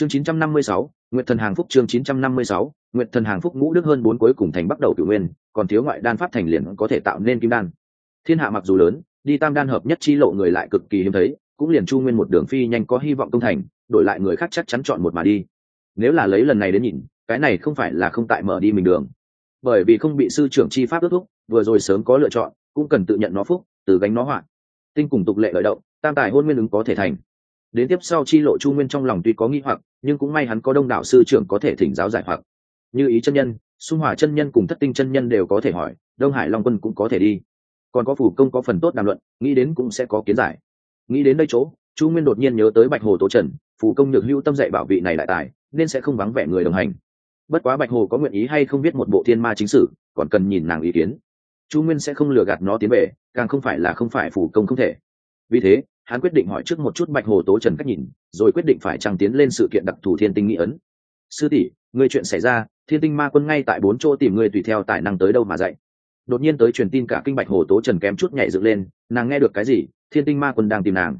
chương 956, nguyệt thần hàng phúc chương 956, nguyệt thần hàng phúc ngũ đức hơn bốn cuối cùng thành bắt đầu cửu nguyên còn thiếu ngoại đan pháp thành liền có thể tạo nên kim đan. Thiên hạ mặc dù lớn đi tam đan hợp nhất chi lộ người lại cực kỳ hiếm thấy cũng liền chu nguyên một đường phi nhanh có hy vọng công thành đổi lại người khác chắc chắn chọn một mà đi. Nếu là lấy lần này đến nhìn cái này không phải là không tại mở đi mình đường. Bởi vì không bị sư trưởng chi pháp ước thúc vừa rồi sớm có lựa chọn cũng cần tự nhận nó phúc từ gánh nó hoạn. Tinh cùng tục lệ lợi động tam tài hôn nguyên ứng có thể thành đến tiếp sau chi lộ chu nguyên trong lòng tuy có nghi hoặc, nhưng cũng may hắn có đông đảo sư trưởng có thể thỉnh giáo giải hoặc. Như ý chân nhân xung hỏa chân nhân cùng thất tinh chân nhân đều có thể hỏi, đông hải long quân cũng có thể đi. Còn có phủ công có phần tốt đàm luận, nghĩ đến cũng sẽ có kiến giải. Nghĩ đến đây chỗ, chu nguyên đột nhiên nhớ tới bạch hồ tố trần, phủ công nhược hữu tâm dạy bảo vị này đại tài, nên sẽ không vắng vẻ người đồng hành. Bất quá bạch hồ có nguyện ý hay không biết một bộ thiên ma chính sử, còn cần nhìn nàng ý kiến. Chu nguyên sẽ không lừa gạt nó tiến về, càng không phải là không phải phủ công không thể. Vì thế hắn quyết định hỏi trước một chút bạch hồ tố trần cách nhìn, rồi quyết định phải trăng tiến lên sự kiện đặc thù thiên tinh nghĩ ấn. Sư tỷ, người chuyện xảy ra, thiên tinh ma quân ngay tại bốn chỗ tìm người tùy theo tài năng tới đâu mà dạy. Đột nhiên tới truyền tin cả kinh bạch hồ tố trần kém chút nhảy dựng lên, nàng nghe được cái gì? Thiên tinh ma quân đang tìm nàng.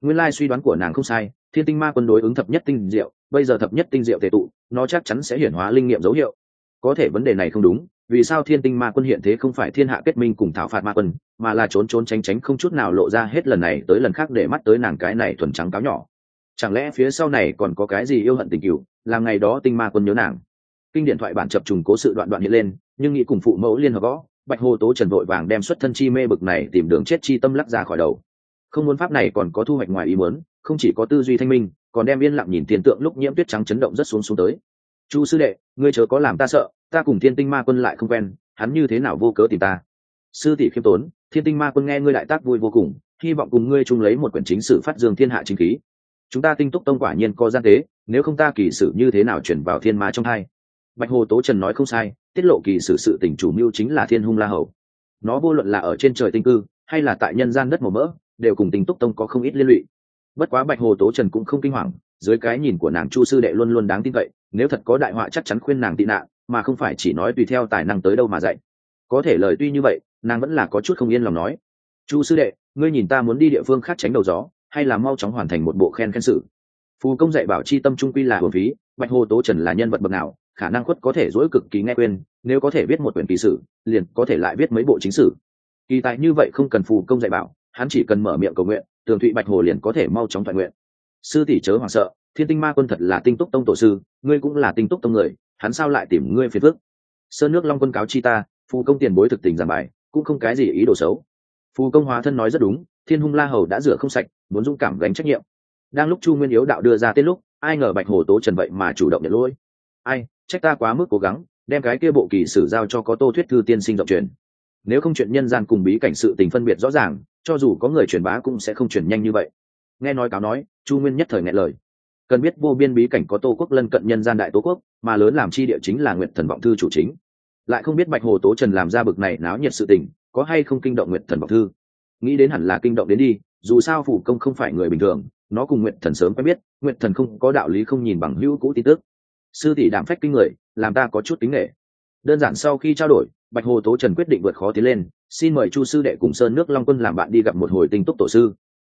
Nguyên lai suy đoán của nàng không sai, thiên tinh ma quân đối ứng thập nhất tinh diệu, bây giờ thập nhất tinh diệu thể tụ, nó chắc chắn sẽ hiển hóa linh nghiệm dấu hiệu. Có thể vấn đề này không đúng vì sao thiên tinh ma quân hiện thế không phải thiên hạ kết minh cùng thảo phạt ma quân, mà là trốn trốn tránh tránh không chút nào lộ ra hết lần này tới lần khác để mắt tới nàng cái này thuần trắng cáo nhỏ. Chẳng lẽ phía sau này còn có cái gì yêu hận tình cựu làm ngày đó tinh ma quân nhớ nàng? Kinh điện thoại bản chập trùng cố sự đoạn đoạn hiện lên, nhưng nghĩ cùng phụ mẫu liên hợp gõ, bạch hồ tố trần vội vàng đem xuất thân chi mê bực này tìm đường chết chi tâm lắc ra khỏi đầu. Không muốn pháp này còn có thu hoạch ngoài ý muốn, không chỉ có tư duy thanh minh, còn đem yên lặng nhìn tiền tượng lúc nhiễm tuyết trắng chấn động rất xuống xuống tới. Chu sư đệ, ngươi chớ có làm ta sợ ta cùng thiên tinh ma quân lại không quen, hắn như thế nào vô cớ tìm ta? Sư tỷ khiêm tốn, thiên tinh ma quân nghe ngươi đại tác vui vô cùng, hy vọng cùng ngươi chung lấy một quyển chính sử phát dương thiên hạ chính khí. Chúng ta tinh túc tông quả nhiên có gian tế, nếu không ta kỳ sử như thế nào chuyển vào thiên ma trong hai? Bạch hồ tố trần nói không sai, tiết lộ kỳ sử sự tình chủ mưu chính là thiên hung la hầu. Nó vô luận là ở trên trời tinh cư, hay là tại nhân gian đất màu mỡ, đều cùng tinh túc tông có không ít liên lụy. Bất quá bạch hồ tố trần cũng không kinh hoàng, dưới cái nhìn của nàng chu sư đệ luôn luôn đáng tin cậy, nếu thật có đại họa chắc chắn khuyên nàng tị nạn mà không phải chỉ nói tùy theo tài năng tới đâu mà dạy. Có thể lời tuy như vậy, nàng vẫn là có chút không yên lòng nói. Chu sư đệ, ngươi nhìn ta muốn đi địa phương khác tránh đầu gió, hay là mau chóng hoàn thành một bộ khen khen sự? Phù công dạy bảo chi tâm trung quy là hồn phí, bạch hồ tố trần là nhân vật bậc nào, khả năng khuất có thể dỗi cực kỳ nghe quên, nếu có thể viết một quyển kỳ sử, liền có thể lại viết mấy bộ chính sử. Kỳ tài như vậy không cần phù công dạy bảo, hắn chỉ cần mở miệng cầu nguyện, tường thụy bạch hồ liền có thể mau chóng thoại nguyện. Sư tỷ chớ hoảng sợ, thiên tinh ma quân thật là tinh túc tông tổ sư, ngươi cũng là tinh túc tông người hắn sao lại tìm ngươi phiền phức? Sơn nước long quân cáo chi ta, phù công tiền bối thực tình giảng bài, cũng không cái gì ý đồ xấu. Phù công hóa thân nói rất đúng, thiên hung la hầu đã rửa không sạch, muốn dũng cảm gánh trách nhiệm. Đang lúc chu nguyên yếu đạo đưa ra tên lúc, ai ngờ bạch hồ tố trần vậy mà chủ động nhận lỗi. Ai, trách ta quá mức cố gắng, đem cái kia bộ kỳ sử giao cho có tô thuyết thư tiên sinh rộng truyền. Nếu không chuyện nhân gian cùng bí cảnh sự tình phân biệt rõ ràng, cho dù có người truyền bá cũng sẽ không truyền nhanh như vậy. Nghe nói cáo nói, chu nguyên nhất thời ngại lời cần biết vô biên bí cảnh có tô quốc lân cận nhân gian đại tố quốc, mà lớn làm chi địa chính là nguyện thần vọng thư chủ chính. Lại không biết bạch hồ tố trần làm ra bực này náo nhiệt sự tình, có hay không kinh động nguyện thần vọng thư? Nghĩ đến hẳn là kinh động đến đi, dù sao phủ công không phải người bình thường, nó cùng nguyện thần sớm quen biết nguyện thần không có đạo lý không nhìn bằng hữu cũ tin tức. Sư tỷ đảm phách kinh người, làm ta có chút kính nghệ đơn giản sau khi trao đổi, bạch hồ tố trần quyết định vượt khó tiến lên, xin mời chu sư đệ cùng sơn nước long quân làm bạn đi gặp một hồi tinh túc tổ sư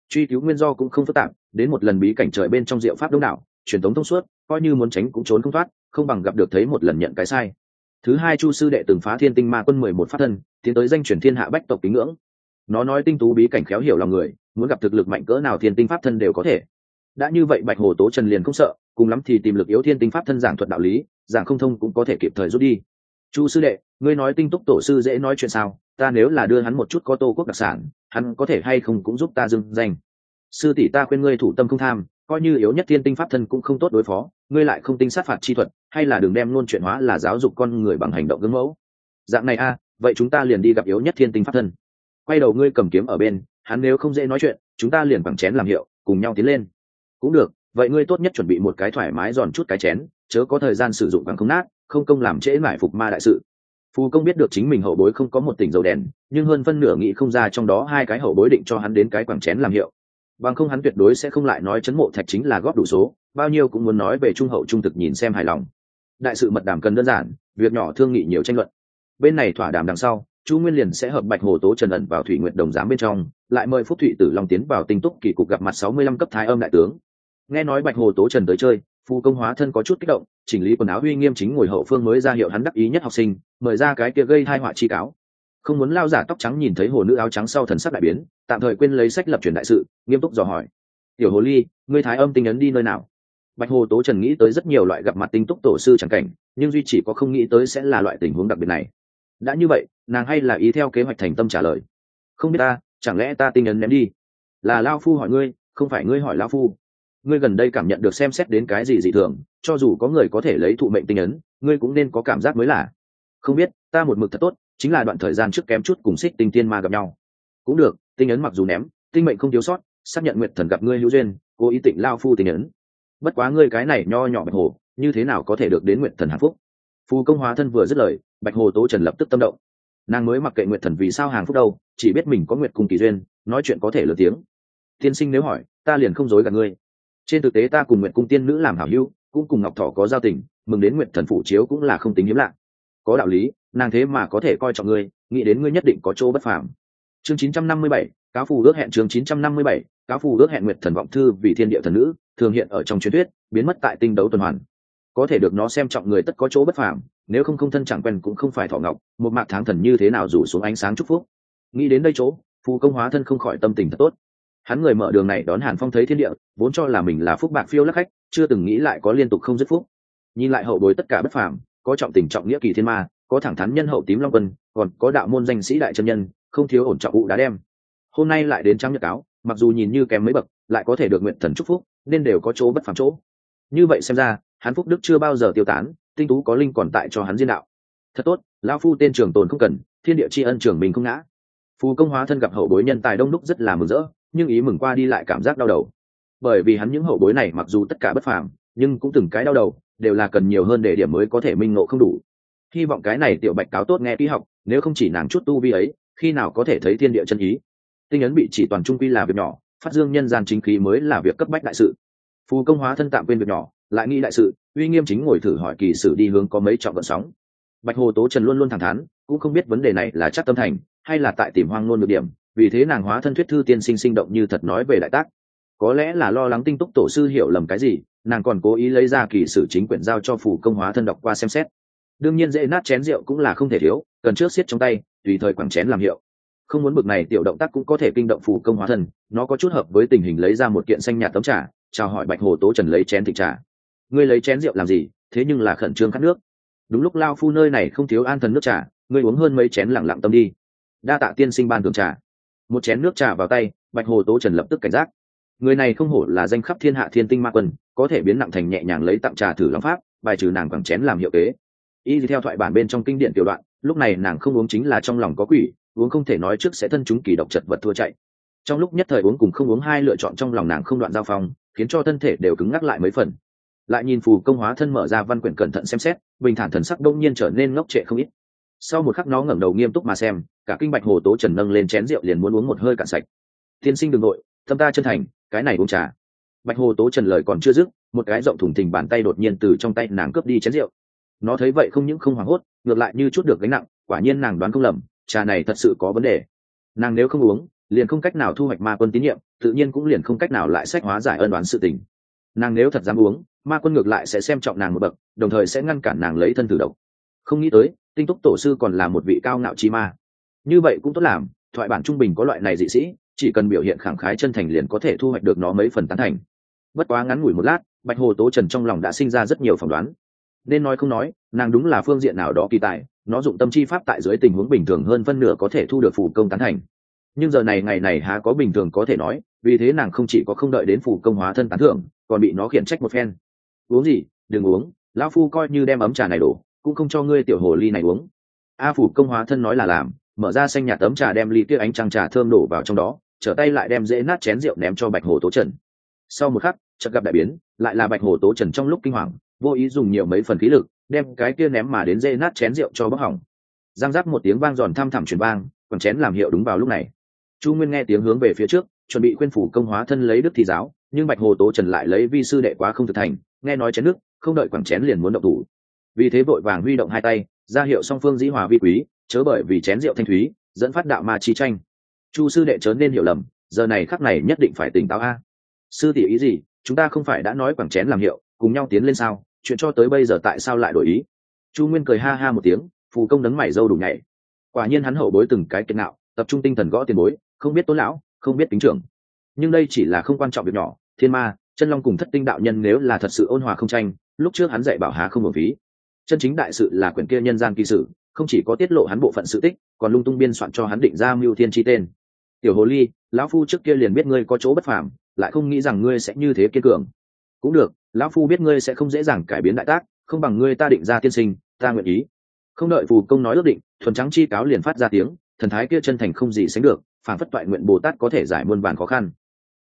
truy cứu nguyên do cũng không phức tạp, đến một lần bí cảnh trời bên trong diệu pháp đông đảo, truyền thống thông suốt, coi như muốn tránh cũng trốn không thoát, không bằng gặp được thấy một lần nhận cái sai. Thứ hai, chu sư đệ từng phá thiên tinh ma quân mười một phát thân, tiến tới danh truyền thiên hạ bách tộc kính ngưỡng. Nó nói tinh tú bí cảnh khéo hiểu lòng người, muốn gặp thực lực mạnh cỡ nào thiên tinh pháp thân đều có thể. Đã như vậy, bạch hồ tố trần liền không sợ, cùng lắm thì tìm lực yếu thiên tinh pháp thân giảng thuật đạo lý, giảng không thông cũng có thể kịp thời rút đi chu sư đệ, ngươi nói tinh túc tổ sư dễ nói chuyện sao? Ta nếu là đưa hắn một chút có tô quốc đặc sản, hắn có thể hay không cũng giúp ta dưng danh. Sư tỷ ta khuyên ngươi thủ tâm không tham, coi như yếu nhất thiên tinh pháp thân cũng không tốt đối phó, ngươi lại không tinh sát phạt chi thuật, hay là đừng đem luôn chuyện hóa là giáo dục con người bằng hành động gương mẫu. Dạng này a, vậy chúng ta liền đi gặp yếu nhất thiên tinh pháp thân. Quay đầu ngươi cầm kiếm ở bên, hắn nếu không dễ nói chuyện, chúng ta liền bằng chén làm hiệu, cùng nhau tiến lên. Cũng được vậy ngươi tốt nhất chuẩn bị một cái thoải mái giòn chút cái chén, chớ có thời gian sử dụng bằng không nát, không công làm trễ mải phục ma đại sự. Phù công biết được chính mình hậu bối không có một tỉnh dầu đèn, nhưng hơn phân nửa nghĩ không ra trong đó hai cái hậu bối định cho hắn đến cái quảng chén làm hiệu. Bằng không hắn tuyệt đối sẽ không lại nói chấn mộ thạch chính là góp đủ số, bao nhiêu cũng muốn nói về trung hậu trung thực nhìn xem hài lòng. Đại sự mật đàm cần đơn giản, việc nhỏ thương nghị nhiều tranh luận. Bên này thỏa đàm đằng sau, chu nguyên liền sẽ hợp bạch hồ tố trần ẩn vào thủy nguyện đồng giám bên trong, lại mời phúc thụy tử long tiến vào tinh túc kỳ cục gặp mặt sáu mươi lăm cấp thái âm đại tướng nghe nói bạch hồ tố trần tới chơi, phu công hóa thân có chút kích động, chỉnh lý quần áo uy nghiêm chính ngồi hậu phương mới ra hiệu hắn đắc ý nhất học sinh, mời ra cái kia gây hai họa chi cáo. Không muốn lao giả tóc trắng nhìn thấy hồ nữ áo trắng sau thần sắc đại biến, tạm thời quên lấy sách lập truyền đại sự, nghiêm túc dò hỏi. Tiểu hồ ly, ngươi thái âm tinh ấn đi nơi nào? Bạch hồ tố trần nghĩ tới rất nhiều loại gặp mặt tinh túc tổ sư chẳng cảnh, nhưng duy chỉ có không nghĩ tới sẽ là loại tình huống đặc biệt này. Đã như vậy, nàng hay là ý theo kế hoạch thành tâm trả lời. Không biết ta, chẳng lẽ ta tinh ấn ném đi? Là lao phu hỏi ngươi, không phải ngươi hỏi lao phu ngươi gần đây cảm nhận được xem xét đến cái gì dị thường, cho dù có người có thể lấy thụ mệnh tinh ấn, ngươi cũng nên có cảm giác mới lạ. không biết, ta một mực thật tốt, chính là đoạn thời gian trước kém chút cùng xích tinh tiên ma gặp nhau. Cũng được, tinh ấn mặc dù ném, tinh mệnh không thiếu sót, xác nhận nguyện thần gặp ngươi hữu duyên, cố ý tịnh lao phu tinh ấn. Bất quá ngươi cái này nho nhỏ bạch hồ, như thế nào có thể được đến nguyện thần hạnh phúc? Phu công hóa thân vừa dứt lời, bạch hồ tố trần lập tức tâm động. Nàng mới mặc kệ nguyện thần vì sao hàng phúc đâu, chỉ biết mình có nguyện cùng kỳ duyên, nói chuyện có thể lừa tiếng. Tiên sinh nếu hỏi, ta liền không dối gạt ngươi trên thực tế ta cùng nguyện cung tiên nữ làm hảo hữu cũng cùng ngọc thọ có giao tình mừng đến nguyện thần phủ chiếu cũng là không tính hiếm lạ. Có đạo lý nàng thế mà có thể coi trọng ngươi nghĩ đến ngươi nhất định có chỗ bất phàm. Chương 957, cáo phù ước hẹn chương 957, cáo phù ước hẹn nguyệt thần vọng thư vì thiên địa thần nữ thường hiện ở trong truyền thuyết biến mất tại tinh đấu tuần hoàn. Có thể được nó xem trọng người tất có chỗ bất phàm nếu không không thân chẳng quen cũng không phải thọ ngọc một mạc tháng thần như thế nào rủ xuống ánh sáng chúc phúc. Nghĩ đến đây chỗ phù công hóa thân không khỏi tâm tình thật tốt hắn người mở đường này đón hàn phong thấy thiên địa, vốn cho là mình là phúc bạc phiêu lắc khách, chưa từng nghĩ lại có liên tục không dứt phúc. Nhìn lại hậu bối tất cả bất phàm, có trọng tình trọng nghĩa kỳ thiên ma, có thẳng thắn nhân hậu tím long quân, còn có đạo môn danh sĩ đại chân nhân, không thiếu ổn trọng vụ đá đem. Hôm nay lại đến trắng nhật cáo mặc dù nhìn như kém mấy bậc, lại có thể được nguyện thần chúc phúc, nên đều có chỗ bất phàm chỗ. Như vậy xem ra, hắn phúc đức chưa bao giờ tiêu tán, tinh tú có linh còn tại cho hắn diên đạo. Thật tốt lao phu tên trường tồn không cần, thiên địa tri ân trường mình không ngã. Phù công hóa thân gặp hậu bối nhân tài đông đúc rất là mừng rỡ nhưng ý mừng qua đi lại cảm giác đau đầu. Bởi vì hắn những hậu bối này mặc dù tất cả bất phàm, nhưng cũng từng cái đau đầu, đều là cần nhiều hơn để điểm mới có thể minh ngộ không đủ. Hy vọng cái này tiểu bạch cáo tốt nghe kỹ học, nếu không chỉ nàng chút tu vi ấy, khi nào có thể thấy thiên địa chân ý. Tinh ấn bị chỉ toàn trung quy là việc nhỏ, phát dương nhân gian chính khí mới là việc cấp bách đại sự. Phù công hóa thân tạm quên việc nhỏ, lại nghĩ đại sự, uy nghiêm chính ngồi thử hỏi kỳ sử đi hướng có mấy trọng vận sóng. Bạch hồ tố trần luôn luôn thẳng thắn, cũng không biết vấn đề này là chắc tâm thành, hay là tại tìm hoang ngôn được điểm vì thế nàng hóa thân thuyết thư tiên sinh sinh động như thật nói về đại tác. Có lẽ là lo lắng tinh túc tổ sư hiểu lầm cái gì, nàng còn cố ý lấy ra kỳ sử chính quyển giao cho phủ công hóa thân đọc qua xem xét. Đương nhiên dễ nát chén rượu cũng là không thể thiếu, cần trước xiết trong tay, tùy thời quẳng chén làm hiệu. Không muốn bực này tiểu động tác cũng có thể kinh động phủ công hóa thân, nó có chút hợp với tình hình lấy ra một kiện xanh nhạt tấm trà, chào hỏi bạch hồ tố trần lấy chén thịt trà. Ngươi lấy chén rượu làm gì, thế nhưng là khẩn trương cắt nước. Đúng lúc lao phu nơi này không thiếu an thần nước trà, ngươi uống hơn mấy chén lẳng lặng tâm đi. Đa tạ tiên sinh ban thường trà một chén nước trà vào tay, bạch hồ tố trần lập tức cảnh giác. Người này không hổ là danh khắp thiên hạ thiên tinh ma quân, có thể biến nặng thành nhẹ nhàng lấy tặng trà thử long pháp, bài trừ nàng bằng chén làm hiệu kế. Y theo thoại bản bên trong kinh điển tiểu đoạn, lúc này nàng không uống chính là trong lòng có quỷ, uống không thể nói trước sẽ thân chúng kỳ độc chật vật thua chạy. Trong lúc nhất thời uống cùng không uống hai lựa chọn trong lòng nàng không đoạn giao phong, khiến cho thân thể đều cứng ngắc lại mấy phần. Lại nhìn phù công hóa thân mở ra văn quyển cẩn thận xem xét, bình thản thần sắc đông nhiên trở nên ngốc trệ không ít. Sau một khắc nó ngẩng đầu nghiêm túc mà xem cả kinh bạch hồ tố trần nâng lên chén rượu liền muốn uống một hơi cạn sạch. Tiên sinh đừng nội, tâm ta chân thành, cái này uống trà. Bạch hồ tố trần lời còn chưa dứt, một cái rộng thùng thình bàn tay đột nhiên từ trong tay nàng cướp đi chén rượu. Nó thấy vậy không những không hoảng hốt, ngược lại như chút được gánh nặng, quả nhiên nàng đoán không lầm, trà này thật sự có vấn đề. Nàng nếu không uống, liền không cách nào thu hoạch ma quân tín nhiệm, tự nhiên cũng liền không cách nào lại sách hóa giải ân đoán sự tình. Nàng nếu thật dám uống, ma quân ngược lại sẽ xem trọng nàng một bậc, đồng thời sẽ ngăn cản nàng lấy thân thử độc. Không nghĩ tới, tinh túc tổ sư còn là một vị cao ngạo chi ma như vậy cũng tốt làm, thoại bản trung bình có loại này dị sĩ, chỉ cần biểu hiện khẳng khái chân thành liền có thể thu hoạch được nó mấy phần tán thành. Bất quá ngắn ngủi một lát, bạch hồ tố trần trong lòng đã sinh ra rất nhiều phỏng đoán. Nên nói không nói, nàng đúng là phương diện nào đó kỳ tài, nó dụng tâm chi pháp tại dưới tình huống bình thường hơn phân nửa có thể thu được phủ công tán thành. Nhưng giờ này ngày này há có bình thường có thể nói, vì thế nàng không chỉ có không đợi đến phủ công hóa thân tán thưởng, còn bị nó khiển trách một phen. Uống gì? Đừng uống, lão phu coi như đem ấm trà này đổ, cũng không cho ngươi tiểu hồ ly này uống. A phủ công hóa thân nói là làm mở ra xanh nhạt tấm trà đem ly kia ánh trăng trà thơm đổ vào trong đó, trở tay lại đem dễ nát chén rượu ném cho bạch hồ tố trần. Sau một khắc, chợt gặp đại biến, lại là bạch hồ tố trần trong lúc kinh hoàng, vô ý dùng nhiều mấy phần khí lực, đem cái kia ném mà đến dễ nát chén rượu cho bóc hỏng. Giang giác một tiếng vang giòn thăm thẳm truyền vang, còn chén làm hiệu đúng vào lúc này. Chu nguyên nghe tiếng hướng về phía trước, chuẩn bị khuyên phủ công hóa thân lấy đức thì giáo, nhưng bạch hồ tố trần lại lấy vi sư đệ quá không thực thành, nghe nói chén nước, không đợi quảng chén liền muốn động thủ. Vì thế vội vàng huy động hai tay, ra hiệu song phương dĩ hòa vi quý chớ bởi vì chén rượu thanh thúy, dẫn phát đạo ma chi tranh. Chu sư đệ chớ nên hiểu lầm, giờ này khắc này nhất định phải tỉnh táo a. Sư tỷ ý gì? Chúng ta không phải đã nói quảng chén làm hiệu, cùng nhau tiến lên sao? Chuyện cho tới bây giờ tại sao lại đổi ý? Chu nguyên cười ha ha một tiếng, phù công đấng mày dâu đủ nhảy. Quả nhiên hắn hậu bối từng cái kiệt nạo, tập trung tinh thần gõ tiền bối, không biết tố lão, không biết tính trưởng. Nhưng đây chỉ là không quan trọng việc nhỏ, thiên ma, chân long cùng thất tinh đạo nhân nếu là thật sự ôn hòa không tranh, lúc trước hắn dạy bảo hà không hợp phí chân chính đại sự là quyển kia nhân gian kỳ sử không chỉ có tiết lộ hắn bộ phận sự tích, còn lung tung biên soạn cho hắn định ra mưu thiên chi tên. Tiểu hồ ly, lão phu trước kia liền biết ngươi có chỗ bất phàm, lại không nghĩ rằng ngươi sẽ như thế kiên cường. Cũng được, lão phu biết ngươi sẽ không dễ dàng cải biến đại tác, không bằng ngươi ta định ra tiên sinh, ta nguyện ý. Không đợi phù công nói ước định, thuần trắng chi cáo liền phát ra tiếng, thần thái kia chân thành không gì sánh được phản phất toại nguyện bồ tát có thể giải muôn vàn khó khăn.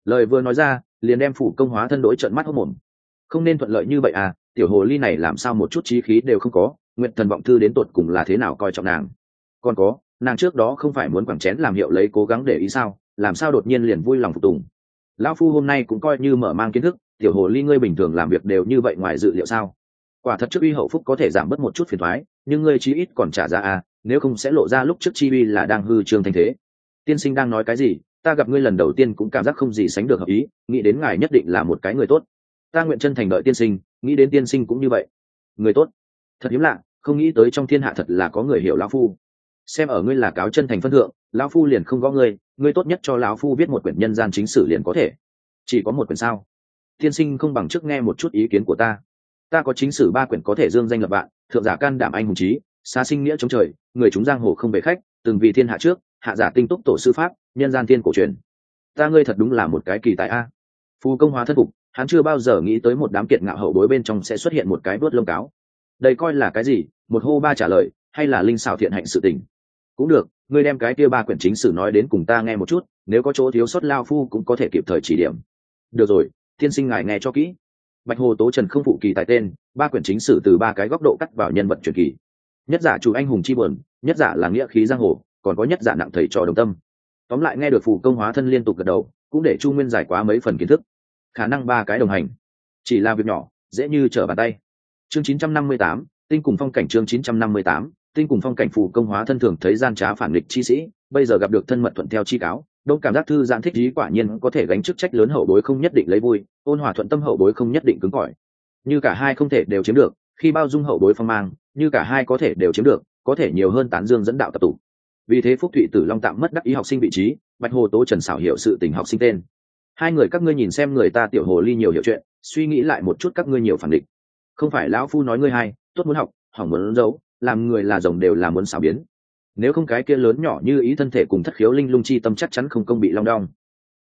Lời vừa nói ra, liền đem phủ công hóa thân đối trận mắt hốc mồm. Không nên thuận lợi như vậy à tiểu hồ ly này làm sao một chút trí khí đều không có nguyện thần vọng thư đến tột cùng là thế nào coi trọng nàng? Còn có, nàng trước đó không phải muốn quảng chén làm hiệu lấy cố gắng để ý sao, làm sao đột nhiên liền vui lòng phục tùng? Lão phu hôm nay cũng coi như mở mang kiến thức, tiểu hồ ly ngươi bình thường làm việc đều như vậy ngoài dự liệu sao? Quả thật trước uy hậu phúc có thể giảm bớt một chút phiền thoái nhưng ngươi chí ít còn trả ra à nếu không sẽ lộ ra lúc trước chi uy là đang hư trương thanh thế. Tiên sinh đang nói cái gì, ta gặp ngươi lần đầu tiên cũng cảm giác không gì sánh được hợp ý, nghĩ đến ngài nhất định là một cái người tốt. Ta nguyện chân thành đợi tiên sinh, nghĩ đến tiên sinh cũng như vậy. Người tốt. Thật hiếm lạ không nghĩ tới trong thiên hạ thật là có người hiểu lão phu. Xem ở ngươi là cáo chân thành phân thượng, lão phu liền không gõ ngươi ngươi tốt nhất cho lão phu viết một quyển nhân gian chính sử liền có thể. Chỉ có một quyển sao? Tiên sinh không bằng trước nghe một chút ý kiến của ta. Ta có chính sử ba quyển có thể dương danh lập bạn, thượng giả can đảm anh hùng trí, xa sinh nghĩa chống trời, người chúng giang hồ không về khách, từng vì thiên hạ trước, hạ giả tinh túc tổ sư pháp, nhân gian thiên cổ truyền. Ta ngươi thật đúng là một cái kỳ tài a. Phù công hóa thân phục, hắn chưa bao giờ nghĩ tới một đám kiệt ngạo hậu bối bên trong sẽ xuất hiện một cái bớt lông cáo đây coi là cái gì? Một hô ba trả lời, hay là linh xảo thiện hạnh sự tình? Cũng được, ngươi đem cái kia ba quyển chính sử nói đến cùng ta nghe một chút, nếu có chỗ thiếu sót lao phu cũng có thể kịp thời chỉ điểm. Được rồi, tiên sinh ngài nghe cho kỹ. Bạch hồ tố trần không phụ kỳ tài tên, ba quyển chính sử từ ba cái góc độ cắt vào nhân vật truyền kỳ. Nhất giả chủ anh hùng chi buồn, nhất giả là nghĩa khí giang hồ, còn có nhất giả nặng thầy trò đồng tâm. Tóm lại nghe được phù công hóa thân liên tục gật đầu, cũng để chu nguyên giải quá mấy phần kiến thức. Khả năng ba cái đồng hành, chỉ là việc nhỏ, dễ như trở bàn tay chương 958, tinh cùng phong cảnh chương 958, tinh cùng phong cảnh phù công hóa thân thường thấy gian trá phản nghịch chi sĩ bây giờ gặp được thân mật thuận theo chi cáo đâu cảm giác thư giãn thích ý quả nhiên có thể gánh chức trách lớn hậu bối không nhất định lấy vui ôn hòa thuận tâm hậu bối không nhất định cứng cỏi. Như cả hai không thể đều chiếm được khi bao dung hậu bối phong mang như cả hai có thể đều chiếm được có thể nhiều hơn tán dương dẫn đạo tập tụ. Vì thế phúc thụy tử long tạm mất đắc ý học sinh vị trí bạch hồ tố trần xảo hiệu sự tình học sinh tên. Hai người các ngươi nhìn xem người ta tiểu hồ ly nhiều hiểu chuyện suy nghĩ lại một chút các ngươi nhiều phản định không phải lão phu nói ngươi hay, tốt muốn học hỏng muốn giấu làm người là rồng đều là muốn xảo biến. Nếu không cái kia lớn nhỏ như ý thân thể cùng thất khiếu linh lung chi tâm chắc chắn không công bị long đong.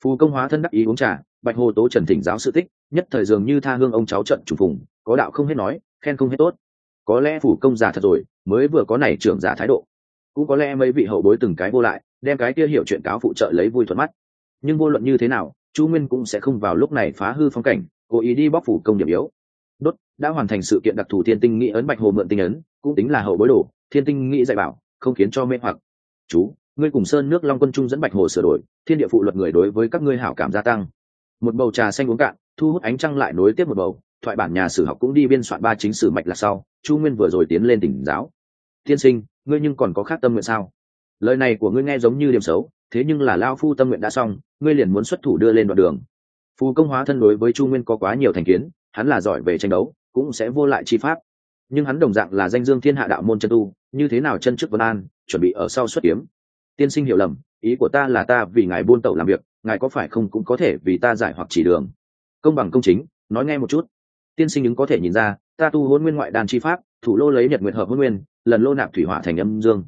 Phù công hóa thân đắc ý uống trà bạch hồ tố trần thỉnh giáo sự tích nhất thời dường như tha hương ông cháu trận trùng phùng có đạo không hết nói khen không hết tốt. Có lẽ phủ công già thật rồi mới vừa có này trưởng giả thái độ. Cũng có lẽ mấy vị hậu bối từng cái vô lại đem cái kia hiểu chuyện cáo phụ trợ lấy vui thuận mắt. Nhưng vô luận như thế nào chu nguyên cũng sẽ không vào lúc này phá hư phong cảnh cố ý đi bóc phủ công điểm yếu đã hoàn thành sự kiện đặc thù thiên tinh nghĩ ấn bạch hồ mượn tinh ấn, cũng tính là hậu bối đồ, thiên tinh nghĩ dạy bảo, không khiến cho mê hoặc. Chú, ngươi cùng sơn nước long quân trung dẫn bạch hồ sửa đổi, thiên địa phụ luật người đối với các ngươi hảo cảm gia tăng. Một bầu trà xanh uống cạn, thu hút ánh trăng lại nối tiếp một bầu, thoại bản nhà sử học cũng đi biên soạn ba chính sử mạch là sau, chu nguyên vừa rồi tiến lên tỉnh giáo. Tiên sinh, ngươi nhưng còn có khác tâm nguyện sao? Lời này của ngươi nghe giống như điểm xấu, thế nhưng là lao phu tâm nguyện đã xong, ngươi liền muốn xuất thủ đưa lên đoạn đường. Phù công hóa thân đối với chu nguyên có quá nhiều thành kiến, hắn là giỏi về tranh đấu cũng sẽ vô lại chi pháp. Nhưng hắn đồng dạng là danh dương thiên hạ đạo môn chân tu, như thế nào chân chức vân an, chuẩn bị ở sau xuất kiếm? Tiên sinh hiểu lầm, ý của ta là ta vì ngài buôn tẩu làm việc, ngài có phải không cũng có thể vì ta giải hoặc chỉ đường? Công bằng công chính, nói nghe một chút. Tiên sinh ứng có thể nhìn ra, ta tu hôn nguyên ngoại đàn chi pháp, thủ lô lấy nhật nguyệt hợp hôn nguyên, lần lô nạp thủy hỏa thành âm dương.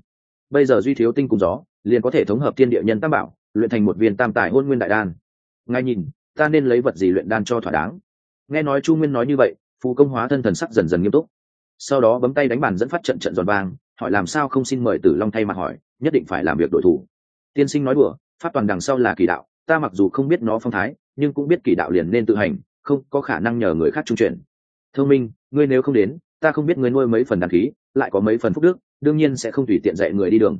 Bây giờ duy thiếu tinh cùng gió, liền có thể thống hợp thiên địa nhân tam bảo, luyện thành một viên tam tài hôn nguyên đại đan. Ngay nhìn, ta nên lấy vật gì luyện đan cho thỏa đáng? Nghe nói chu nguyên nói như vậy phù công hóa thân thần sắc dần dần nghiêm túc. Sau đó bấm tay đánh bàn dẫn phát trận trận giòn vang, hỏi làm sao không xin mời tử long thay mặt hỏi, nhất định phải làm việc đội thủ. Tiên sinh nói đùa, pháp toàn đằng sau là kỳ đạo, ta mặc dù không biết nó phong thái, nhưng cũng biết kỳ đạo liền nên tự hành, không có khả năng nhờ người khác trung chuyển. Thông minh, ngươi nếu không đến, ta không biết ngươi nuôi mấy phần đăng khí, lại có mấy phần phúc đức, đương nhiên sẽ không tùy tiện dạy người đi đường.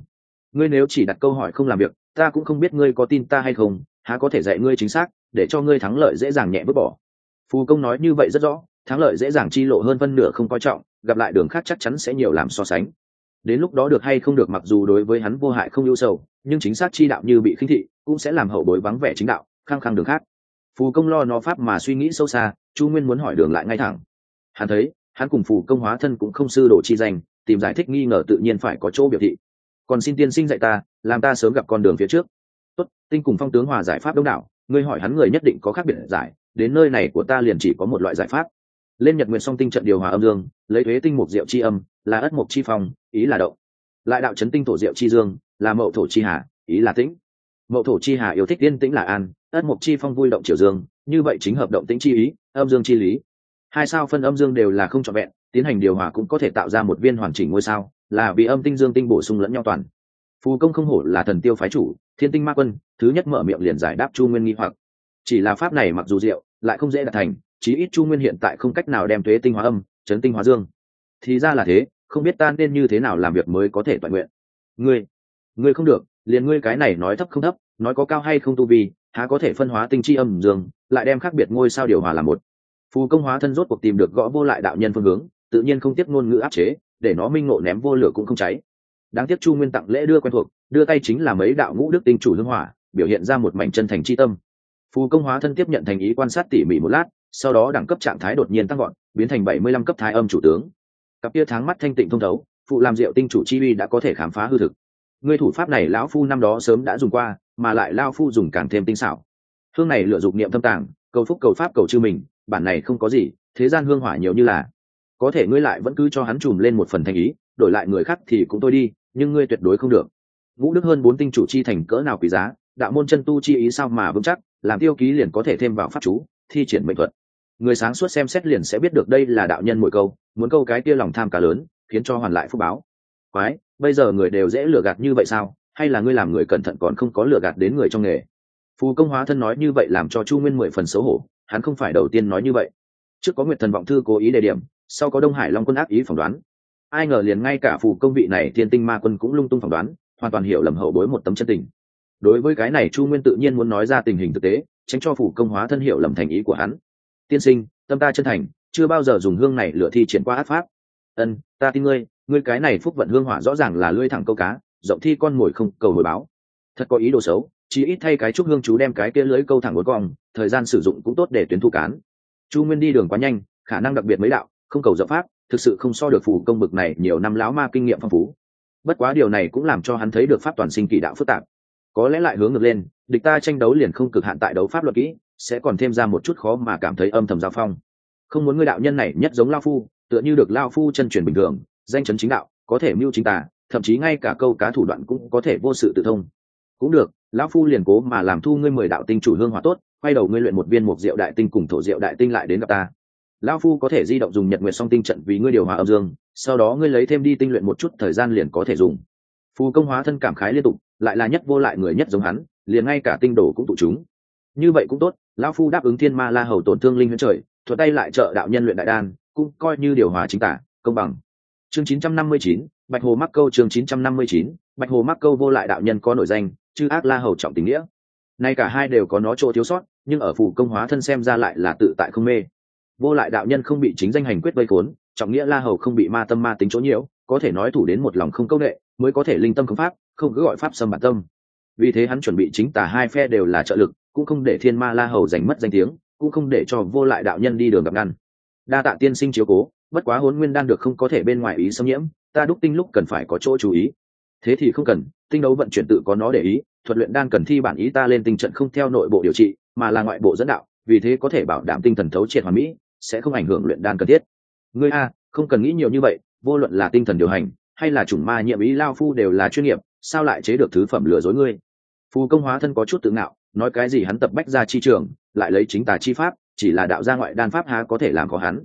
Ngươi nếu chỉ đặt câu hỏi không làm việc, ta cũng không biết ngươi có tin ta hay không, há có thể dạy ngươi chính xác, để cho ngươi thắng lợi dễ dàng nhẹ vứt bỏ. Phù công nói như vậy rất rõ thắng lợi dễ dàng chi lộ hơn phân nửa không coi trọng, gặp lại đường khác chắc chắn sẽ nhiều làm so sánh. Đến lúc đó được hay không được mặc dù đối với hắn vô hại không ưu sầu, nhưng chính xác chi đạo như bị khinh thị cũng sẽ làm hậu bối vắng vẻ chính đạo, khăng khăng đường khác. Phù công lo nó pháp mà suy nghĩ sâu xa, chu nguyên muốn hỏi đường lại ngay thẳng. Hắn thấy, hắn cùng phù công hóa thân cũng không sư đồ chi danh, tìm giải thích nghi ngờ tự nhiên phải có chỗ biểu thị. Còn xin tiên sinh dạy ta, làm ta sớm gặp con đường phía trước. Tốt, tinh cùng phong tướng hòa giải pháp đông đảo, ngươi hỏi hắn người nhất định có khác biệt giải, đến nơi này của ta liền chỉ có một loại giải pháp lên nhật nguyện song tinh trận điều hòa âm dương, lấy thuế tinh mục diệu chi âm, là ất mục chi phong, ý là động. Lại đạo chấn tinh thổ diệu chi dương, là mậu thổ chi hà, ý là tĩnh. Mậu thổ chi hà yêu thích yên tĩnh là an, ất mục chi phong vui động triều dương, như vậy chính hợp động tĩnh chi ý, âm dương chi lý. Hai sao phân âm dương đều là không trọn vẹn, tiến hành điều hòa cũng có thể tạo ra một viên hoàn chỉnh ngôi sao, là vì âm tinh dương tinh bổ sung lẫn nhau toàn. Phù công không hổ là thần tiêu phái chủ, thiên tinh ma quân, thứ nhất mở miệng liền giải đáp chu nguyên nghi hoặc. Chỉ là pháp này mặc dù diệu, lại không dễ đạt thành chí ít chu nguyên hiện tại không cách nào đem thuế tinh hóa âm, chấn tinh hóa dương. Thì ra là thế, không biết ta nên như thế nào làm việc mới có thể toàn nguyện. Ngươi ngươi không được, liền ngươi cái này nói thấp không thấp, nói có cao hay không tu vi, há có thể phân hóa tinh chi âm dương, lại đem khác biệt ngôi sao điều hòa làm một. Phù công hóa thân rốt cuộc tìm được gõ vô lại đạo nhân phương hướng, tự nhiên không tiếp ngôn ngữ áp chế, để nó minh ngộ ném vô lửa cũng không cháy. Đáng tiếc chu nguyên tặng lễ đưa quen thuộc, đưa tay chính là mấy đạo ngũ đức tinh chủ hương hỏa, biểu hiện ra một mảnh chân thành c h i tâm. Phù công hóa thân tiếp nhận thành ý quan sát tỉ mỉ một lát sau đó đẳng cấp trạng thái đột nhiên tăng gọn biến thành bảy mươi lăm cấp thái âm chủ tướng. Cặp tia tháng mắt thanh tịnh thông thấu, phụ làm diệu tinh chủ chi uy đã có thể khám phá hư thực. Người thủ pháp này lão phu năm đó sớm đã dùng qua, mà lại lao phu dùng càng thêm tinh xảo. Hương này lựa dục niệm thâm tàng, cầu phúc cầu pháp cầu chư mình, bản này không có gì, thế gian hương hỏa nhiều như là. Có thể ngươi lại vẫn cứ cho hắn chùm lên một phần thành ý, đổi lại người khác thì cũng tôi đi, nhưng ngươi tuyệt đối không được. Ngũ đức hơn bốn tinh chủ chi thành cỡ nào quý giá, đạo môn chân tu chi ý sao mà vững chắc, làm tiêu ký liền có thể thêm vào pháp chú thi triển mệnh thuật. Người sáng suốt xem xét liền sẽ biết được đây là đạo nhân mỗi câu, muốn câu cái kia lòng tham cả lớn, khiến cho hoàn lại phúc báo. Quái, bây giờ người đều dễ lừa gạt như vậy sao? Hay là ngươi làm người cẩn thận còn không có lừa gạt đến người trong nghề? Phù công hóa thân nói như vậy làm cho chu nguyên mười phần xấu hổ, hắn không phải đầu tiên nói như vậy. Trước có nguyệt thần vọng thư cố ý đề điểm, sau có đông hải long quân ác ý phỏng đoán. Ai ngờ liền ngay cả phù công vị này thiên tinh ma quân cũng lung tung phỏng đoán, hoàn toàn hiểu lầm hậu bối một tấm chân tình. Đối với cái này chu nguyên tự nhiên muốn nói ra tình hình thực tế tránh cho phủ công hóa thân hiệu lầm thành ý của hắn. Tiên sinh, tâm ta chân thành, chưa bao giờ dùng hương này lựa thi triển qua át pháp. Ân, ta tin ngươi ngươi cái này phúc vận hương hỏa rõ ràng là lưỡi thẳng câu cá, rộng thi con mồi không cầu hồi báo. Thật có ý đồ xấu chỉ ít thay cái chúc hương chú đem cái kia lưới câu thẳng một cong, thời gian sử dụng cũng tốt để tuyến thu cán. Chu nguyên đi đường quá nhanh, khả năng đặc biệt mấy đạo, không cầu dập pháp, thực sự không so được phủ công bực này nhiều năm lão ma kinh nghiệm phong phú. Bất quá điều này cũng làm cho hắn thấy được pháp toàn sinh kỳ đạo phức tạp có lẽ lại hướng ngược lên, địch ta tranh đấu liền không cực hạn tại đấu pháp luật kỹ, sẽ còn thêm ra một chút khó mà cảm thấy âm thầm giao phong. Không muốn ngươi đạo nhân này nhất giống lao phu, tựa như được lao phu chân truyền bình thường, danh chấn chính đạo, có thể mưu chính tà, thậm chí ngay cả câu cá thủ đoạn cũng có thể vô sự tự thông. Cũng được lão phu liền cố mà làm thu ngươi mười đạo tinh chủ hương hòa tốt, quay đầu ngươi luyện một viên một diệu đại tinh cùng thổ diệu đại tinh lại đến gặp ta. Lão phu có thể di động dùng nhật nguyệt song tinh trận vì ngươi điều hòa âm dương, sau đó ngươi lấy thêm đi tinh luyện một chút thời gian liền có thể dùng. Phù công hóa thân cảm khái liên tục lại là nhất vô lại người nhất giống hắn liền ngay cả tinh đồ cũng tụ chúng. Như vậy cũng tốt lão phu đáp ứng thiên ma la hầu tổn thương linh huyễn trời thuật tay lại trợ đạo nhân luyện đại đan cũng coi như điều hòa chính tả công bằng. Chương 959, bạch hồ mắc câu chương 959, bạch hồ mắc câu vô lại đạo nhân có nổi danh chư ác la hầu trọng tình nghĩa. Nay cả hai đều có nó chỗ thiếu sót nhưng ở phù công hóa thân xem ra lại là tự tại không mê. Vô lại đạo nhân không bị chính danh hành quyết vây khốn trọng nghĩa la hầu không bị ma tâm ma tính chỗ nhiễu có thể nói thủ đến một lòng không công nghệ, mới có thể linh tâm không pháp, không cứ gọi pháp xâm bản tâm. Vì thế hắn chuẩn bị chính tả hai phe đều là trợ lực, cũng không để thiên ma la hầu giành mất danh tiếng, cũng không để cho vô lại đạo nhân đi đường gặp ngăn. Đa tạ tiên sinh chiếu cố, bất quá hôn nguyên đan được không có thể bên ngoài ý xâm nhiễm, ta đúc tinh lúc cần phải có chỗ chú ý. Thế thì không cần, tinh đấu vận chuyển tự có nó để ý, thuật luyện đan cần thi bản ý ta lên tinh trận không theo nội bộ điều trị, mà là ngoại bộ dẫn đạo, vì thế có thể bảo đảm tinh thần thấu triệt hoàn mỹ, sẽ không ảnh hưởng luyện đan cần thiết. Ngươi a, không cần nghĩ nhiều như vậy vô luận là tinh thần điều hành, hay là chủng ma nhiệm ý lao phu đều là chuyên nghiệp, sao lại chế được thứ phẩm lừa dối ngươi? Phù công hóa thân có chút tự ngạo, nói cái gì hắn tập bách ra chi trường, lại lấy chính tà chi pháp, chỉ là đạo gia ngoại đan pháp há có thể làm có hắn.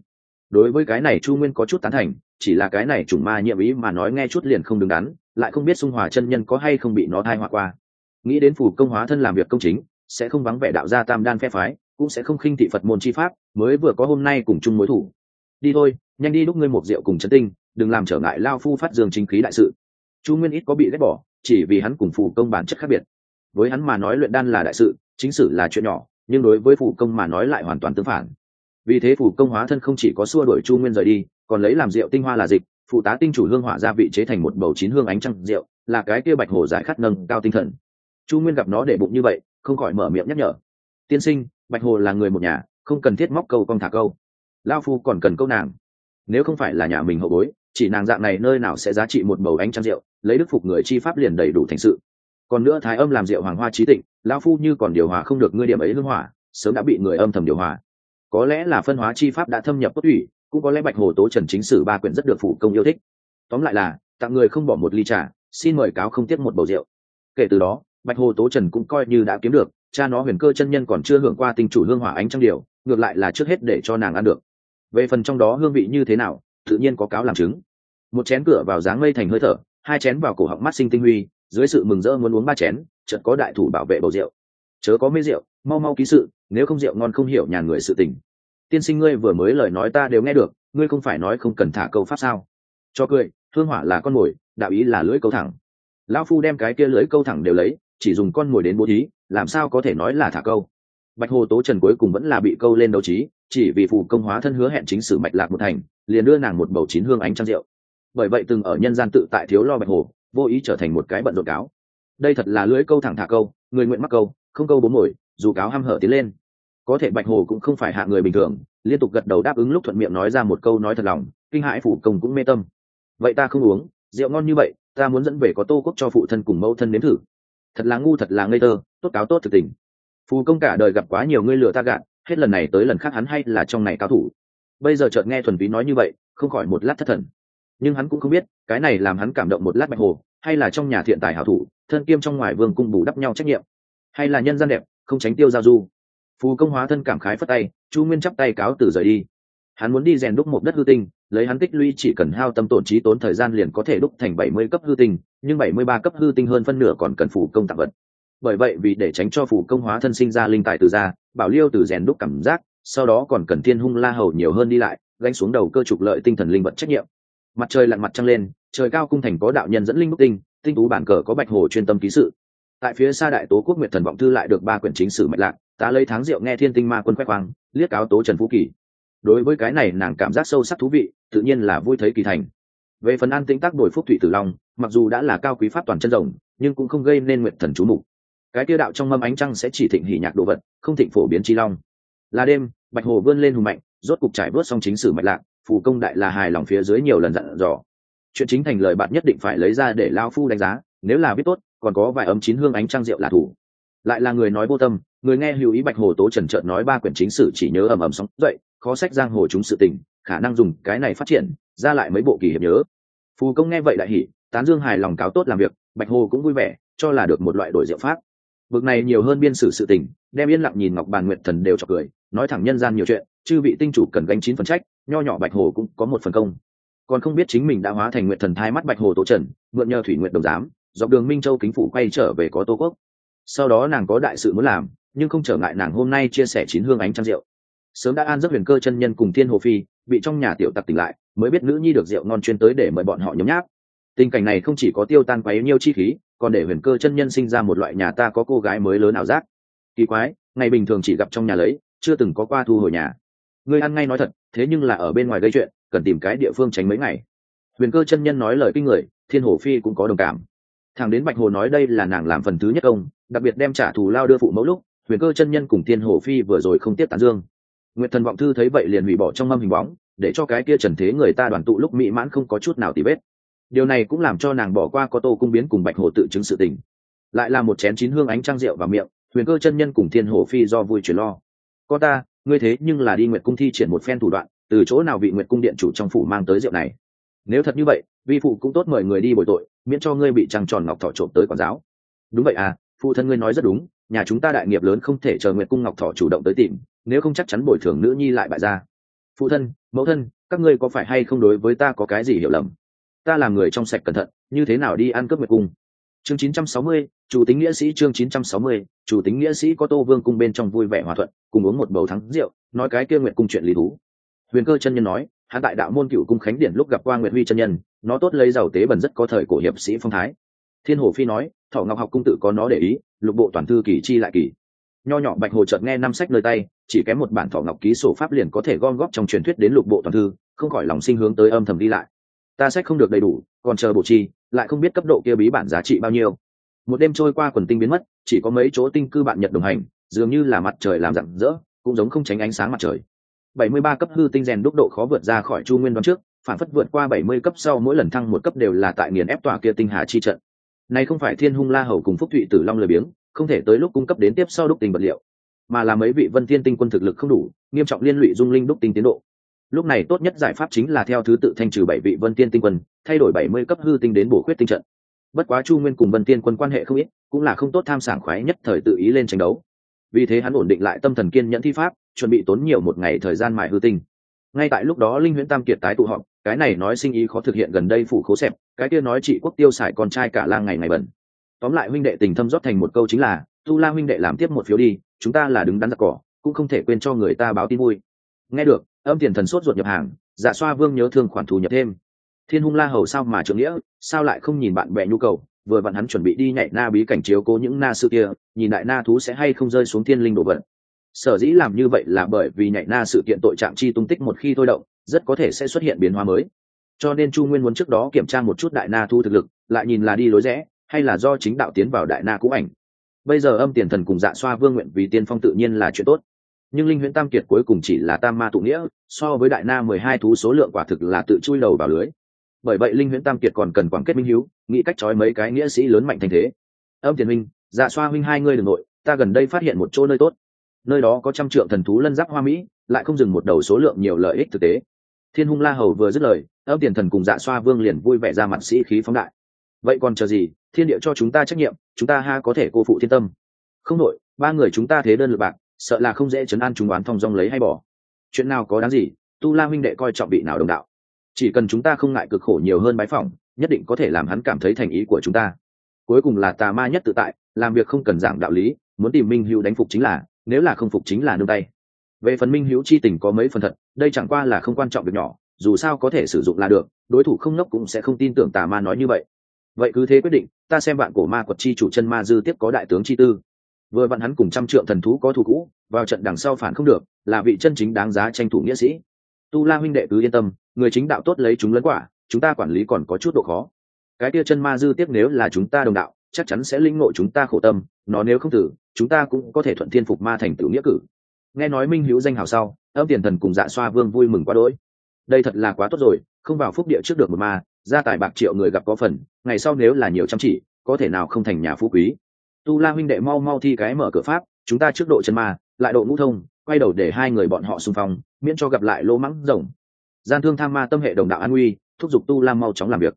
Đối với cái này chu nguyên có chút tán thành, chỉ là cái này chủng ma nhiệm ý mà nói nghe chút liền không đứng đắn, lại không biết xung hòa chân nhân có hay không bị nó thai họa qua. Nghĩ đến phù công hóa thân làm việc công chính, sẽ không vắng vẻ đạo gia tam đan phe phái, cũng sẽ không khinh thị phật môn chi pháp, mới vừa có hôm nay cùng chung mối thủ. Đi thôi, nhanh đi đúc ngươi một rượu cùng chân tinh đừng làm trở ngại lao phu phát dương chính khí đại sự. Chu nguyên ít có bị ghét bỏ, chỉ vì hắn cùng phù công bản chất khác biệt. Với hắn mà nói luyện đan là đại sự, chính sử là chuyện nhỏ, nhưng đối với phù công mà nói lại hoàn toàn tương phản. Vì thế phù công hóa thân không chỉ có xua đuổi chu nguyên rời đi, còn lấy làm rượu tinh hoa là dịch, phụ tá tinh chủ hương hỏa gia vị chế thành một bầu chín hương ánh trăng rượu, là cái kia bạch hồ giải khát nâng cao tinh thần. Chu nguyên gặp nó để bụng như vậy, không khỏi mở miệng nhắc nhở. Tiên sinh, bạch hồ là người một nhà, không cần thiết móc câu con thả câu. Lao phu còn cần câu nàng. Nếu không phải là nhà mình hậu bối chỉ nàng dạng này nơi nào sẽ giá trị một bầu ánh trăng rượu, lấy đức phục người chi pháp liền đầy đủ thành sự. Còn nữa thái âm làm rượu hoàng hoa trí tịnh lao phu như còn điều hòa không được ngươi điểm ấy hưng hỏa, sớm đã bị người âm thầm điều hòa. Có lẽ là phân hóa chi pháp đã thâm nhập cốt thủy cũng có lẽ bạch hồ tố trần chính sử ba quyển rất được phụ công yêu thích. Tóm lại là, tặng người không bỏ một ly trà, xin mời cáo không tiếc một bầu rượu. Kể từ đó, bạch hồ tố trần cũng coi như đã kiếm được, cha nó huyền cơ chân nhân còn chưa hưởng qua tình chủ hương hỏa ánh trong điều, ngược lại là trước hết để cho nàng ăn được. Về phần trong đó hương vị như thế nào tự nhiên có cáo làm chứng. Một chén cửa vào dáng mây thành hơi thở, hai chén vào cổ họng mắt sinh tinh huy, dưới sự mừng rỡ muốn uống ba chén, chợt có đại thủ bảo vệ bầu rượu. Chớ có mê rượu, mau mau ký sự, nếu không rượu ngon không hiểu nhà người sự tình. Tiên sinh ngươi vừa mới lời nói ta đều nghe được, ngươi không phải nói không cần thả câu pháp sao? Cho cười thương hỏa là con mồi, đạo ý là lưỡi câu thẳng. Lão phu đem cái kia lưỡi câu thẳng đều lấy, chỉ dùng con mồi đến bố thí, làm sao có thể nói là thả câu? Bạch hồ tố trần cuối cùng vẫn là bị câu lên đấu trí chỉ vì phù công hóa thân hứa hẹn chính sử mạch lạc một thành, liền đưa nàng một bầu chín hương ánh trăng rượu. Bởi vậy từng ở nhân gian tự tại thiếu lo bạch hồ, vô ý trở thành một cái bận rộn cáo. Đây thật là lưới câu thẳng thả câu, người nguyện mắc câu, không câu bốn mồi, dù cáo ham hở tiến lên. Có thể bạch hồ cũng không phải hạ người bình thường, liên tục gật đầu đáp ứng lúc thuận miệng nói ra một câu nói thật lòng, kinh hãi phủ công cũng mê tâm. Vậy ta không uống, rượu ngon như vậy, ta muốn dẫn về có tô quốc cho phụ thân cùng mẫu thân nếm thử. Thật là ngu thật là ngây tơ tốt cáo tốt thực tình. Phù công cả đời gặp quá nhiều ngươi lừa ta gạt hết lần này tới lần khác hắn hay là trong này cao thủ. Bây giờ chợt nghe thuần túy nói như vậy, không khỏi một lát thất thần. Nhưng hắn cũng không biết, cái này làm hắn cảm động một lát bạch hồ, hay là trong nhà thiện tài hảo thủ, thân kiêm trong ngoài vương cung bù đắp nhau trách nhiệm. Hay là nhân gian đẹp, không tránh tiêu giao du. Phù công hóa thân cảm khái phất tay, chu nguyên chắp tay cáo từ rời đi. Hắn muốn đi rèn đúc một đất hư tinh, lấy hắn tích lũy chỉ cần hao tâm tổn trí tốn thời gian liền có thể đúc thành bảy mươi cấp hư tinh, nhưng bảy mươi ba cấp hư tinh hơn phân nửa còn cần phù công tạm vật. Bởi vậy vì để tránh cho phù công hóa thân sinh ra linh tài từ ra bảo liêu từ rèn đúc cảm giác, sau đó còn cần thiên hung la hầu nhiều hơn đi lại, gánh xuống đầu cơ trục lợi tinh thần linh vật trách nhiệm. Mặt trời lặn mặt trăng lên, trời cao cung thành có đạo nhân dẫn linh đúc tinh tinh tú bản cờ có bạch hồ chuyên tâm ký sự. Tại phía xa đại tố quốc nguyệt thần vọng thư lại được ba quyển chính sử mạch lạc ta lấy tháng rượu nghe thiên tinh ma quân khoe khoang, liếc cáo tố trần phú kỳ. Đối với cái này nàng cảm giác sâu sắc thú vị, tự nhiên là vui thấy kỳ thành. Về phần an tĩnh tác đổi phúc thủy tử long, mặc dù đã là cao quý pháp toàn chân rồng, nhưng cũng không gây nên nguyện thần chú mục cái tiêu đạo trong mâm ánh trăng sẽ chỉ thịnh hỉ nhạc đồ vật, không thịnh phổ biến chi long. Là đêm, bạch hồ vươn lên hùng mạnh, rốt cục trải bớt xong chính sử mạch lạc, phù công đại là hài lòng phía dưới nhiều lần dặn dò. Chuyện chính thành lời bạn nhất định phải lấy ra để lao phu đánh giá, nếu là viết tốt, còn có vài ấm chín hương ánh trăng rượu là thủ. Lại là người nói vô tâm, người nghe hữu ý bạch hồ tố trần trợn nói ba quyển chính sử chỉ nhớ ầm ầm sóng dậy, khó sách giang hồ chúng sự tình, khả năng dùng cái này phát triển, ra lại mấy bộ kỳ hiệp nhớ. Phù công nghe vậy đại hỉ, tán dương hài lòng cáo tốt làm việc, bạch hồ cũng vui vẻ, cho là được một loại đổi diệu pháp vực này nhiều hơn biên sử sự tình, đem yên lặng nhìn ngọc bàn nguyệt thần đều chọc cười, nói thẳng nhân gian nhiều chuyện, chư vị tinh chủ cần gánh chín phần trách, nho nhỏ bạch hồ cũng có một phần công. Còn không biết chính mình đã hóa thành nguyệt thần thai mắt bạch hồ tố trần, mượn nhờ thủy nguyện đồng giám, dọc đường minh châu kính phủ quay trở về có tô quốc. Sau đó nàng có đại sự muốn làm, nhưng không trở ngại nàng hôm nay chia sẻ chín hương ánh trăm rượu. Sớm đã an giấc huyền cơ chân nhân cùng thiên hồ phi, bị trong nhà tiểu tặc tỉnh lại, mới biết nữ nhi được rượu ngon chuyên tới để mời bọn họ nhấm nháp. Tình cảnh này không chỉ có tiêu tan quá nhiêu chi khí còn để huyền cơ chân nhân sinh ra một loại nhà ta có cô gái mới lớn ảo giác. Kỳ quái, ngày bình thường chỉ gặp trong nhà lấy, chưa từng có qua thu hồi nhà. Ngươi ăn ngay nói thật, thế nhưng là ở bên ngoài gây chuyện, cần tìm cái địa phương tránh mấy ngày. Huyền cơ chân nhân nói lời kinh người, thiên hồ phi cũng có đồng cảm. Thằng đến bạch hồ nói đây là nàng làm phần thứ nhất ông, đặc biệt đem trả thù lao đưa phụ mẫu lúc, huyền cơ chân nhân cùng thiên hồ phi vừa rồi không tiếp tán dương. Nguyệt thần vọng thư thấy vậy liền hủy bỏ trong mâm hình bóng, để cho cái kia trần thế người ta đoàn tụ lúc mỹ mãn không có chút nào tì vết điều này cũng làm cho nàng bỏ qua có tô cung biến cùng bạch hồ tự chứng sự tình. Lại là một chén chín hương ánh trăng rượu vào miệng, huyền cơ chân nhân cùng thiên hồ phi do vui chuyển lo. Có ta, ngươi thế nhưng là đi nguyệt cung thi triển một phen thủ đoạn, từ chỗ nào vị nguyệt cung điện chủ trong phủ mang tới rượu này? Nếu thật như vậy, vi phụ cũng tốt mời người đi bồi tội, miễn cho ngươi bị trăng tròn ngọc thọ trộm tới quản giáo. Đúng vậy à phụ thân ngươi nói rất đúng, nhà chúng ta đại nghiệp lớn không thể chờ nguyệt cung ngọc thọ chủ động tới tìm, nếu không chắc chắn bồi thường nữ nhi lại bại ra phụ thân, mẫu thân, các ngươi có phải hay không đối với ta có cái gì hiểu lầm? Ta làm người trong sạch cẩn thận như thế nào đi ăn cướp nguyệt cung? Chương 960, chủ tính nghĩa sĩ chương 960, chủ tính nghĩa sĩ có tô vương cung bên trong vui vẻ hòa thuận cùng uống một bầu thắng rượu nói cái kia nguyệt cung chuyện lý thú. Huyền cơ chân nhân nói hắn tại đạo môn cựu cung khánh điển lúc gặp qua nguyệt huy chân nhân nó tốt lấy giàu tế bần rất có thời cổ hiệp sĩ phong thái. Thiên hồ phi nói thọ ngọc học cung tự có nó để ý lục bộ toàn thư kỳ chi lại kỳ. Nho nhỏ bạch hồ chợt nghe năm sách nơi tay chỉ kém một bản thọ ngọc ký sổ pháp liền có thể gom góp trong truyền thuyết đến lục bộ toàn thư không khỏi lòng sinh hướng tới âm thầm đi lại ta sách không được đầy đủ, còn chờ bổ chi lại không biết cấp độ kia bí bản giá trị bao nhiêu. Một đêm trôi qua quần tinh biến mất, chỉ có mấy chỗ tinh cư bạn nhật đồng hành, dường như là mặt trời làm rạng rỡ, cũng giống không tránh ánh sáng mặt trời. Bảy mươi ba cấp hư tinh rèn đúc độ khó vượt ra khỏi chu nguyên đoán trước, phản phất vượt qua bảy mươi cấp sau mỗi lần thăng một cấp đều là tại nghiền ép tòa kia tinh hà chi trận. Này không phải thiên hung la hầu cùng phúc thụy tử long lười biếng, không thể tới lúc cung cấp đến tiếp sau đúc tinh vật liệu, mà là mấy vị vân thiên tinh quân thực lực không đủ, nghiêm trọng liên lụy dung linh đúc tinh tiến độ lúc này tốt nhất giải pháp chính là theo thứ tự thanh trừ bảy vị vân tiên tinh quân, thay đổi bảy mươi cấp hư tinh đến bổ khuyết tinh trận. Bất quá chu nguyên cùng vân tiên quân quan hệ không ít, cũng là không tốt tham sảng khoái nhất thời tự ý lên tranh đấu. Vì thế hắn ổn định lại tâm thần kiên nhẫn thi pháp, chuẩn bị tốn nhiều một ngày thời gian mài hư tinh. Ngay tại lúc đó linh huyễn tam kiệt tái tụ họp, cái này nói sinh ý khó thực hiện gần đây phủ khố xẹp, cái kia nói trị quốc tiêu xài con trai cả lang ngày ngày bẩn. Tóm lại huynh đệ tình thâm rót thành một câu chính là, tu la huynh đệ làm tiếp một phiếu đi, chúng ta là đứng đắn giặc cỏ, cũng không thể quên cho người ta báo tin vui nghe được, âm tiền thần sốt ruột nhập hàng dạ xoa vương nhớ thương khoản thù nhập thêm. Thiên hung la hầu sao mà trưởng nghĩa, sao lại không nhìn bạn bè nhu cầu, vừa vặn hắn chuẩn bị đi nhảy na bí cảnh chiếu cố những na sư kia, nhìn đại na thú sẽ hay không rơi xuống thiên linh đồ vật. Sở dĩ làm như vậy là bởi vì nhảy na sự kiện tội trạng chi tung tích một khi thôi động, rất có thể sẽ xuất hiện biến hóa mới. Cho nên chu nguyên muốn trước đó kiểm tra một chút đại na thu thực lực, lại nhìn là đi lối rẽ, hay là do chính đạo tiến vào đại na cũ ảnh. Bây giờ âm tiền thần cùng dạ xoa vương nguyện vì tiên phong tự nhiên là chuyện tốt nhưng linh huyễn tam kiệt cuối cùng chỉ là tam ma tụ nghĩa, so với đại na mười hai thú số lượng quả thực là tự chui đầu vào lưới. Bởi vậy linh huyễn tam kiệt còn cần quảng kết minh hiếu, nghĩ cách trói mấy cái nghĩa sĩ lớn mạnh thành thế. Âm tiền minh dạ xoa huynh hai ngươi đ ư n g nội, ta gần đây phát hiện một chỗ nơi tốt. Nơi đó có trăm trượng thần thú lân giáp hoa mỹ, lại không dừng một đầu số lượng nhiều lợi ích thực tế. Thiên hung la hầu vừa dứt lời, âm tiền thần cùng dạ xoa vương liền vui vẻ ra mặt sĩ khí phóng đại. Vậy còn chờ gì? Thiên địa cho chúng ta trách nhiệm, chúng ta ha có thể cô phụ thiên tâm. Không nội, ba người chúng ta thế đơn lượt bạc sợ là không dễ chấn an chúng đoán thong dong lấy hay bỏ. Chuyện nào có đáng gì, tu la huynh đệ coi trọng vị nào đồng đạo. Chỉ cần chúng ta không ngại cực khổ nhiều hơn bái phỏng, nhất định có thể làm hắn cảm thấy thành ý của chúng ta. Cuối cùng là tà ma nhất tự tại, làm việc không cần giảng đạo lý, muốn tìm minh hữu đánh phục chính là, nếu là không phục chính là nương tay. Về phần minh hữu chi tình có mấy phần thật, đây chẳng qua là không quan trọng việc nhỏ, dù sao có thể sử dụng là được, đối thủ không ngốc cũng sẽ không tin tưởng tà ma nói như vậy. Vậy cứ thế quyết định, ta xem bạn cổ ma quật chi chủ chân ma dư tiếp có đại tướng chi tư vừa vặn hắn cùng trăm trượng thần thú có thủ cũ, vào trận đằng sau phản không được, là vị chân chính đáng giá tranh thủ nghĩa sĩ. Tu la huynh đệ cứ yên tâm, người chính đạo tốt lấy chúng lấn quả, chúng ta quản lý còn có chút độ khó. Cái kia chân ma dư tiếp nếu là chúng ta đồng đạo, chắc chắn sẽ linh ngộ chúng ta khổ tâm, nó nếu không tử, chúng ta cũng có thể thuận thiên phục ma thành tựu nghĩa cử. Nghe nói minh hữu danh hào sau, âm tiền thần cùng dạ xoa vương vui mừng quá đỗi. Đây thật là quá tốt rồi, không vào phúc địa trước được một ma, gia tài bạc triệu người gặp có phần, ngày sau nếu là nhiều chăm chỉ, có thể nào không thành nhà phú quý tu la huynh đệ mau mau thi cái mở cửa pháp, chúng ta trước độ chân ma, lại độ ngũ thông, quay đầu để hai người bọn họ xung phong, miễn cho gặp lại lỗ mắng rồng. Gian thương tham ma tâm hệ đồng đạo an uy thúc giục tu la mau chóng làm việc.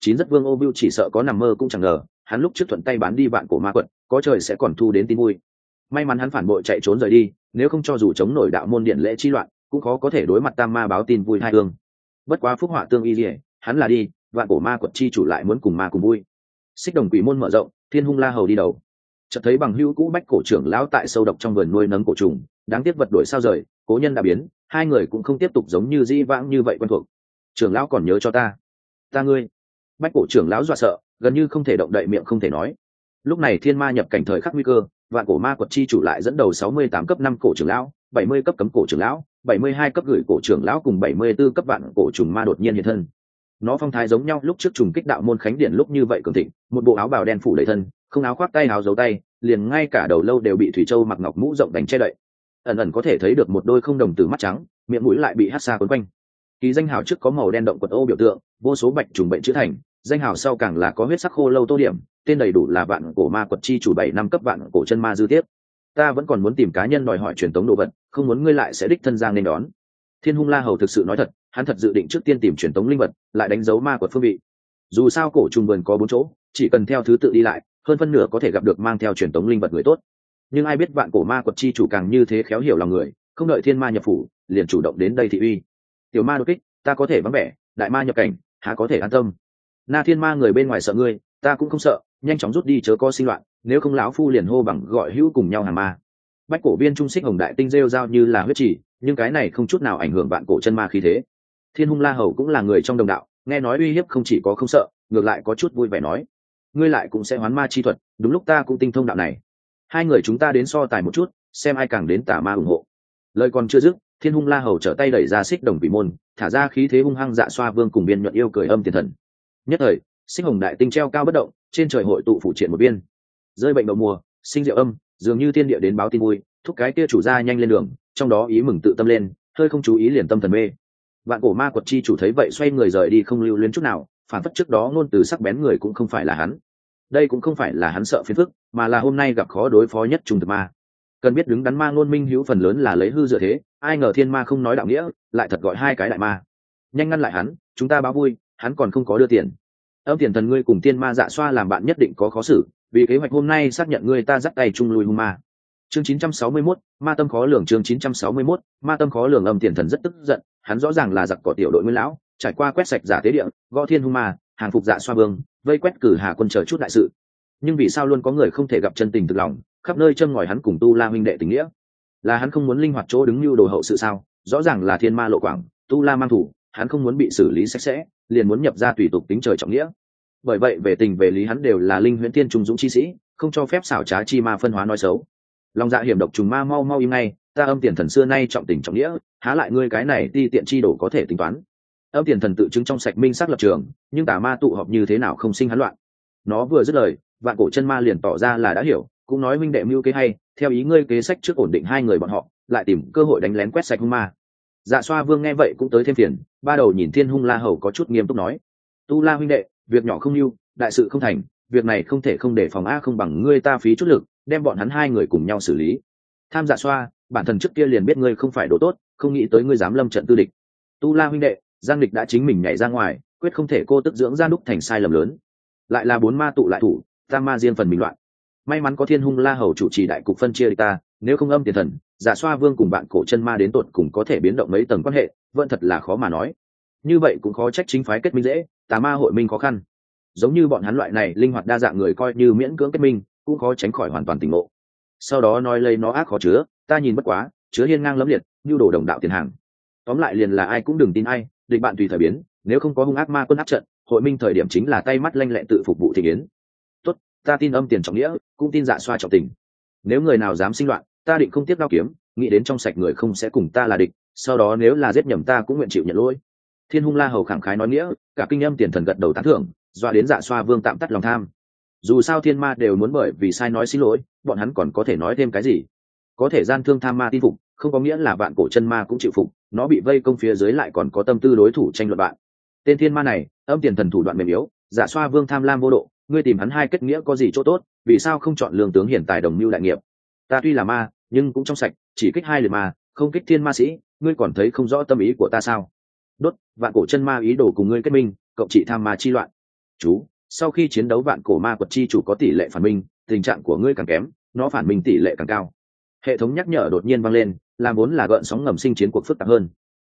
Chín rất vương ô bưu chỉ sợ có nằm mơ cũng chẳng ngờ, hắn lúc trước thuận tay bán đi vạn cổ ma quận có trời sẽ còn thu đến tin vui. May mắn hắn phản bội chạy trốn rời đi, nếu không cho dù chống nổi đạo môn điện lễ chi loạn, cũng khó có thể đối mặt tam ma báo tin vui hai thương bất quá phúc họa tương y dỉa hắn là đi, vạn cổ ma quật chi chủ lại muốn cùng ma cùng vui. Xích đồng quỷ môn mở rộng, thiên hung la hầu đi đầu chợt thấy bằng hữu cũ bách cổ trưởng lão tại sâu độc trong vườn nuôi nấng cổ trùng, đáng tiếc vật đổi sao rời, cố nhân đã biến, hai người cũng không tiếp tục giống như di vãng như vậy quen thuộc. Trưởng lão còn nhớ cho ta. Ta ngươi. Bách cổ trưởng lão dọa sợ, gần như không thể động đậy miệng không thể nói. Lúc này thiên ma nhập cảnh thời khắc nguy cơ, vạn cổ ma quật chi chủ lại dẫn đầu sáu mươi tám cấp năm cổ trưởng lão, bảy mươi cấp cấm cổ trưởng lão, bảy mươi hai cấp gửi cổ trưởng lão cùng bảy mươi 74 cấp vạn cổ trùng ma đột nhiên hiện thân. Nó phong thái giống nhau lúc trước trùng kích đạo môn khánh điển lúc như vậy cường thịnh, một bộ áo bào đen phủ đầy thân không áo khoác tay áo giấu tay, liền ngay cả đầu lâu đều bị thủy châu mặc ngọc mũ rộng đánh che đậy. Ẩn ẩn có thể thấy được một đôi không đồng từ mắt trắng, miệng mũi lại bị hát xa quấn quanh. Kỳ danh hào trước có màu đen động quật ô biểu tượng, vô số bạch trùng bệnh chữ thành, danh hào sau càng là có huyết sắc khô lâu tô điểm, tên đầy đủ là vạn cổ ma quật chi chủ bảy năm cấp vạn cổ chân ma dư tiếp. Ta vẫn còn muốn tìm cá nhân đòi hỏi truyền tống đồ vật, không muốn ngươi lại sẽ đích thân giang nên đón. Thiên hung la hầu thực sự nói thật, hắn thật dự định trước tiên tìm truyền tống linh vật, lại đánh dấu ma quật phương vị. Dù sao cổ trùng vườn có bốn chỗ, chỉ cần theo thứ tự đi lại hơn phân nửa có thể gặp được mang theo truyền tống linh vật người tốt. Nhưng ai biết vạn cổ ma quật chi chủ càng như thế khéo hiểu lòng người, không đợi thiên ma nhập phủ, liền chủ động đến đây thị uy. Tiểu ma đột kích, ta có thể vắng vẻ, đại ma nhập cảnh, há có thể an tâm. Na thiên ma người bên ngoài sợ ngươi, ta cũng không sợ, nhanh chóng rút đi chớ co sinh loạn, nếu không lão phu liền hô bằng gọi hữu cùng nhau hàng ma. Bách cổ viên trung xích hồng đại tinh rêu giao như là huyết chỉ nhưng cái này không chút nào ảnh hưởng vạn cổ chân ma khí thế. Thiên hung la hầu cũng là người trong đồng đạo, nghe nói uy hiếp không chỉ có không sợ, ngược lại có chút vui vẻ nói ngươi lại cũng sẽ hoán ma chi thuật, đúng lúc ta cũng tinh thông đạo này. Hai người chúng ta đến so tài một chút, xem ai càng đến tả ma ủng hộ. Lời còn chưa dứt, thiên hung la hầu trở tay đẩy ra xích đồng vị môn, thả ra khí thế hung hăng dạ xoa vương cùng biên nhuận yêu cười âm tiền thần. Nhất thời xích hồng đại tinh treo cao bất động, trên trời hội tụ phủ triển một biên. Rơi bệnh đậu mùa, sinh rượu âm, dường như thiên địa đến báo tin vui, thúc cái kia chủ ra nhanh lên đường, trong đó ý mừng tự tâm lên, hơi không chú ý liền tâm thần mê. Vạn cổ ma quật chi chủ thấy vậy xoay người rời đi không lưu luyến chút nào phản phất trước đó ngôn từ sắc bén người cũng không phải là hắn. Đây cũng không phải là hắn sợ phiền phức mà là hôm nay gặp khó đối phó nhất trùng thực ma. Cần biết đứng đắn ma ngôn minh hữu phần lớn là lấy hư dựa thế ai ngờ thiên ma không nói đạo nghĩa lại thật gọi hai cái đại ma. Nhanh ngăn lại hắn chúng ta báo vui hắn còn không có đưa tiền. Âm tiền thần ngươi cùng tiên ma dạ xoa làm bạn nhất định có khó xử vì kế hoạch hôm nay xác nhận ngươi ta dắt tay chung lui hung ma. Chương 961, ma tâm khó lường chương 961, ma tâm khó lường âm tiền thần rất tức giận hắn rõ ràng là giặc cỏ tiểu đội nguyên lão trải qua quét sạch giả tế địa, gõ thiên hung ma, hàng phục dạ xoa vương vây quét cử hà quân chờ chút đại sự. Nhưng vì sao luôn có người không thể gặp chân tình thực lòng, khắp nơi châm ngòi hắn cùng tu la huynh đệ tình nghĩa? Là hắn không muốn linh hoạt chỗ đứng như đồ hậu sự sao? Rõ ràng là thiên ma lộ quảng, tu la mang thủ, hắn không muốn bị xử lý sạch sẽ, liền muốn nhập ra tùy tục tính trời trọng nghĩa. Bởi vậy về tình về lý hắn đều là linh huyễn thiên trung dũng chi sĩ, không cho phép xảo trá chi ma phân hóa nói xấu. Lòng dạ hiểm độc trùng ma mau mau im ngay, ta âm tiền thần xưa nay trọng tình trọng nghĩa, há lại ngươi cái này ti tiện chi đổ có thể tính toán âm tiền thần tự chứng trong sạch minh sắc lập trường, nhưng tà ma tụ họp như thế nào không sinh hắn loạn. Nó vừa dứt lời, vạn cổ chân ma liền tỏ ra là đã hiểu, cũng nói minh đệ mưu kế hay, theo ý ngươi kế sách trước ổn định hai người bọn họ, lại tìm cơ hội đánh lén quét sạch hung ma. Dạ xoa vương nghe vậy cũng tới thêm phiền, ba đầu nhìn thiên hung la hầu có chút nghiêm túc nói, tu la huynh đệ, việc nhỏ không lưu, đại sự không thành, việc này không thể không để phòng a không bằng ngươi ta phí chút lực, đem bọn hắn hai người cùng nhau xử lý. Tham dạ xoa, bản thân trước kia liền biết ngươi không phải đồ tốt, không nghĩ tới ngươi dám lâm trận tư địch. Tu la huynh đệ giang địch đã chính mình nhảy ra ngoài, quyết không thể cô tức dưỡng ra đúc thành sai lầm lớn. Lại là bốn ma tụ lại thủ, tam ma riêng phần bình loạn. May mắn có thiên hung la hầu chủ trì đại cục phân chia ta, nếu không âm tiền thần, giả xoa vương cùng bạn cổ chân ma đến tột cùng có thể biến động mấy tầng quan hệ, vẫn thật là khó mà nói. Như vậy cũng khó trách chính phái kết minh dễ, tà ma hội minh khó khăn. Giống như bọn hắn loại này, linh hoạt đa dạng người coi như miễn cưỡng kết minh, cũng khó tránh khỏi hoàn toàn tỉnh ngộ. Sau đó nói lấy nó ác khó chứa, ta nhìn bất quá, chứa hiên ngang lấm liệt, như đồ đồng đạo tiền hàng. Tóm lại liền là ai cũng đừng tin ai địch bạn tùy thời biến, nếu không có hung ác ma quân áp trận, hội minh thời điểm chính là tay mắt lanh lẹ tự phục vụ thị kiến. Tốt, ta tin âm tiền trọng nghĩa, cũng tin dạ xoa trọng tình. Nếu người nào dám sinh loạn, ta định không tiếp đao kiếm, nghĩ đến trong sạch người không sẽ cùng ta là địch, sau đó nếu là giết nhầm ta cũng nguyện chịu nhận lỗi. Thiên hung la hầu khẳng khái nói nghĩa, cả kinh âm tiền thần gật đầu tán thưởng doa đến dạ xoa vương tạm tắt lòng tham. Dù sao thiên ma đều muốn bởi vì sai nói xin lỗi, bọn hắn còn có thể nói thêm cái gì? Có thể gian thương tham ma tin phục không có nghĩa là bạn cổ chân ma cũng chịu phục, nó bị vây công phía dưới lại còn có tâm tư đối thủ tranh luận bạn. Tên thiên ma này, âm tiền thần thủ đoạn mềm yếu, giả xoa vương tham lam vô độ, ngươi tìm hắn hai kết nghĩa có gì chỗ tốt, vì sao không chọn lương tướng hiển tài đồng mưu đại nghiệp? Ta tuy là ma, nhưng cũng trong sạch, chỉ kích hai lượt ma, không kích thiên ma sĩ, ngươi còn thấy không rõ tâm ý của ta sao? Đốt, vạn cổ chân ma ý đồ cùng ngươi kết minh, cộng trị tham ma chi loạn. Chú, sau khi chiến đấu vạn cổ ma quật chi chủ có tỷ lệ phản minh, tình trạng của ngươi càng kém, nó phản minh tỷ lệ càng cao. Hệ thống nhắc nhở đột nhiên vang lên làm vốn là gợn sóng ngầm sinh chiến cuộc phức tạp hơn.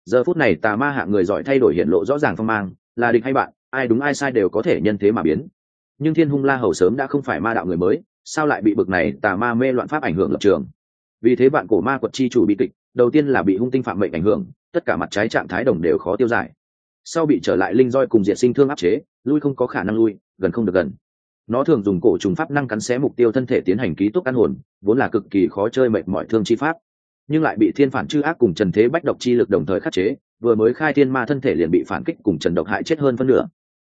Giờ phút này tà ma hạ người giỏi thay đổi hiện lộ rõ ràng phong mang, là địch hay bạn, ai đúng ai sai đều có thể nhân thế mà biến. Nhưng thiên hung la hầu sớm đã không phải ma đạo người mới, sao lại bị bực này tà ma mê loạn pháp ảnh hưởng lập trường? Vì thế bạn cổ ma quật chi chủ bị kịch, đầu tiên là bị hung tinh phạm mệnh ảnh hưởng, tất cả mặt trái trạng thái đồng đều khó tiêu giải. Sau bị trở lại linh roi cùng diệt sinh thương áp chế, lui không có khả năng lui, gần không được gần. Nó thường dùng cổ trùng pháp năng cắn xé mục tiêu thân thể tiến hành ký túc căn hồn, vốn là cực kỳ khó chơi mệt mọi thương chi pháp nhưng lại bị thiên phản chư ác cùng trần thế bách độc chi lực đồng thời khắc chế, vừa mới khai thiên ma thân thể liền bị phản kích cùng trần độc hại chết hơn phân nửa.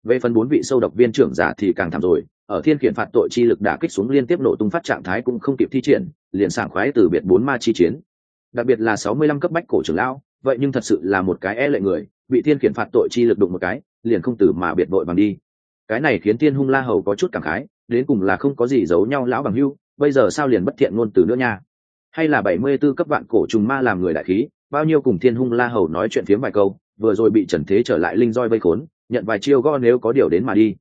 Về phần bốn vị sâu độc viên trưởng giả thì càng thảm rồi, ở thiên khiển phạt tội chi lực đã kích xuống liên tiếp nổ tung phát trạng thái cũng không kịp thi triển, liền sảng khoái từ biệt bốn ma chi chiến. Đặc biệt là sáu mươi lăm cấp bách cổ trưởng lão, vậy nhưng thật sự là một cái e lệ người, bị thiên khiển phạt tội chi lực đụng một cái, liền không tử mà biệt đội bằng đi. Cái này khiến tiên hung la hầu có chút cảm khái, đến cùng là không có gì giấu nhau lão bằng hưu, bây giờ sao liền bất thiện ngôn từ nữa nha? Hay là bảy mươi 74 cấp vạn cổ trùng ma làm người đại khí, bao nhiêu cùng thiên hung la hầu nói chuyện phiếm vài câu, vừa rồi bị trần thế trở lại linh roi vây khốn, nhận vài chiêu go nếu có điều đến mà đi.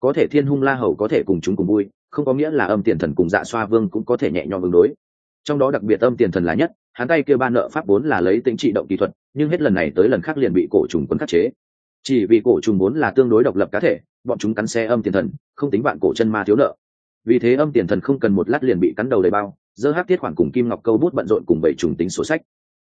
Có thể thiên hung la hầu có thể cùng chúng cùng vui, không có nghĩa là âm tiền thần cùng dạ xoa vương cũng có thể nhẹ nhõm ứng đối. Trong đó đặc biệt âm tiền thần là nhất, hắn tay kia ban nợ pháp vốn là lấy tính trị động kỹ thuật, nhưng hết lần này tới lần khác liền bị cổ trùng quấn khắc chế. Chỉ vì cổ trùng vốn là tương đối độc lập cá thể, bọn chúng cắn xe âm tiền thần, không tính bạn cổ chân ma thiếu nợ. Vì thế âm tiền thần không cần một lát liền bị cắn đầu đầy bao dơ hát tiết khoản cùng kim ngọc câu bút bận rộn cùng bảy trùng tính sổ sách.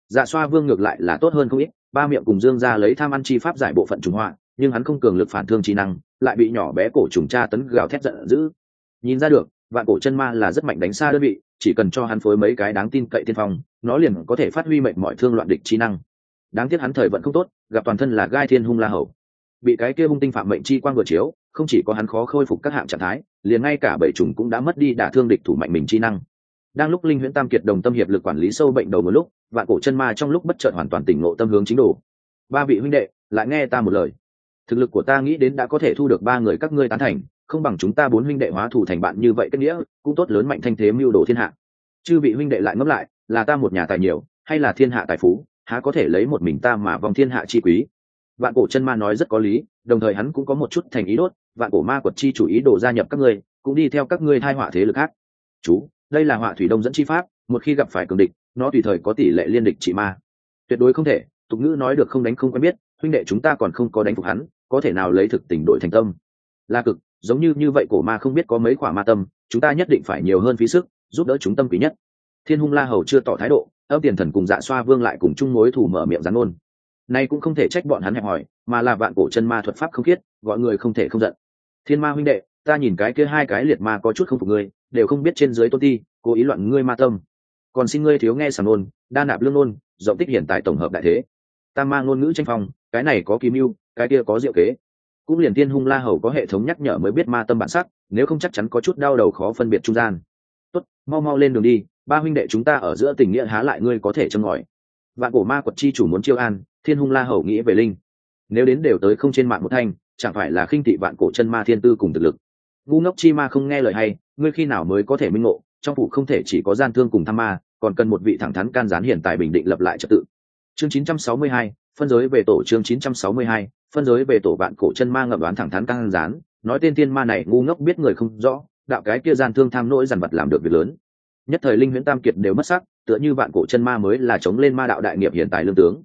Dạ xoa vương ngược lại là tốt hơn không ít, ba miệng cùng dương ra lấy tham ăn chi pháp giải bộ phận trùng họa, nhưng hắn không cường lực phản thương trí năng, lại bị nhỏ bé cổ trùng tra tấn gào thét giận dữ. Nhìn ra được, vạn cổ chân ma là rất mạnh đánh xa đơn vị, chỉ cần cho hắn phối mấy cái đáng tin cậy tiên phong, nó liền có thể phát huy mệnh mọi thương loạn địch trí năng. Đáng tiếc hắn thời vẫn không tốt, gặp toàn thân là gai thiên hung la hầu. Bị cái kia hung tinh phạm mệnh chi quang vừa chiếu, không chỉ có hắn khó khôi phục các hạng trạng thái, liền ngay cả bảy trùng cũng đã mất đi đả thương địch thủ mạnh mình chi năng đang lúc linh huyễn tam kiệt đồng tâm hiệp lực quản lý sâu bệnh đầu một lúc, vạn cổ chân ma trong lúc bất chợt hoàn toàn tỉnh ngộ tâm hướng chính đủ. ba vị huynh đệ, lại nghe ta một lời. Thực lực của ta nghĩ đến đã có thể thu được ba người các ngươi tán thành, không bằng chúng ta bốn huynh đệ hóa thủ thành bạn như vậy kết nghĩa, cũng tốt lớn mạnh thanh thế mưu đồ thiên hạ. Chư vị huynh đệ lại ngẫm lại, là ta một nhà tài nhiều, hay là thiên hạ tài phú, há có thể lấy một mình ta mà vòng thiên hạ chi quý? Vạn cổ chân ma nói rất có lý, đồng thời hắn cũng có một chút thành ý đốt, vạn cổ ma quật chi chủ ý đồ gia nhập các ngươi, cũng đi theo các ngươi thai họa thế lực khác. Chú đây là họa thủy đông dẫn chi pháp, một khi gặp phải cường địch, nó tùy thời có tỷ lệ liên địch trị ma. Tuyệt đối không thể, tục ngữ nói được không đánh không quen biết, huynh đệ chúng ta còn không có đánh phục hắn, có thể nào lấy thực tình đội thành tâm. La cực, giống như như vậy cổ ma không biết có mấy quả ma tâm, chúng ta nhất định phải nhiều hơn phí sức, giúp đỡ chúng tâm quý nhất. Thiên hung la hầu chưa tỏ thái độ, âm tiền thần cùng dạ xoa vương lại cùng chung mối thủ mở miệng rắn ôn nay cũng không thể trách bọn hắn hẹp hỏi mà là vạn cổ chân ma thuật pháp không khiết, gọi người không thể không giận. Thiên ma huynh đệ ta nhìn cái kia hai cái liệt ma có chút không phục ngươi, đều không biết trên dưới tôn ti, cố ý loạn ngươi ma tâm. Còn xin ngươi thiếu nghe sàng nôn, đa nạp lương nôn, rộng tích hiện tại tổng hợp đại thế. Ta mang ngôn ngữ tranh phong, cái này có kim mưu, cái kia có diệu kế. Cũng liền tiên hung la hầu có hệ thống nhắc nhở mới biết ma tâm bản sắc, nếu không chắc chắn có chút đau đầu khó phân biệt trung gian. Tốt, mau mau lên đường đi, ba huynh đệ chúng ta ở giữa tình nghĩa há lại ngươi có thể châm ngòi. Vạn cổ ma quật chi chủ muốn chiêu an, thiên hung la hầu nghĩ về linh. Nếu đến đều tới không trên mạng một thanh, chẳng phải là khinh thị vạn cổ chân ma thiên tư cùng thực lực ngu ngốc chi ma không nghe lời hay ngươi khi nào mới có thể minh ngộ trong phủ không thể chỉ có gian thương cùng tham ma còn cần một vị thẳng thắn can gián hiện tại bình định lập lại trật tự. Chương 962, phân giới về tổ chương 962, phân giới về tổ vạn cổ chân ma ngậm đoán thẳng thắn can gián nói tên tiên ma này ngu ngốc biết người không rõ đạo cái kia gian thương tham nỗi dằn vật làm được việc lớn. Nhất thời linh huyễn tam kiệt đều mất sắc tựa như vạn cổ chân ma mới là chống lên ma đạo đại nghiệp hiện tại lương tướng.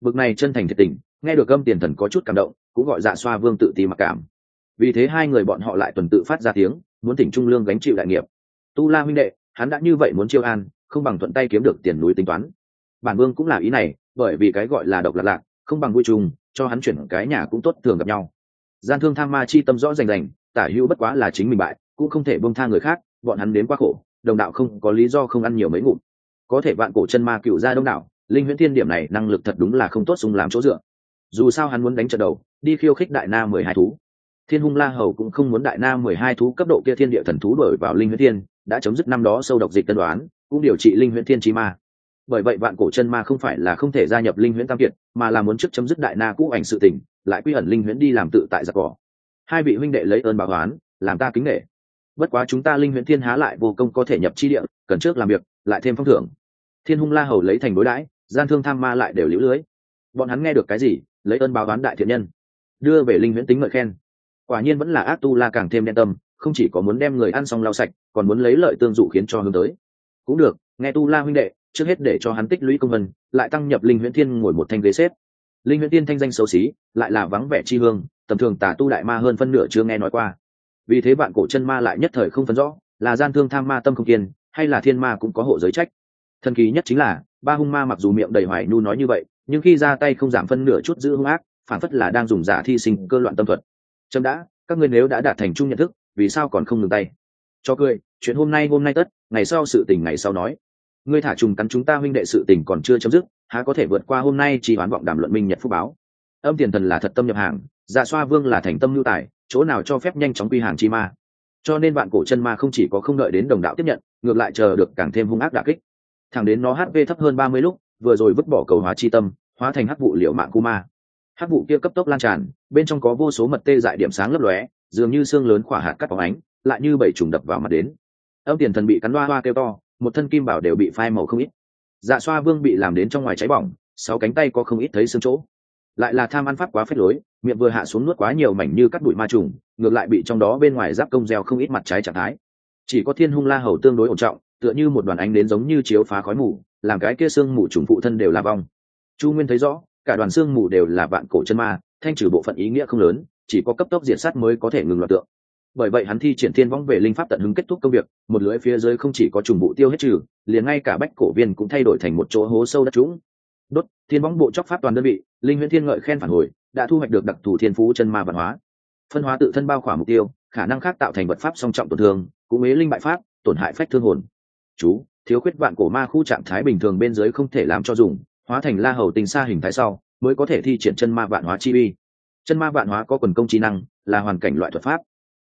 Bực này chân thành thiệt tình nghe được âm tiền thần có chút cảm động cũng gọi dạ xoa vương tự ti mặc cảm vì thế hai người bọn họ lại tuần tự phát ra tiếng, muốn tỉnh trung lương gánh chịu đại nghiệp. Tu la huynh đệ, hắn đã như vậy muốn chiêu an, không bằng thuận tay kiếm được tiền núi tính toán. Bản vương cũng là ý này, bởi vì cái gọi là độc lạc lạc, không bằng vui chung, cho hắn chuyển cái nhà cũng tốt thường gặp nhau. Gian thương tham ma chi tâm rõ rành rành, tả hữu bất quá là chính mình bại, cũng không thể bông tha người khác, bọn hắn đến quá khổ, đồng đạo không có lý do không ăn nhiều mấy ngụm. Có thể vạn cổ chân ma cựu ra đông đảo, linh huyễn thiên điểm này năng lực thật đúng là không tốt sung làm chỗ dựa. Dù sao hắn muốn đánh trận đầu, đi khiêu khích đại na mười hai thú thiên hung la hầu cũng không muốn đại Nam mười hai thú cấp độ kia thiên địa thần thú đổi vào linh huyễn thiên, đã chấm dứt năm đó sâu độc dịch tân đoán, cũng điều trị linh huyễn thiên chi ma. Bởi vậy vạn cổ chân ma không phải là không thể gia nhập linh huyễn tam kiệt, mà là muốn trước chấm dứt đại na cũ ảnh sự tình, lại quy ẩn linh huyễn đi làm tự tại giặc cỏ. Hai vị huynh đệ lấy ơn báo oán, làm ta kính nghệ bất quá chúng ta linh huyễn thiên há lại vô công có thể nhập chi địa, cần trước làm việc, lại thêm phong thưởng. Thiên hung la hầu lấy thành đối đãi, gian thương tham ma lại đều liễu lưới. Bọn hắn nghe được cái gì, lấy ơn báo oán đại thiện nhân. Đưa về linh huyễn tính ngợi khen quả nhiên vẫn là ác tu la càng thêm đen tâm, không chỉ có muốn đem người ăn xong lau sạch, còn muốn lấy lợi tương dụ khiến cho hướng tới. Cũng được, nghe tu la huynh đệ, trước hết để cho hắn tích lũy công vân, lại tăng nhập linh huyễn thiên ngồi một thanh ghế xếp. Linh huyễn thiên thanh danh xấu xí, lại là vắng vẻ chi hương, tầm thường tà tu đại ma hơn phân nửa chưa nghe nói qua. Vì thế bạn cổ chân ma lại nhất thời không phân rõ, là gian thương tham ma tâm không kiên, hay là thiên ma cũng có hộ giới trách. Thần kỳ nhất chính là, ba hung ma mặc dù miệng đầy hoài nhu nói như vậy, nhưng khi ra tay không giảm phân nửa chút giữ hung ác, phản phất là đang dùng giả thi sinh cơ loạn tâm thuật trâm đã, các ngươi nếu đã đạt thành chung nhận thức, vì sao còn không ngừng tay? Cho cười, chuyện hôm nay hôm nay tất, ngày sau sự tình ngày sau nói. Ngươi thả trùng cắn chúng ta huynh đệ sự tình còn chưa chấm dứt, há có thể vượt qua hôm nay chỉ hoán vọng đàm luận minh nhật phúc báo. Âm tiền thần là thật tâm nhập hàng dạ xoa vương là thành tâm lưu tài, chỗ nào cho phép nhanh chóng quy hàng chi ma. Cho nên bạn cổ chân ma không chỉ có không đợi đến đồng đạo tiếp nhận, ngược lại chờ được càng thêm hung ác đà kích. Thẳng đến nó hv thấp hơn ba mươi lúc, vừa rồi vứt bỏ cầu hóa chi tâm, hóa thành hắc vụ liệu mạng cu ma hắc vụ kia cấp tốc lan tràn, bên trong có vô số mật tê dại điểm sáng lấp lóe, dường như xương lớn khỏa hạt cắt bóng ánh, lại như bảy trùng đập vào mặt đến. Âm tiền thần bị cắn loa hoa kêu to, một thân kim bảo đều bị phai màu không ít. Dạ xoa vương bị làm đến trong ngoài cháy bỏng, sáu cánh tay có không ít thấy xương chỗ. Lại là tham ăn pháp quá phết lối, miệng vừa hạ xuống nuốt quá nhiều mảnh như cắt bụi ma trùng, ngược lại bị trong đó bên ngoài giáp công gieo không ít mặt trái trạng thái. Chỉ có thiên hung la hầu tương đối ổn trọng, tựa như một đoàn ánh đến giống như chiếu phá khói mù, làm cái kia xương mù trùng phụ thân đều là vong. Chu nguyên thấy rõ cả đoàn xương mù đều là vạn cổ chân ma, thanh trừ bộ phận ý nghĩa không lớn, chỉ có cấp tốc diệt sát mới có thể ngừng loạt tượng. Bởi vậy hắn thi triển thiên võng về linh pháp tận hứng kết thúc công việc, một lưỡi phía dưới không chỉ có trùng vụ tiêu hết trừ, liền ngay cả bách cổ viên cũng thay đổi thành một chỗ hố sâu đất trũng. Đốt, thiên võng bộ chóc pháp toàn đơn vị, linh huyễn thiên ngợi khen phản hồi, đã thu hoạch được đặc thù thiên phú chân ma văn hóa. Phân hóa tự thân bao khỏa mục tiêu, khả năng khác tạo thành vật pháp song trọng tổn thương, cũng ế linh bại pháp, tổn hại phách thương hồn. Chú, thiếu khuyết vạn cổ ma khu trạng thái bình thường bên dưới không thể làm cho dùng hóa thành la hầu tình xa hình thái sau, mới có thể thi triển chân ma vạn hóa chi uy. Chân ma vạn hóa có quần công trí năng, là hoàn cảnh loại thuật pháp.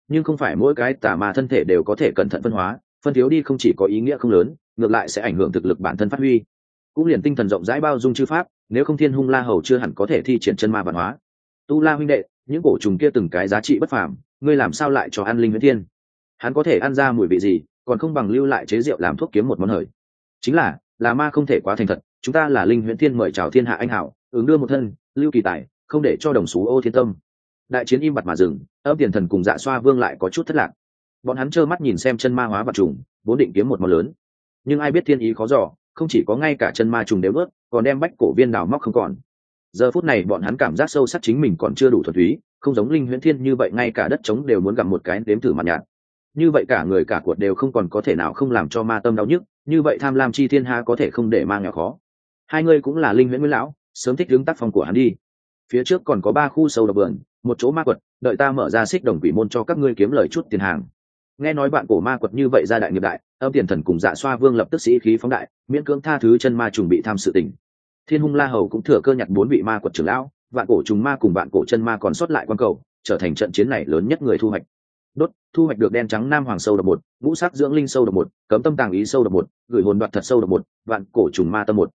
Nhưng không phải mỗi cái tà ma thân thể đều có thể cẩn thận phân hóa, phân thiếu đi không chỉ có ý nghĩa không lớn, ngược lại sẽ ảnh hưởng thực lực bản thân phát huy. Cũng liền tinh thần rộng rãi bao dung chư pháp, nếu không thiên hung la hầu chưa hẳn có thể thi triển chân ma vạn hóa. Tu la huynh đệ, những cổ trùng kia từng cái giá trị bất phàm, ngươi làm sao lại cho ăn linh huyễn thiên? Hắn có thể ăn ra mùi vị gì, còn không bằng lưu lại chế rượu làm thuốc kiếm một món hời. Chính là là ma không thể quá thành thật chúng ta là linh huyễn thiên mời chào thiên hạ anh hảo, ứng đưa một thân, lưu kỳ tài, không để cho đồng xú ô thiên tâm. Đại chiến im bặt mà dừng, âm tiền thần cùng dạ xoa vương lại có chút thất lạc. Bọn hắn trơ mắt nhìn xem chân ma hóa vật trùng, vốn định kiếm một món lớn. Nhưng ai biết thiên ý khó dò, không chỉ có ngay cả chân ma trùng đều ướt, còn đem bách cổ viên đào móc không còn. Giờ phút này bọn hắn cảm giác sâu sắc chính mình còn chưa đủ thuần túy, không giống linh huyễn thiên như vậy ngay cả đất trống đều muốn gặp một cái đếm thử mặt nhạt. Như vậy cả người cả cuộc đều không còn có thể nào không làm cho ma tâm đau nhức, như vậy tham lam chi thiên ha có thể không để ma nghèo khó hai ngươi cũng là linh huyễn nguyễn lão, sớm thích đứng tác phong của hắn đi. Phía trước còn có ba khu sâu độc vườn, một chỗ ma quật, đợi ta mở ra xích đồng quỷ môn cho các ngươi kiếm lời chút tiền hàng. Nghe nói bạn cổ ma quật như vậy ra đại nghiệp đại, âm tiền thần cùng dạ xoa vương lập tức sĩ khí phóng đại, miễn cưỡng tha thứ chân ma trùng bị tham sự tình. Thiên hung la hầu cũng thừa cơ nhặt bốn vị ma quật trưởng lão, vạn cổ trùng ma cùng vạn cổ chân ma còn sót lại quan cầu, trở thành trận chiến này lớn nhất người thu hoạch. Đốt, thu hoạch được đen trắng nam hoàng sâu độc một, ngũ sắc dưỡng linh sâu độc một, cấm tâm tàng ý sâu độc một, gửi hồn đoạt thật sâu độc một, vạn cổ trùng ma tâm một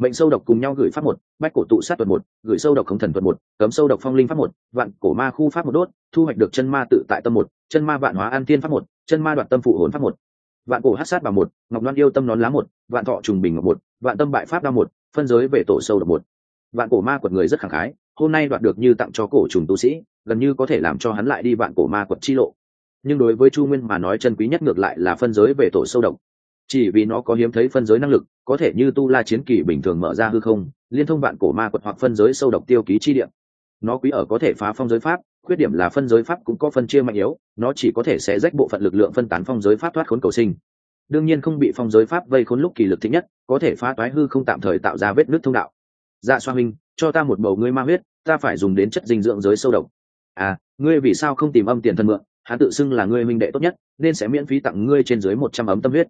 mệnh sâu độc cùng nhau gửi pháp một, bách cổ tụ sát tuần một, gửi sâu độc không thần tuần một, cấm sâu độc phong linh pháp một, vạn cổ ma khu pháp một đốt, thu hoạch được chân ma tự tại tâm một, chân ma vạn hóa an tiên pháp một, chân ma đoạt tâm phụ hồn pháp một. Vạn cổ hát sát vào một, ngọc loan yêu tâm nón lá một, vạn thọ trùng bình ngọc một, vạn tâm bại pháp đa một, phân giới về tổ sâu độc một. Vạn cổ ma quật người rất khẳng khái, hôm nay đoạt được như tặng cho cổ trùng tu sĩ, gần như có thể làm cho hắn lại đi vạn cổ ma quật chi lộ. Nhưng đối với chu nguyên mà nói chân quý nhất ngược lại là phân giới về tổ sâu độc chỉ vì nó có hiếm thấy phân giới năng lực, có thể như tu la chiến kỳ bình thường mở ra hư không, liên thông vạn cổ ma quật hoặc phân giới sâu độc tiêu ký chi điểm. Nó quý ở có thể phá phong giới pháp, khuyết điểm là phân giới pháp cũng có phân chia mạnh yếu, nó chỉ có thể sẽ rách bộ phận lực lượng phân tán phong giới pháp thoát khốn cầu sinh. Đương nhiên không bị phong giới pháp vây khốn lúc kỳ lực thích nhất, có thể phá toái hư không tạm thời tạo ra vết nước thông đạo. Dạ xoa minh, cho ta một bầu ngươi ma huyết, ta phải dùng đến chất dinh dưỡng giới sâu độc. À ngươi vì sao không tìm âm tiền thân mượn? Hắn tự xưng là ngươi minh đệ tốt nhất, nên sẽ miễn phí tặng ngươi trên dưới một trăm ấm tâm huyết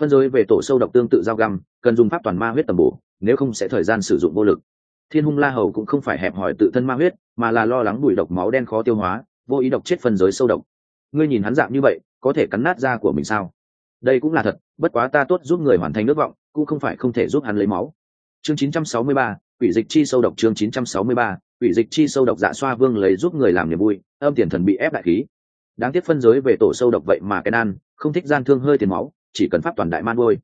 phân giới về tổ sâu độc tương tự giao găm cần dùng pháp toàn ma huyết tầm bổ nếu không sẽ thời gian sử dụng vô lực. Thiên hung la hầu cũng không phải hẹp hỏi tự thân ma huyết mà là lo lắng bụi độc máu đen khó tiêu hóa vô ý độc chết phân giới sâu độc. Ngươi nhìn hắn dạng như vậy có thể cắn nát da của mình sao? Đây cũng là thật bất quá ta tốt giúp người hoàn thành nước vọng cũng không phải không thể giúp hắn lấy máu. Chương 963, quỷ dịch chi sâu độc chương 963, quỷ dịch chi sâu độc dạ xoa vương lấy giúp người làm niềm vui âm tiền thần bị ép đại khí. Đáng tiếc phân giới về tổ sâu độc vậy mà cái nan không thích gian thương hơi tiền máu chỉ cần pháp toàn đại man ngôi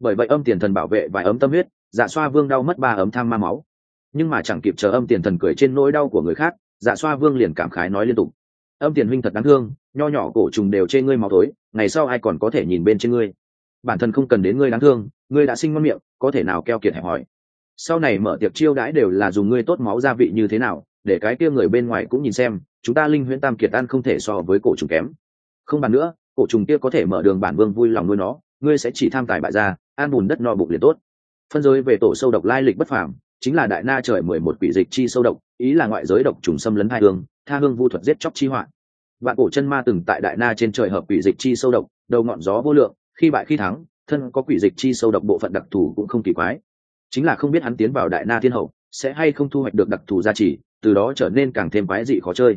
bởi vậy âm tiền thần bảo vệ vài ấm tâm huyết dạ xoa vương đau mất ba ấm tham ma máu. Nhưng mà chẳng kịp chờ âm tiền thần cười trên nỗi đau của người khác dạ xoa vương liền cảm khái nói liên tục. Âm tiền huynh thật đáng thương, nho nhỏ cổ trùng đều trên ngươi máu tối ngày sau ai còn có thể nhìn bên trên ngươi? Bản thân không cần đến ngươi đáng thương, ngươi đã sinh ngon miệng, có thể nào keo kiệt hẹp hỏi sau này mở tiệc chiêu đãi đều là dùng ngươi tốt máu gia vị như thế nào, để cái kia người bên ngoài cũng nhìn xem, chúng ta linh huyễn tam kiệt ăn không thể so với cổ trùng kém. Không bàn nữa cổ trùng kia có thể mở đường bản vương vui lòng nuôi nó, ngươi sẽ chỉ tham tài bại ra an bùn đất no bụng liền tốt. Phân giới về tổ sâu độc lai lịch bất phàm, chính là đại na trời mười một quỷ dịch chi sâu độc, ý là ngoại giới độc trùng xâm lấn hai hương, tha hương vu thuật giết chóc chi hoạn vạn cổ chân ma từng tại đại na trên trời hợp quỷ dịch chi sâu độc, đầu ngọn gió vô lượng, khi bại khi thắng, thân có quỷ dịch chi sâu độc bộ phận đặc thù cũng không kỳ quái. Chính là không biết hắn tiến vào đại na thiên hậu, sẽ hay không thu hoạch được đặc thù gia trì, từ đó trở nên càng thêm quái dị khó chơi.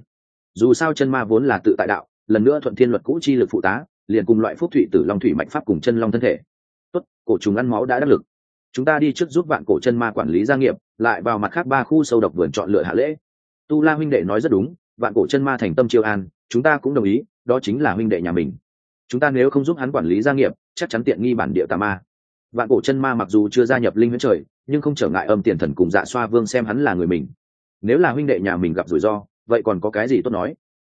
Dù sao chân ma vốn là tự tại đạo lần nữa thuận thiên luật cũ chi lực phụ tá, liền cùng loại phúc thủy tử long thủy mạnh pháp cùng chân long thân thể. Tốt, cổ trùng ăn máu đã đắc lực. Chúng ta đi trước giúp vạn cổ chân ma quản lý gia nghiệp, lại vào mặt khác ba khu sâu độc vườn chọn lựa hạ lễ. Tu la huynh đệ nói rất đúng, vạn cổ chân ma thành tâm chiêu an, chúng ta cũng đồng ý, đó chính là huynh đệ nhà mình. Chúng ta nếu không giúp hắn quản lý gia nghiệp, chắc chắn tiện nghi bản địa tà ma. Vạn cổ chân ma mặc dù chưa gia nhập linh huyễn trời, nhưng không trở ngại âm tiền thần cùng dạ xoa vương xem hắn là người mình. Nếu là huynh đệ nhà mình gặp rủi ro, vậy còn có cái gì tốt nói?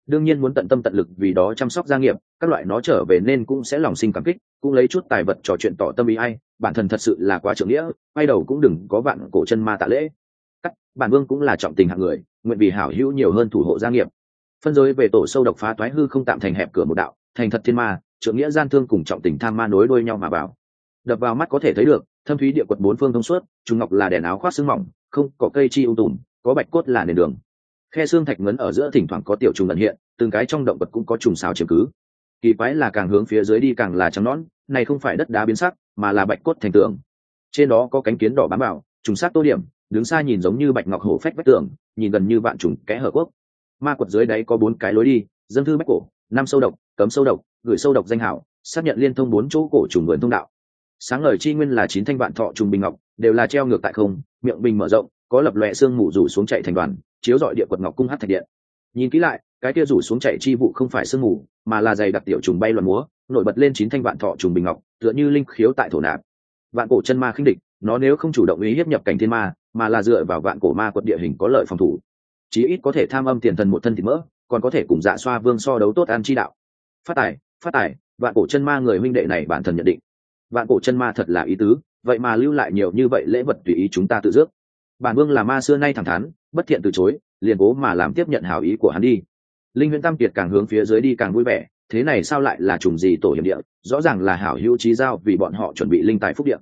Đương nhiên muốn tận tâm tận lực vì đó chăm sóc gia nghiệp, các loại nó trở về nên cũng sẽ lòng sinh cảm kích, cũng lấy chút tài vật trò chuyện tỏ tâm ý ai bản thân thật sự là quá trưởng nghĩa, quay đầu cũng đừng có vạn cổ chân ma tạ lễ. Cắt, bản vương cũng là trọng tình hạng người, nguyện vì hảo hữu nhiều hơn thủ hộ gia nghiệp. Phân giới về tổ sâu độc phá toái hư không tạm thành hẹp cửa một đạo, thành thật thiên ma, trưởng nghĩa gian thương cùng trọng tình tham ma nối đuôi nhau mà vào. Đập vào mắt có thể thấy được, thâm thúy địa quật bốn phương thông suốt trung ngọc là đèn áo khoác xương mỏng, không có cây chi ưu tùm, có bạch cốt là nền đường khe xương thạch ngấn ở giữa thỉnh thoảng có tiểu trùng ẩn hiện, từng cái trong động vật cũng có trùng xào chiếm cứ. Kỳ quái là càng hướng phía dưới đi càng là trắng nón này không phải đất đá biến sắc, mà là bạch cốt thành tượng. trên đó có cánh kiến đỏ bám vào, trùng sát tô điểm, đứng xa nhìn giống như bạch ngọc hổ phách vách tường, nhìn gần như vạn trùng kẽ hở quốc. Ma quật dưới đáy có bốn cái lối đi, dân thư bách cổ, năm sâu độc, cấm sâu độc, gửi sâu độc danh hảo, xác nhận liên thông bốn chỗ cổ trùng vườn thông đạo. Sáng ngời chi nguyên là chín thanh vạn thọ trùng bình ngọc, đều là treo ngược tại không, miệng bình mở rộng, có lập lòe xương mù rủ xuống chạy thành đoàn chiếu dọi địa quật ngọc cung hát thạch điện. Nhìn kỹ lại, cái kia rủ xuống chạy chi vụ không phải sương mù, mà là dày đặc tiểu trùng bay loạn múa, nổi bật lên chín thanh vạn thọ trùng bình ngọc, tựa như linh khiếu tại thổ nạp. Vạn cổ chân ma khinh địch, nó nếu không chủ động ý hiếp nhập cảnh thiên ma, mà là dựa vào vạn cổ ma quật địa hình có lợi phòng thủ. Chí ít có thể tham âm tiền thần một thân thịt mỡ, còn có thể cùng dạ xoa vương so đấu tốt an chi đạo. Phát tài phát tài, vạn cổ chân ma người huynh đệ này bản thần nhận định. Vạn cổ chân ma thật là ý tứ, vậy mà lưu lại nhiều như vậy lễ vật tùy ý chúng ta tự dước bản vương là ma xưa nay thẳng thắn bất thiện từ chối, liền cố mà làm tiếp nhận hảo ý của hắn đi. Linh huyễn tam kiệt càng hướng phía dưới đi càng vui vẻ, thế này sao lại là trùng gì tổ hiểm địa, rõ ràng là hảo hữu trí giao vì bọn họ chuẩn bị linh tài phúc địa.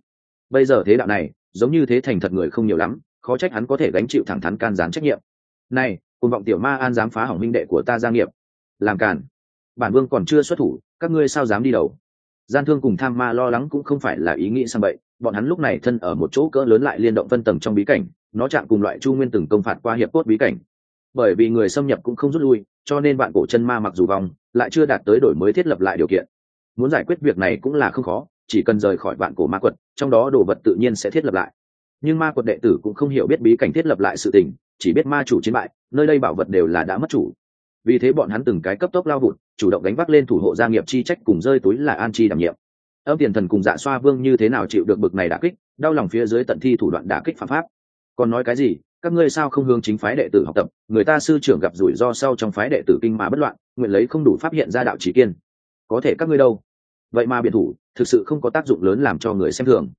Bây giờ thế đạo này, giống như thế thành thật người không nhiều lắm, khó trách hắn có thể gánh chịu thẳng thắn can gián trách nhiệm. Này cùng vọng tiểu ma an dám phá hỏng minh đệ của ta gia nghiệp. Làm càn. Bản vương còn chưa xuất thủ, các ngươi sao dám đi đầu? Gian thương cùng tham ma lo lắng cũng không phải là ý nghĩ sang bậy, bọn hắn lúc này thân ở một chỗ cỡ lớn lại liên động phân tầng trong bí cảnh nó chạm cùng loại chu nguyên từng công phạt qua hiệp cốt bí cảnh. Bởi vì người xâm nhập cũng không rút lui, cho nên bạn cổ chân ma mặc dù vòng, lại chưa đạt tới đổi mới thiết lập lại điều kiện. Muốn giải quyết việc này cũng là không khó, chỉ cần rời khỏi bạn cổ ma quật, trong đó đồ vật tự nhiên sẽ thiết lập lại. Nhưng ma quật đệ tử cũng không hiểu biết bí cảnh thiết lập lại sự tình, chỉ biết ma chủ chiến bại, nơi đây bảo vật đều là đã mất chủ. Vì thế bọn hắn từng cái cấp tốc lao vụt, chủ động đánh vác lên thủ hộ gia nghiệp chi trách cùng rơi túi là an chi đảm nhiệm. Âm tiền thần cùng dạ xoa vương như thế nào chịu được bực này đả kích, đau lòng phía dưới tận thi thủ đoạn đả kích phạm pháp còn nói cái gì? Các ngươi sao không hướng chính phái đệ tử học tập? Người ta sư trưởng gặp rủi ro sau trong phái đệ tử kinh mà bất loạn, nguyện lấy không đủ phát hiện ra đạo trí kiên. Có thể các ngươi đâu? Vậy mà biện thủ, thực sự không có tác dụng lớn làm cho người xem thường.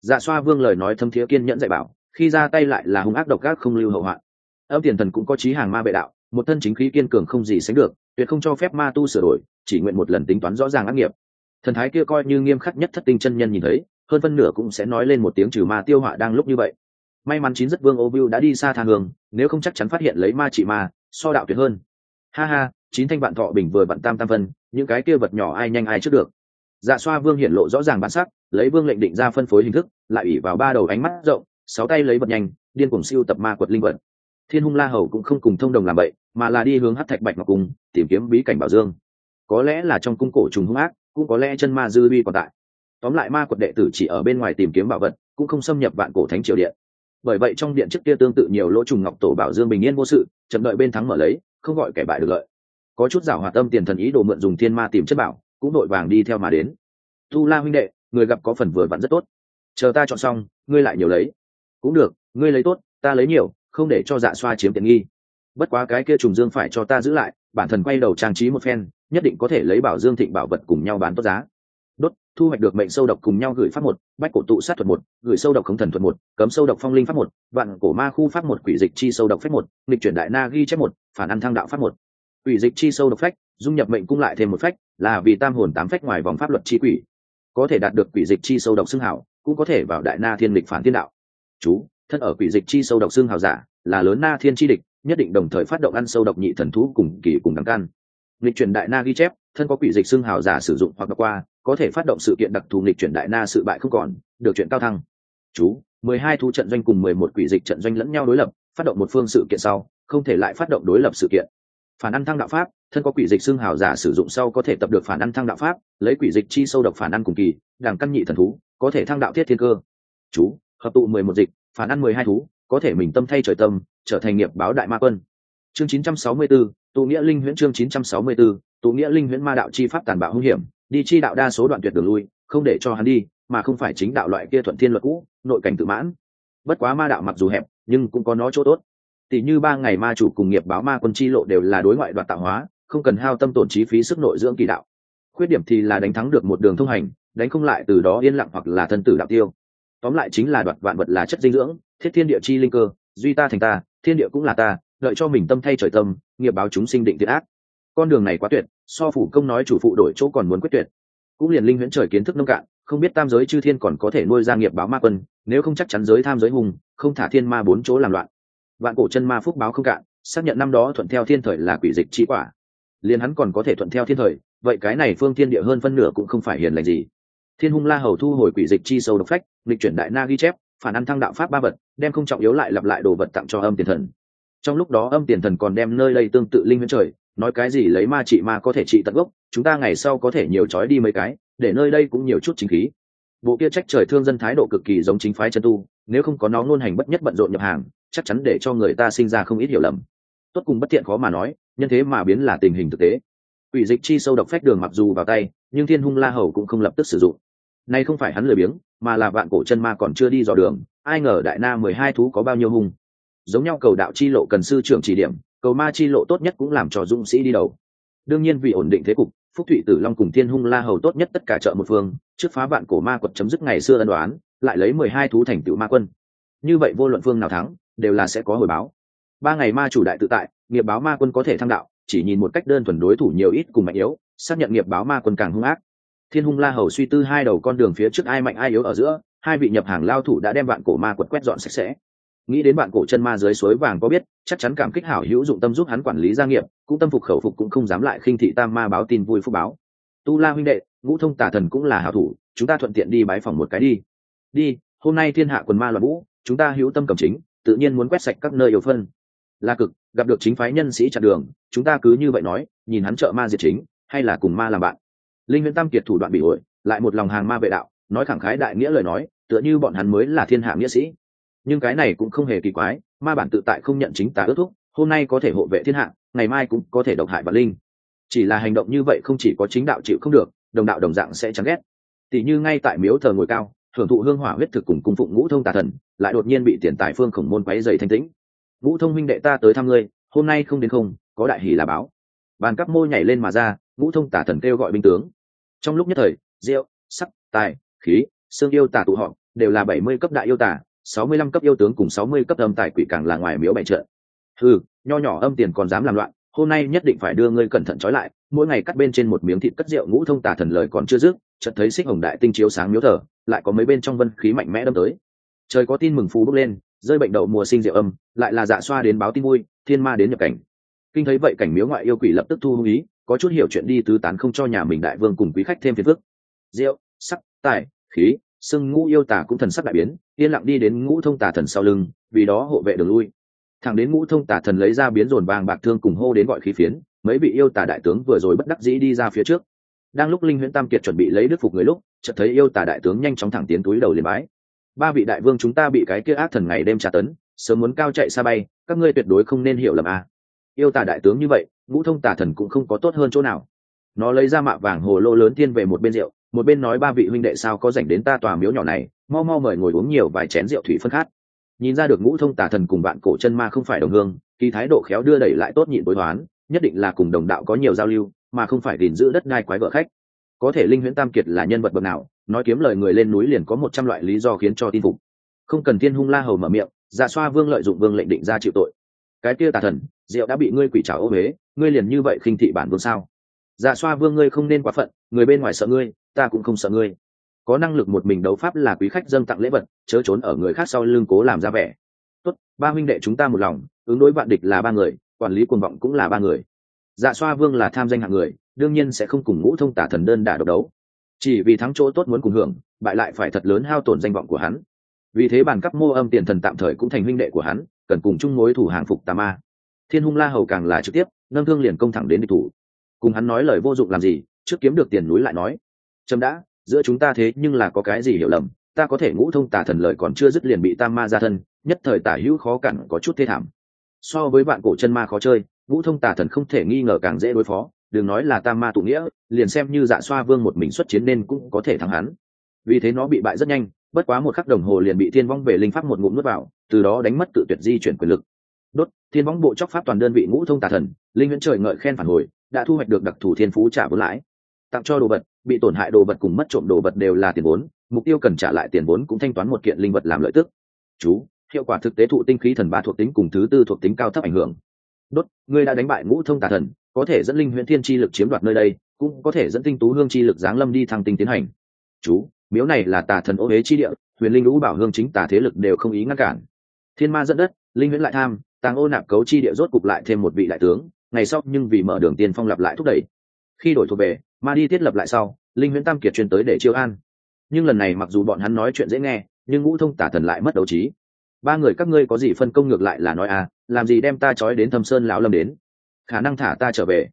Dạ xoa vương lời nói thâm thiế kiên nhẫn dạy bảo, khi ra tay lại là hung ác độc ác không lưu hậu hoạn. Âm tiền thần cũng có trí hàng ma bệ đạo, một thân chính khí kiên cường không gì sánh được, tuyệt không cho phép ma tu sửa đổi, chỉ nguyện một lần tính toán rõ ràng ác nghiệp. Thần thái kia coi như nghiêm khắc nhất thất tinh chân nhân nhìn thấy, hơn phân nửa cũng sẽ nói lên một tiếng trừ ma tiêu họa đang lúc như vậy may mắn chín rất vương ô bưu đã đi xa tha hương, nếu không chắc chắn phát hiện lấy ma trị ma, so đạo tuyệt hơn. Ha ha, chín thanh vạn thọ bình vừa bận tam tam phân, những cái kia vật nhỏ ai nhanh ai trước được. Dạ xoa vương hiện lộ rõ ràng bản sắc, lấy vương lệnh định ra phân phối hình thức, lại ủy vào ba đầu ánh mắt rộng, sáu tay lấy vật nhanh, điên cùng siêu tập ma quật linh vật. Thiên hung la hầu cũng không cùng thông đồng làm vậy, mà là đi hướng hát thạch bạch ngọc cung, tìm kiếm bí cảnh bảo dương. Có lẽ là trong cung cổ trùng hung ác, cũng có lẽ chân ma dư bi còn tại. Tóm lại ma quật đệ tử chỉ ở bên ngoài tìm kiếm bảo vật, cũng không xâm nhập vạn cổ thánh triều điện bởi vậy trong điện trước kia tương tự nhiều lỗ trùng ngọc tổ bảo dương bình yên vô sự, chậm đợi bên thắng mở lấy, không gọi kẻ bại được lợi. Có chút giảo hòa tâm tiền thần ý đồ mượn dùng thiên ma tìm chất bảo, cũng đội vàng đi theo mà đến. Tu la huynh đệ, người gặp có phần vừa vặn rất tốt. Chờ ta chọn xong, ngươi lại nhiều lấy. Cũng được, ngươi lấy tốt, ta lấy nhiều, không để cho dạ xoa chiếm tiện nghi. Bất quá cái kia trùng dương phải cho ta giữ lại, bản thân quay đầu trang trí một phen, nhất định có thể lấy bảo dương thịnh bảo vật cùng nhau bán tốt giá thu hoạch được mệnh sâu độc cùng nhau gửi pháp một, bách cổ tụ sát thuật một, gửi sâu độc khống thần thuật một, cấm sâu độc phong linh pháp một, vạn cổ ma khu pháp một, quỷ dịch chi sâu độc phép một, nghịch chuyển đại na ghi chép một, phản ăn thăng đạo pháp một. Quỷ dịch chi sâu độc phách, dung nhập mệnh cung lại thêm một phách, là vì tam hồn tám phách ngoài vòng pháp luật chi quỷ. Có thể đạt được quỷ dịch chi sâu độc xương hảo, cũng có thể vào đại na thiên lịch phản thiên đạo. Chú, thân ở quỷ dịch chi sâu độc xương hào giả, là lớn na thiên chi địch, nhất định đồng thời phát động ăn sâu độc nhị thần thú cùng kỳ cùng đằng căn lịch chuyển đại na ghi chép, thân có quỷ dịch xương hào giả sử dụng hoặc đọc qua có thể phát động sự kiện đặc thù lịch chuyển đại na sự bại không còn được chuyện cao thăng. Chú mười hai thu trận doanh cùng mười một quỷ dịch trận doanh lẫn nhau đối lập phát động một phương sự kiện sau không thể lại phát động đối lập sự kiện. Phản ăn thăng đạo pháp thân có quỷ dịch xương hào giả sử dụng sau có thể tập được phản ăn thăng đạo pháp lấy quỷ dịch chi sâu độc phản ăn cùng kỳ đảng căn nhị thần thú có thể thăng đạo thiết thiên cơ. Chú hợp tụ mười một dịch phản ăn mười hai thú có thể mình tâm thay trời tâm trở thành nghiệp báo đại ma quân. Chương chín trăm sáu mươi 964, tụ nghĩa linh huyễn chương chín trăm sáu mươi 964, tụ nghĩa linh huyễn ma đạo chi pháp tàn bạo hung hiểm đi chi đạo đa số đoạn tuyệt đường lui, không để cho hắn đi, mà không phải chính đạo loại kia thuận thiên luật cũ, nội cảnh tự mãn. Bất quá ma đạo mặc dù hẹp, nhưng cũng có nó chỗ tốt. Tỷ như ba ngày ma chủ cùng nghiệp báo ma quân chi lộ đều là đối ngoại đoạt tạo hóa, không cần hao tâm tổn chi phí sức nội dưỡng kỳ đạo. Khuyết điểm thì là đánh thắng được một đường thông hành, đánh không lại từ đó yên lặng hoặc là thân tử đạo tiêu. Tóm lại chính là đoạt vạn vật là chất dinh dưỡng, thiết thiên địa chi linh cơ, duy ta thành ta, thiên địa cũng là ta, đợi cho mình tâm thay trời tâm, nghiệp báo chúng sinh định thiệt ác con đường này quá tuyệt, so phủ công nói chủ phụ đổi chỗ còn muốn quyết tuyệt. Cũng liền linh huyễn trời kiến thức nông cạn, không biết tam giới chư thiên còn có thể nuôi ra nghiệp báo ma quân, nếu không chắc chắn giới tham giới hùng, không thả thiên ma bốn chỗ làm loạn. Vạn cổ chân ma phúc báo không cạn, xác nhận năm đó thuận theo thiên thời là quỷ dịch chi quả. Liền hắn còn có thể thuận theo thiên thời, vậy cái này phương thiên địa hơn phân nửa cũng không phải hiền lành gì. Thiên hung la hầu thu hồi quỷ dịch chi sâu độc phách lịch chuyển đại na ghi chép, phản ăn thăng đạo pháp ba vật, đem không trọng yếu lại lặp lại đồ vật tặng cho âm tiền thần. Trong lúc đó âm tiền thần còn đem nơi đây tương tự linh huyễn trời nói cái gì lấy ma trị ma có thể trị tận gốc, chúng ta ngày sau có thể nhiều trói đi mấy cái, để nơi đây cũng nhiều chút chính khí. Bộ kia trách trời thương dân thái độ cực kỳ giống chính phái chân tu, nếu không có nó ngôn hành bất nhất bận rộn nhập hàng, chắc chắn để cho người ta sinh ra không ít hiểu lầm. Tốt cùng bất tiện khó mà nói, nhân thế mà biến là tình hình thực tế. Ủy dịch chi sâu độc phách đường mặc dù vào tay, nhưng thiên hung la hầu cũng không lập tức sử dụng. Nay không phải hắn lười biếng, mà là vạn cổ chân ma còn chưa đi dò đường, ai ngờ đại na mười hai thú có bao nhiêu hung. Giống nhau cầu đạo chi lộ cần sư trưởng chỉ điểm cầu ma chi lộ tốt nhất cũng làm cho dũng sĩ đi đầu. Đương nhiên vì ổn định thế cục, phúc thụy tử long cùng thiên hung la hầu tốt nhất tất cả chợ một phương, trước phá vạn cổ ma quật chấm dứt ngày xưa ân đoán lại lấy mười hai thú thành tựu ma quân. Như vậy vô luận phương nào thắng, đều là sẽ có hồi báo. Ba ngày ma chủ đại tự tại, nghiệp báo ma quân có thể thăng đạo, chỉ nhìn một cách đơn thuần đối thủ nhiều ít cùng mạnh yếu, xác nhận nghiệp báo ma quân càng hung ác. Thiên hung la hầu suy tư hai đầu con đường phía trước ai mạnh ai yếu ở giữa, hai vị nhập hàng lao thủ đã đem vạn cổ ma quật quét dọn sạch sẽ nghĩ đến bạn cổ chân ma dưới suối vàng có biết, chắc chắn cảm kích hảo hữu dụng tâm giúp hắn quản lý gia nghiệp, cũng tâm phục khẩu phục cũng không dám lại khinh thị tam ma báo tin vui phúc báo. Tu la huynh đệ, ngũ thông tả thần cũng là hảo thủ, chúng ta thuận tiện đi bái phòng một cái đi. Đi, hôm nay thiên hạ quần ma loạn vũ, chúng ta hữu tâm cầm chính, tự nhiên muốn quét sạch các nơi yếu phân. La cực, gặp được chính phái nhân sĩ chặn đường, chúng ta cứ như vậy nói, nhìn hắn trợ ma diệt chính, hay là cùng ma làm bạn. Linh nguyễn tam kiệt thủ đoạn bị ổi lại một lòng hàng ma vệ đạo, nói khẳng khái đại nghĩa lời nói, tựa như bọn hắn mới là thiên hạ nghĩa sĩ nhưng cái này cũng không hề kỳ quái, ma bản tự tại không nhận chính tà ước thúc, hôm nay có thể hộ vệ thiên hạ, ngày mai cũng có thể độc hại vạn linh. Chỉ là hành động như vậy không chỉ có chính đạo chịu không được, đồng đạo đồng dạng sẽ chán ghét. Tỷ như ngay tại miếu thờ ngồi cao, thưởng thụ hương hỏa huyết thực cùng cung phụng ngũ thông tà thần, lại đột nhiên bị tiền tài phương khổng môn quấy dày thanh tĩnh. Ngũ thông huynh đệ ta tới thăm ngươi, hôm nay không đến không, có đại hỷ là báo. Bàn cắp môi nhảy lên mà ra, ngũ thông tà thần kêu gọi binh tướng. Trong lúc nhất thời, rượu sắc tài, khí, xương yêu tà tụ họ đều là bảy mươi cấp đại yêu tà sáu mươi lăm cấp yêu tướng cùng sáu mươi cấp âm tài quỷ càng là ngoài miếu bày trợ ừ nho nhỏ âm tiền còn dám làm loạn, hôm nay nhất định phải đưa ngươi cẩn thận trói lại, mỗi ngày cắt bên trên một miếng thịt cất rượu ngũ thông tà thần lời còn chưa dứt, chợt thấy xích hồng đại tinh chiếu sáng miếu thờ, lại có mấy bên trong vân khí mạnh mẽ đâm tới. Trời có tin mừng phú bước lên, rơi bệnh đậu mùa sinh rượu âm, lại là dạ xoa đến báo tin vui, thiên ma đến nhập cảnh. Kinh thấy vậy cảnh miếu ngoại yêu quỷ lập tức thu ý, có chút hiểu chuyện đi tứ tán không cho nhà mình đại vương cùng quý khách thêm phiền phức. Rượu, sắc, tài, khí sưng ngũ yêu tà cũng thần sắc đại biến yên lặng đi đến ngũ thông tà thần sau lưng, vì đó hộ vệ đường lui. Thẳng đến ngũ thông tà thần lấy ra biến dồn vàng bạc thương cùng hô đến gọi khí phiến, mấy vị yêu tà đại tướng vừa rồi bất đắc dĩ đi ra phía trước. Đang lúc linh huyễn tam kiệt chuẩn bị lấy đức phục người lúc, chợt thấy yêu tà đại tướng nhanh chóng thẳng tiến túi đầu liền bái. Ba vị đại vương chúng ta bị cái kia ác thần ngày đêm tra tấn, sớm muốn cao chạy xa bay, các ngươi tuyệt đối không nên hiểu lầm à. yêu tà đại tướng như vậy, ngũ thông tà thần cũng không có tốt hơn chỗ nào. Nó lấy ra mạ vàng hồ lô lớn tiên về một bên rượu một bên nói ba vị huynh đệ sao có dành đến ta tòa miếu nhỏ này, mau mau mời ngồi uống nhiều vài chén rượu thủy phân khát. Nhìn ra được ngũ thông tà thần cùng bạn cổ chân ma không phải đồng hương thì thái độ khéo đưa đẩy lại tốt nhịn tối hoán, nhất định là cùng đồng đạo có nhiều giao lưu, mà không phải gìn giữ đất đai quái vợ khách. Có thể linh huyễn tam kiệt là nhân vật bậc nào, nói kiếm lời người lên núi liền có một trăm loại lý do khiến cho tin phục. Không cần tiên hung la hầu mở miệng dạ xoa vương lợi dụng vương lệnh định ra chịu tội. Cái kia tà thần, rượu đã bị ngươi quỷ trào ô huế, ngươi liền như vậy khinh thị bản vương sao? Dạ xoa vương ngươi không nên quá phận, người bên ngoài sợ ngươi ta cũng không sợ ngươi. Có năng lực một mình đấu pháp là quý khách dâng tặng lễ vật, chớ trốn ở người khác sau lưng cố làm ra vẻ. Tốt, ba huynh đệ chúng ta một lòng, ứng đối vạn địch là ba người, quản lý cuồng vọng cũng là ba người. Dạ xoa vương là tham danh hạng người, đương nhiên sẽ không cùng ngũ thông tả thần đơn đả độc đấu. Chỉ vì thắng chỗ tốt muốn cùng hưởng, bại lại phải thật lớn hao tổn danh vọng của hắn. Vì thế bàn cấp mô âm tiền thần tạm thời cũng thành huynh đệ của hắn, cần cùng chung mối thủ hàng phục tà ma. Thiên hung la hầu càng là trực tiếp, nâng thương liền công thẳng đến địch thủ. Cùng hắn nói lời vô dụng làm gì, trước kiếm được tiền núi lại nói chấm đã, giữa chúng ta thế nhưng là có cái gì hiểu lầm, ta có thể ngũ thông tả thần lời còn chưa dứt liền bị tam ma ra thân, nhất thời tả hữu khó cản có chút thê thảm. So với bạn cổ chân ma khó chơi, ngũ thông tả thần không thể nghi ngờ càng dễ đối phó, đừng nói là tam ma tụ nghĩa, liền xem như dạ xoa vương một mình xuất chiến nên cũng có thể thắng hắn. Vì thế nó bị bại rất nhanh, bất quá một khắc đồng hồ liền bị thiên vong về linh pháp một ngụm nuốt vào, từ đó đánh mất tự tuyệt di chuyển quyền lực. Đốt, thiên vong bộ chóc pháp toàn đơn vị ngũ thông tà thần, linh huyễn trời ngợi khen phản hồi, đã thu hoạch được đặc thù thiên phú trả vốn lãi. Tặng cho đồ vật bị tổn hại đồ vật cùng mất trộm đồ vật đều là tiền vốn, mục tiêu cần trả lại tiền vốn cũng thanh toán một kiện linh vật làm lợi tức. Chú, hiệu quả thực tế thụ tinh khí thần ba thuộc tính cùng thứ tư thuộc tính cao thấp ảnh hưởng. Đốt, ngươi đã đánh bại ngũ thông tà thần, có thể dẫn linh huyễn thiên chi lực chiếm đoạt nơi đây, cũng có thể dẫn tinh tú hương chi lực giáng lâm đi thăng tinh tiến hành. Chú, miếu này là tà thần ô huế chi địa, huyền linh lũ bảo hương chính tà thế lực đều không ý ngăn cản. Thiên ma dẫn đất, linh huyễn lại tham, tàng ô nạp cấu chi địa rốt cục lại thêm một vị đại tướng, ngày sau nhưng vì mở đường tiên phong lặp lại thúc đẩy. Khi đổi thuộc về mà đi thiết lập lại sau linh huyễn tam kiệt chuyên tới để chiêu an. Nhưng lần này mặc dù bọn hắn nói chuyện dễ nghe nhưng ngũ thông tả thần lại mất đấu trí. Ba người các ngươi có gì phân công ngược lại là nói à làm gì đem ta trói đến thâm sơn lão lâm đến? Khả năng thả ta trở về.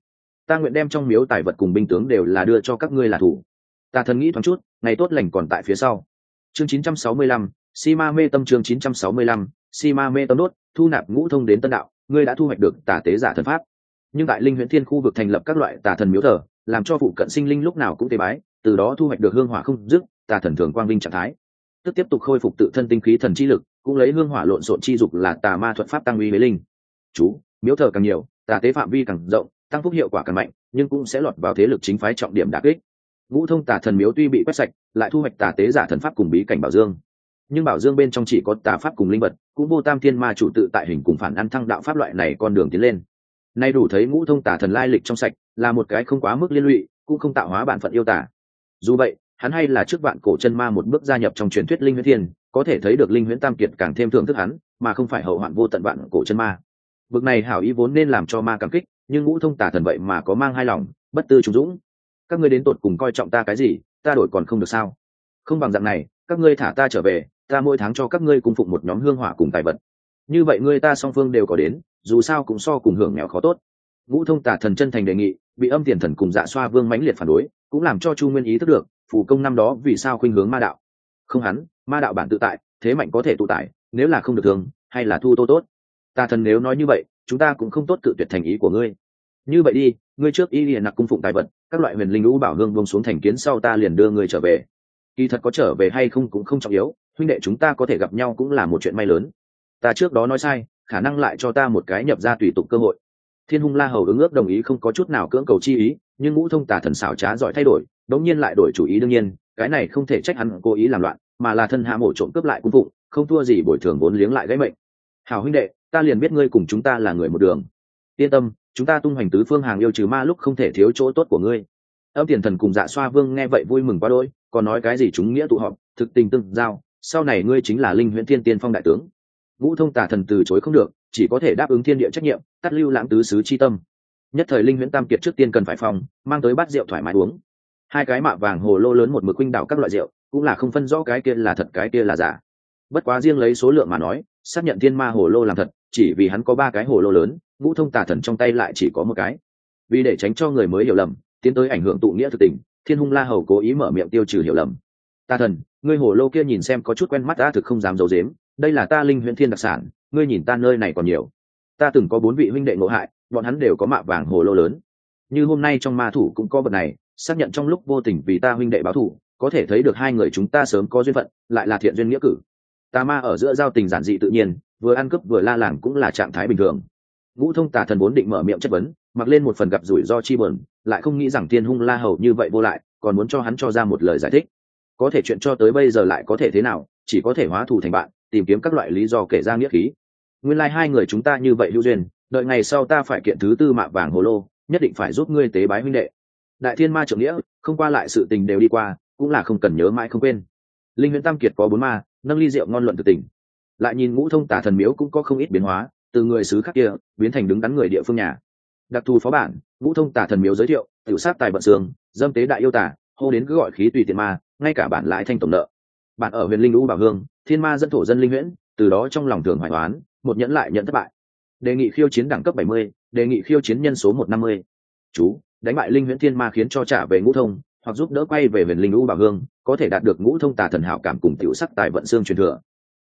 Ta nguyện đem trong miếu tài vật cùng binh tướng đều là đưa cho các ngươi là thủ. Tà thần nghĩ thoáng chút ngày tốt lành còn tại phía sau. Chương 965, si ma mê tâm chương 965, si ma mê tâm đốt thu nạp ngũ thông đến tân đạo ngươi đã thu hoạch được tà tế giả thần pháp. Nhưng tại linh huyện thiên khu vực thành lập các loại tà thần miếu thờ làm cho phụ cận sinh linh lúc nào cũng tế bái, từ đó thu hoạch được hương hỏa không dứt, tà thần thường quang vinh trạng thái. Tức tiếp tục khôi phục tự thân tinh khí thần chi lực, cũng lấy hương hỏa lộn xộn chi dục là tà ma thuật pháp tăng uy với linh. Chú, miếu thờ càng nhiều, tà tế phạm vi càng rộng, tăng phúc hiệu quả càng mạnh, nhưng cũng sẽ lọt vào thế lực chính phái trọng điểm đà kích. Ngũ thông tà thần miếu tuy bị quét sạch, lại thu hoạch tà tế giả thần pháp cùng bí cảnh bảo dương. Nhưng bảo dương bên trong chỉ có tà pháp cùng linh vật, cũng vô tam thiên ma chủ tự tại hình cùng phản ăn thăng đạo pháp loại này con đường tiến lên nay đủ thấy ngũ thông tả thần lai lịch trong sạch, là một cái không quá mức liên lụy, cũng không tạo hóa bản phận yêu tả dù vậy, hắn hay là trước vạn cổ chân ma một bước gia nhập trong truyền thuyết linh huyễn thiên, có thể thấy được linh huyễn tam kiệt càng thêm thưởng thức hắn, mà không phải hậu hoạn vô tận vạn cổ chân ma. Bực này hảo ý vốn nên làm cho ma cảm kích, nhưng ngũ thông tả thần vậy mà có mang hai lòng, bất tư trung dũng. Các ngươi đến tột cùng coi trọng ta cái gì, ta đổi còn không được sao? Không bằng dạng này, các ngươi thả ta trở về, ta mỗi tháng cho các ngươi cung phụng một nhóm hương hỏa cùng tài vật. Như vậy ngươi ta song phương đều có đến dù sao cũng so cùng hưởng nghèo khó tốt. Ngũ thông tả thần chân thành đề nghị, bị âm tiền thần cùng dạ xoa vương mãnh liệt phản đối, cũng làm cho chu nguyên ý thức được, phù công năm đó vì sao khuynh hướng ma đạo. Không hắn, ma đạo bản tự tại, thế mạnh có thể tụ tải nếu là không được thường, hay là thu tô tốt. Tà thần nếu nói như vậy, chúng ta cũng không tốt cự tuyệt thành ý của ngươi. Như vậy đi, ngươi trước y liền nặc cung phụng tài vật, các loại huyền linh lũ bảo hương bông xuống thành kiến sau ta liền đưa ngươi trở về. Kỳ thật có trở về hay không cũng không trọng yếu, huynh đệ chúng ta có thể gặp nhau cũng là một chuyện may lớn. Ta trước đó nói sai khả năng lại cho ta một cái nhập ra tùy tục cơ hội. Thiên hung la hầu ứng ước đồng ý không có chút nào cưỡng cầu chi ý, nhưng ngũ thông tà thần xảo trá giỏi thay đổi, đống nhiên lại đổi chủ ý đương nhiên, cái này không thể trách hắn cố ý làm loạn, mà là thân hạ mổ trộm cướp lại cung phụng, không thua gì bồi thường vốn liếng lại gãy mệnh. Hảo huynh đệ, ta liền biết ngươi cùng chúng ta là người một đường. Yên tâm, chúng ta tung hoành tứ phương hàng yêu trừ ma lúc không thể thiếu chỗ tốt của ngươi. Âm tiền thần cùng dạ xoa vương nghe vậy vui mừng quá đôi còn nói cái gì chúng nghĩa tụ họp, thực tình tương giao, sau này ngươi chính là linh huyễn thiên tiên phong đại tướng ngũ thông Tà thần từ chối không được chỉ có thể đáp ứng thiên địa trách nhiệm cắt lưu lãng tứ sứ chi tâm. Nhất thời linh huyễn tam kiệt trước tiên cần phải phòng mang tới bát rượu thoải mái uống. Hai cái mạ vàng hồ lô lớn một mực quinh đảo các loại rượu cũng là không phân rõ cái kia là thật cái kia là giả. Bất quá riêng lấy số lượng mà nói xác nhận thiên ma hồ lô làm thật chỉ vì hắn có ba cái hồ lô lớn ngũ thông tà thần trong tay lại chỉ có một cái. Vì để tránh cho người mới hiểu lầm tiến tới ảnh hưởng tụ nghĩa thực tình thiên hung la hầu cố ý mở miệng tiêu trừ hiểu lầm. Tà thần ngươi hồ lô kia nhìn xem có chút quen mắt đã, thực không dám giấu dếm đây là ta linh huyện thiên đặc sản, ngươi nhìn ta nơi này còn nhiều. Ta từng có bốn vị huynh đệ ngộ hại, bọn hắn đều có mạ vàng hồ lô lớn. Như hôm nay trong ma thủ cũng có vật này, xác nhận trong lúc vô tình vì ta huynh đệ báo thủ có thể thấy được hai người chúng ta sớm có duyên phận, lại là thiện duyên nghĩa cử. Tà ma ở giữa giao tình giản dị tự nhiên, vừa ăn cướp vừa la làng cũng là trạng thái bình thường. Ngũ thông tà thần vốn định mở miệng chất vấn, mặc lên một phần gặp rủi ro chi bờn lại không nghĩ rằng thiên hung la hầu như vậy vô lại, còn muốn cho hắn cho ra một lời giải thích. Có thể chuyện cho tới bây giờ lại có thể thế nào, chỉ có thể hóa thù thành bạn tìm kiếm các loại lý do kể ra nghĩa khí. Nguyên lai、like、hai người chúng ta như vậy hữu duyên, đợi ngày sau ta phải kiện thứ tư mạ vàng hồ lô, nhất định phải giúp ngươi tế bái huynh đệ. Đại thiên ma trưởng nghĩa, không qua lại sự tình đều đi qua, cũng là không cần nhớ mãi không quên. Linh huyễn tam kiệt có bốn ma, nâng ly rượu ngon luận từ tỉnh lại nhìn ngũ thông tả thần miếu cũng có không ít biến hóa, từ người xứ khác kia, biến thành đứng đắn người địa phương nhà. Đặc thù phó bản, ngũ thông tả thần miếu giới thiệu, tiểu sát tài bận sương, dâm tế đại yêu tả hô đến cứ gọi khí tùy tiện ma, ngay cả bản lại thanh tổng nợ bạn ở huyện linh lũ bảo hương thiên ma dân thổ dân linh Nguyễn, từ đó trong lòng thường hoài toán một nhẫn lại nhận thất bại. Đề nghị khiêu chiến đẳng cấp 70, đề nghị khiêu chiến nhân số 150. chú đánh bại linh huyễn thiên ma khiến cho trả về ngũ thông hoặc giúp đỡ quay về huyền linh lũ bảo hương có thể đạt được ngũ thông tà thần hảo cảm cùng tiểu sắc tài vận xương truyền thừa.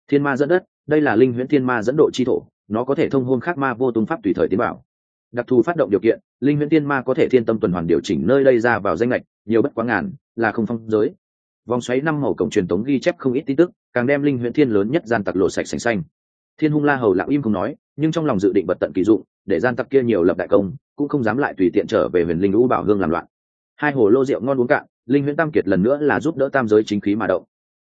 Thiên ma dẫn đất đây là linh huyễn thiên ma dẫn độ chi thổ nó có thể thông hôn khắc ma vô tung pháp tùy thời tiến bảo. Đặc thù phát động điều kiện linh huyễn thiên ma có thể thiên tâm tuần hoàn điều chỉnh nơi đây ra vào danh lệch nhiều bất quá ngàn là không phong giới vòng xoáy năm màu cổng truyền tống ghi chép không ít tin tức, càng đem linh huyễn thiên lớn nhất gian tặc lộ sạch sành xanh. Thiên hung la hầu lặng im không nói, nhưng trong lòng dự định bật tận kỳ dụng, để gian tặc kia nhiều lập đại công, cũng không dám lại tùy tiện trở về huyền linh lũ bảo hương làm loạn. Hai hồ lô rượu ngon uống cạn, linh huyễn tam kiệt lần nữa là giúp đỡ tam giới chính khí mà động.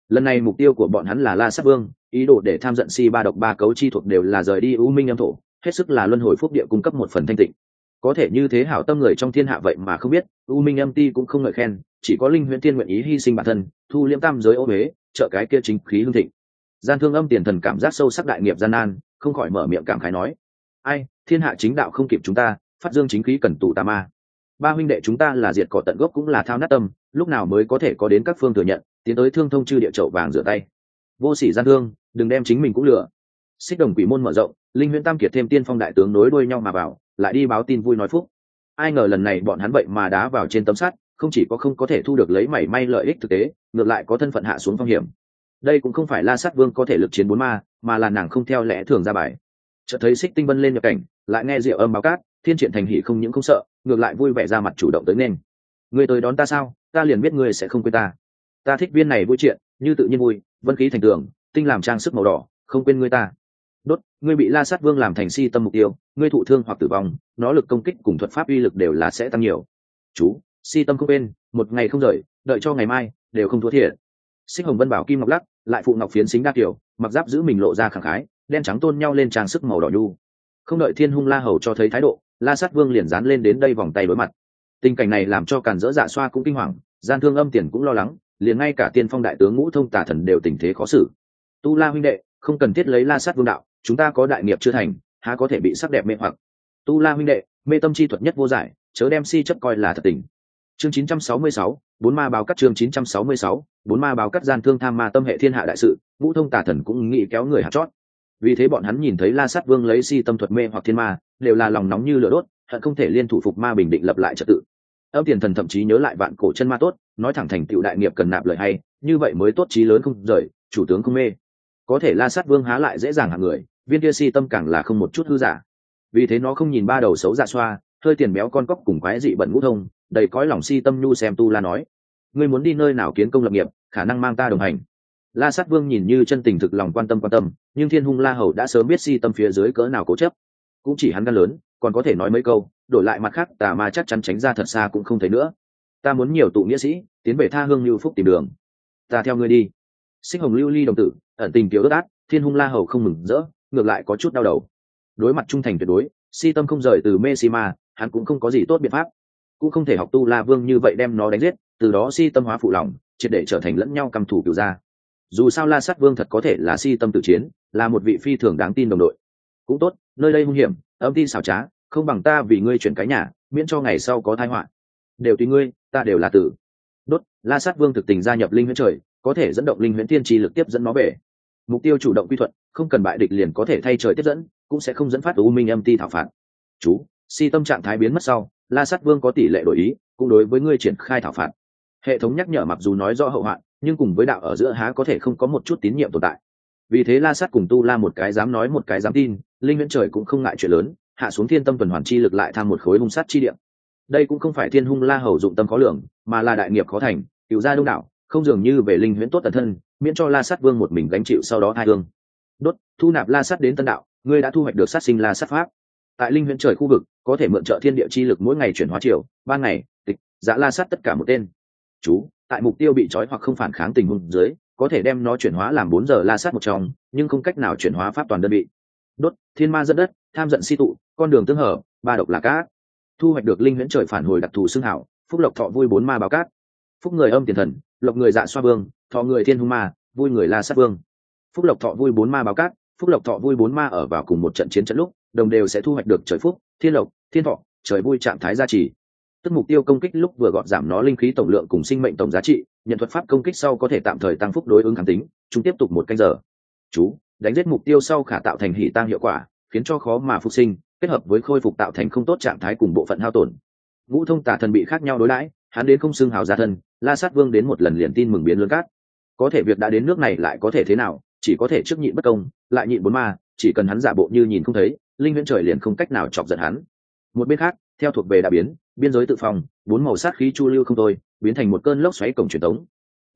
Lần này mục tiêu của bọn hắn là la sát vương, ý đồ để tham giận si ba độc ba cấu chi thuộc đều là rời đi u minh âm thổ, hết sức là luân hồi phúc địa cung cấp một phần thanh tịnh có thể như thế hảo tâm người trong thiên hạ vậy mà không biết, u minh âm ti cũng không ngợi khen, chỉ có linh huyễn tiên nguyện ý hy sinh bản thân, thu liễm tam giới ô huế, trợ cái kia chính khí hương thịnh. Gian thương âm tiền thần cảm giác sâu sắc đại nghiệp gian nan, không khỏi mở miệng cảm khái nói, ai, thiên hạ chính đạo không kịp chúng ta, phát dương chính khí cần tù tà ma. Ba huynh đệ chúng ta là diệt cỏ tận gốc cũng là thao nát tâm, lúc nào mới có thể có đến các phương thừa nhận, tiến tới thương thông chư địa chậu vàng rửa tay. Vô sỉ gian thương, đừng đem chính mình cũng lừa. Xích đồng quỷ môn mở rộng, linh huyễn tam kiệt thêm tiên phong đại tướng nối đuôi nhau mà vào lại đi báo tin vui nói phúc. Ai ngờ lần này bọn hắn vậy mà đá vào trên tấm sắt, không chỉ có không có thể thu được lấy mảy may lợi ích thực tế, ngược lại có thân phận hạ xuống phong hiểm. Đây cũng không phải la sát vương có thể lực chiến bốn ma, mà là nàng không theo lẽ thường ra bài. Chợt thấy xích tinh vân lên nhập cảnh, lại nghe rượu âm báo cát, thiên triện thành hỉ không những không sợ, ngược lại vui vẻ ra mặt chủ động tới nên. Người tới đón ta sao? Ta liền biết ngươi sẽ không quên ta. Ta thích viên này vui chuyện, như tự nhiên vui, vân khí thành tường, tinh làm trang sức màu đỏ, không quên ngươi ta đốt ngươi bị la sát vương làm thành si tâm mục tiêu ngươi thụ thương hoặc tử vong nó lực công kích cùng thuật pháp uy lực đều là sẽ tăng nhiều. Chú si tâm không bên, một ngày không rời đợi cho ngày mai đều không thua thiệt. Sinh hồng vân bảo kim ngọc lắc lại phụ ngọc phiến xính đa kiểu mặc giáp giữ mình lộ ra khẳng khái đen trắng tôn nhau lên trang sức màu đỏ nhu. Không đợi thiên hung la hầu cho thấy thái độ la sát vương liền dán lên đến đây vòng tay đối mặt. Tình cảnh này làm cho càn dỡ dạ xoa cũng kinh hoàng gian thương âm tiền cũng lo lắng liền ngay cả tiên phong đại tướng ngũ thông tả thần đều tình thế khó xử. Tu la huynh đệ không cần thiết lấy la sát vương đạo chúng ta có đại nghiệp chưa thành há có thể bị sắc đẹp mê hoặc. Tu la huynh đệ mê tâm chi thuật nhất vô giải chớ đem si chấp coi là thật tình. Chương 966, bốn ma báo cắt chương 966, bốn ma báo cắt gian thương tham ma tâm hệ thiên hạ đại sự ngũ thông tả thần cũng nghĩ kéo người hạt chót. Vì thế bọn hắn nhìn thấy la sát vương lấy si tâm thuật mê hoặc thiên ma đều là lòng nóng như lửa đốt hận không thể liên thủ phục ma bình định lập lại trật tự. Âm tiền thần thậm chí nhớ lại vạn cổ chân ma tốt nói thẳng thành tựu đại nghiệp cần nạp lời hay như vậy mới tốt trí lớn không rời chủ tướng không mê. Có thể la sát vương há lại dễ dàng hạng người viên kia si tâm càng là không một chút hư giả. Vì thế nó không nhìn ba đầu xấu dạ xoa, hơi tiền béo con cóc cùng quái dị bẩn ngũ thông, đầy cõi lòng si tâm nhu xem tu la nói, ngươi muốn đi nơi nào kiến công lập nghiệp, khả năng mang ta đồng hành. La sát vương nhìn như chân tình thực lòng quan tâm quan tâm, nhưng thiên hung la hầu đã sớm biết si tâm phía dưới cỡ nào cố chấp. Cũng chỉ hắn gan lớn, còn có thể nói mấy câu, đổi lại mặt khác, tà ma chắc chắn tránh ra thật xa cũng không thấy nữa. Ta muốn nhiều tụ nghĩa sĩ, tiến về tha hương lưu phúc tìm đường. Ta theo ngươi đi. Sinh hồng lưu ly đồng tử, ẩn tình tiểu ướt át thiên hung la hầu không mừng rỡ ngược lại có chút đau đầu. Đối mặt trung thành tuyệt đối, si tâm không rời từ mê si ma, hắn cũng không có gì tốt biện pháp. Cũng không thể học tu la vương như vậy đem nó đánh giết, từ đó si tâm hóa phụ lòng, triệt để trở thành lẫn nhau cầm thủ cựu gia. Dù sao la sát vương thật có thể là si tâm tự chiến, là một vị phi thường đáng tin đồng đội. Cũng tốt, nơi đây hung hiểm, âm tin xảo trá, không bằng ta vì ngươi chuyển cái nhà, miễn cho ngày sau có thai họa. Đều tùy ngươi, ta đều là tử. Đốt, la sát vương thực tình gia nhập linh huyễn trời, có thể dẫn động linh huyễn tiên tri lực tiếp dẫn nó về mục tiêu chủ động quy thuận, không cần bại địch liền có thể thay trời tiếp dẫn, cũng sẽ không dẫn phát u minh âm ti thảo phạt. Chú, si tâm trạng thái biến mất sau, la sát vương có tỷ lệ đổi ý, cũng đối với ngươi triển khai thảo phạt. Hệ thống nhắc nhở mặc dù nói rõ hậu hoạn, nhưng cùng với đạo ở giữa há có thể không có một chút tín nhiệm tồn tại. Vì thế la sát cùng tu la một cái dám nói một cái dám tin, linh Huyễn trời cũng không ngại chuyện lớn, hạ xuống thiên tâm tuần hoàn chi lực lại tham một khối hung sát chi điểm đây cũng không phải thiên hung la hầu dụng tâm khó lường, mà là đại nghiệp khó thành, cựu gia đông đảo, không dường như về linh huyễn tốt tần thân miễn cho la sát vương một mình gánh chịu sau đó hai hương. Đốt, thu nạp la sát đến tân đạo, ngươi đã thu hoạch được sát sinh la sát pháp. Tại linh huyễn trời khu vực, có thể mượn trợ thiên địa chi lực mỗi ngày chuyển hóa chiều ban ngày, tịch giã la sát tất cả một tên. Chú, tại mục tiêu bị trói hoặc không phản kháng tình huống dưới, có thể đem nó chuyển hóa làm bốn giờ la sát một trong, nhưng không cách nào chuyển hóa pháp toàn đơn vị. Đốt, thiên ma dẫn đất, tham giận si tụ, con đường tương hở ba độc là cát. Thu hoạch được linh huyễn trời phản hồi đặc thù xương hảo, phúc lộc thọ vui bốn ma báo cát. Phúc người âm tiền thần lộc người dạ xoa vương, thọ người thiên hung ma, vui người la sát vương. Phúc lộc thọ vui bốn ma báo cát, phúc lộc thọ vui bốn ma ở vào cùng một trận chiến trận lúc, đồng đều sẽ thu hoạch được trời phúc, thiên lộc, thiên thọ, trời vui trạng thái gia trì. Tức mục tiêu công kích lúc vừa gọn giảm nó linh khí tổng lượng cùng sinh mệnh tổng giá trị, nhận thuật pháp công kích sau có thể tạm thời tăng phúc đối ứng kháng tính, chúng tiếp tục một canh giờ. Chú, đánh giết mục tiêu sau khả tạo thành hỉ tăng hiệu quả, khiến cho khó mà phục sinh, kết hợp với khôi phục tạo thành không tốt trạng thái cùng bộ phận hao tổn. Ngũ thông tả thần bị khác nhau đối đãi hắn đến không xưng hào gia thân, la sát vương đến một lần liền tin mừng biến lương cát. Có thể việc đã đến nước này lại có thể thế nào, chỉ có thể trước nhịn bất công, lại nhịn bốn ma, chỉ cần hắn giả bộ như nhìn không thấy, linh viễn trời liền không cách nào chọc giận hắn. Một bên khác, theo thuộc về đã biến, biên giới tự phòng bốn màu sát khí chu lưu không thôi, biến thành một cơn lốc xoáy cổng truyền thống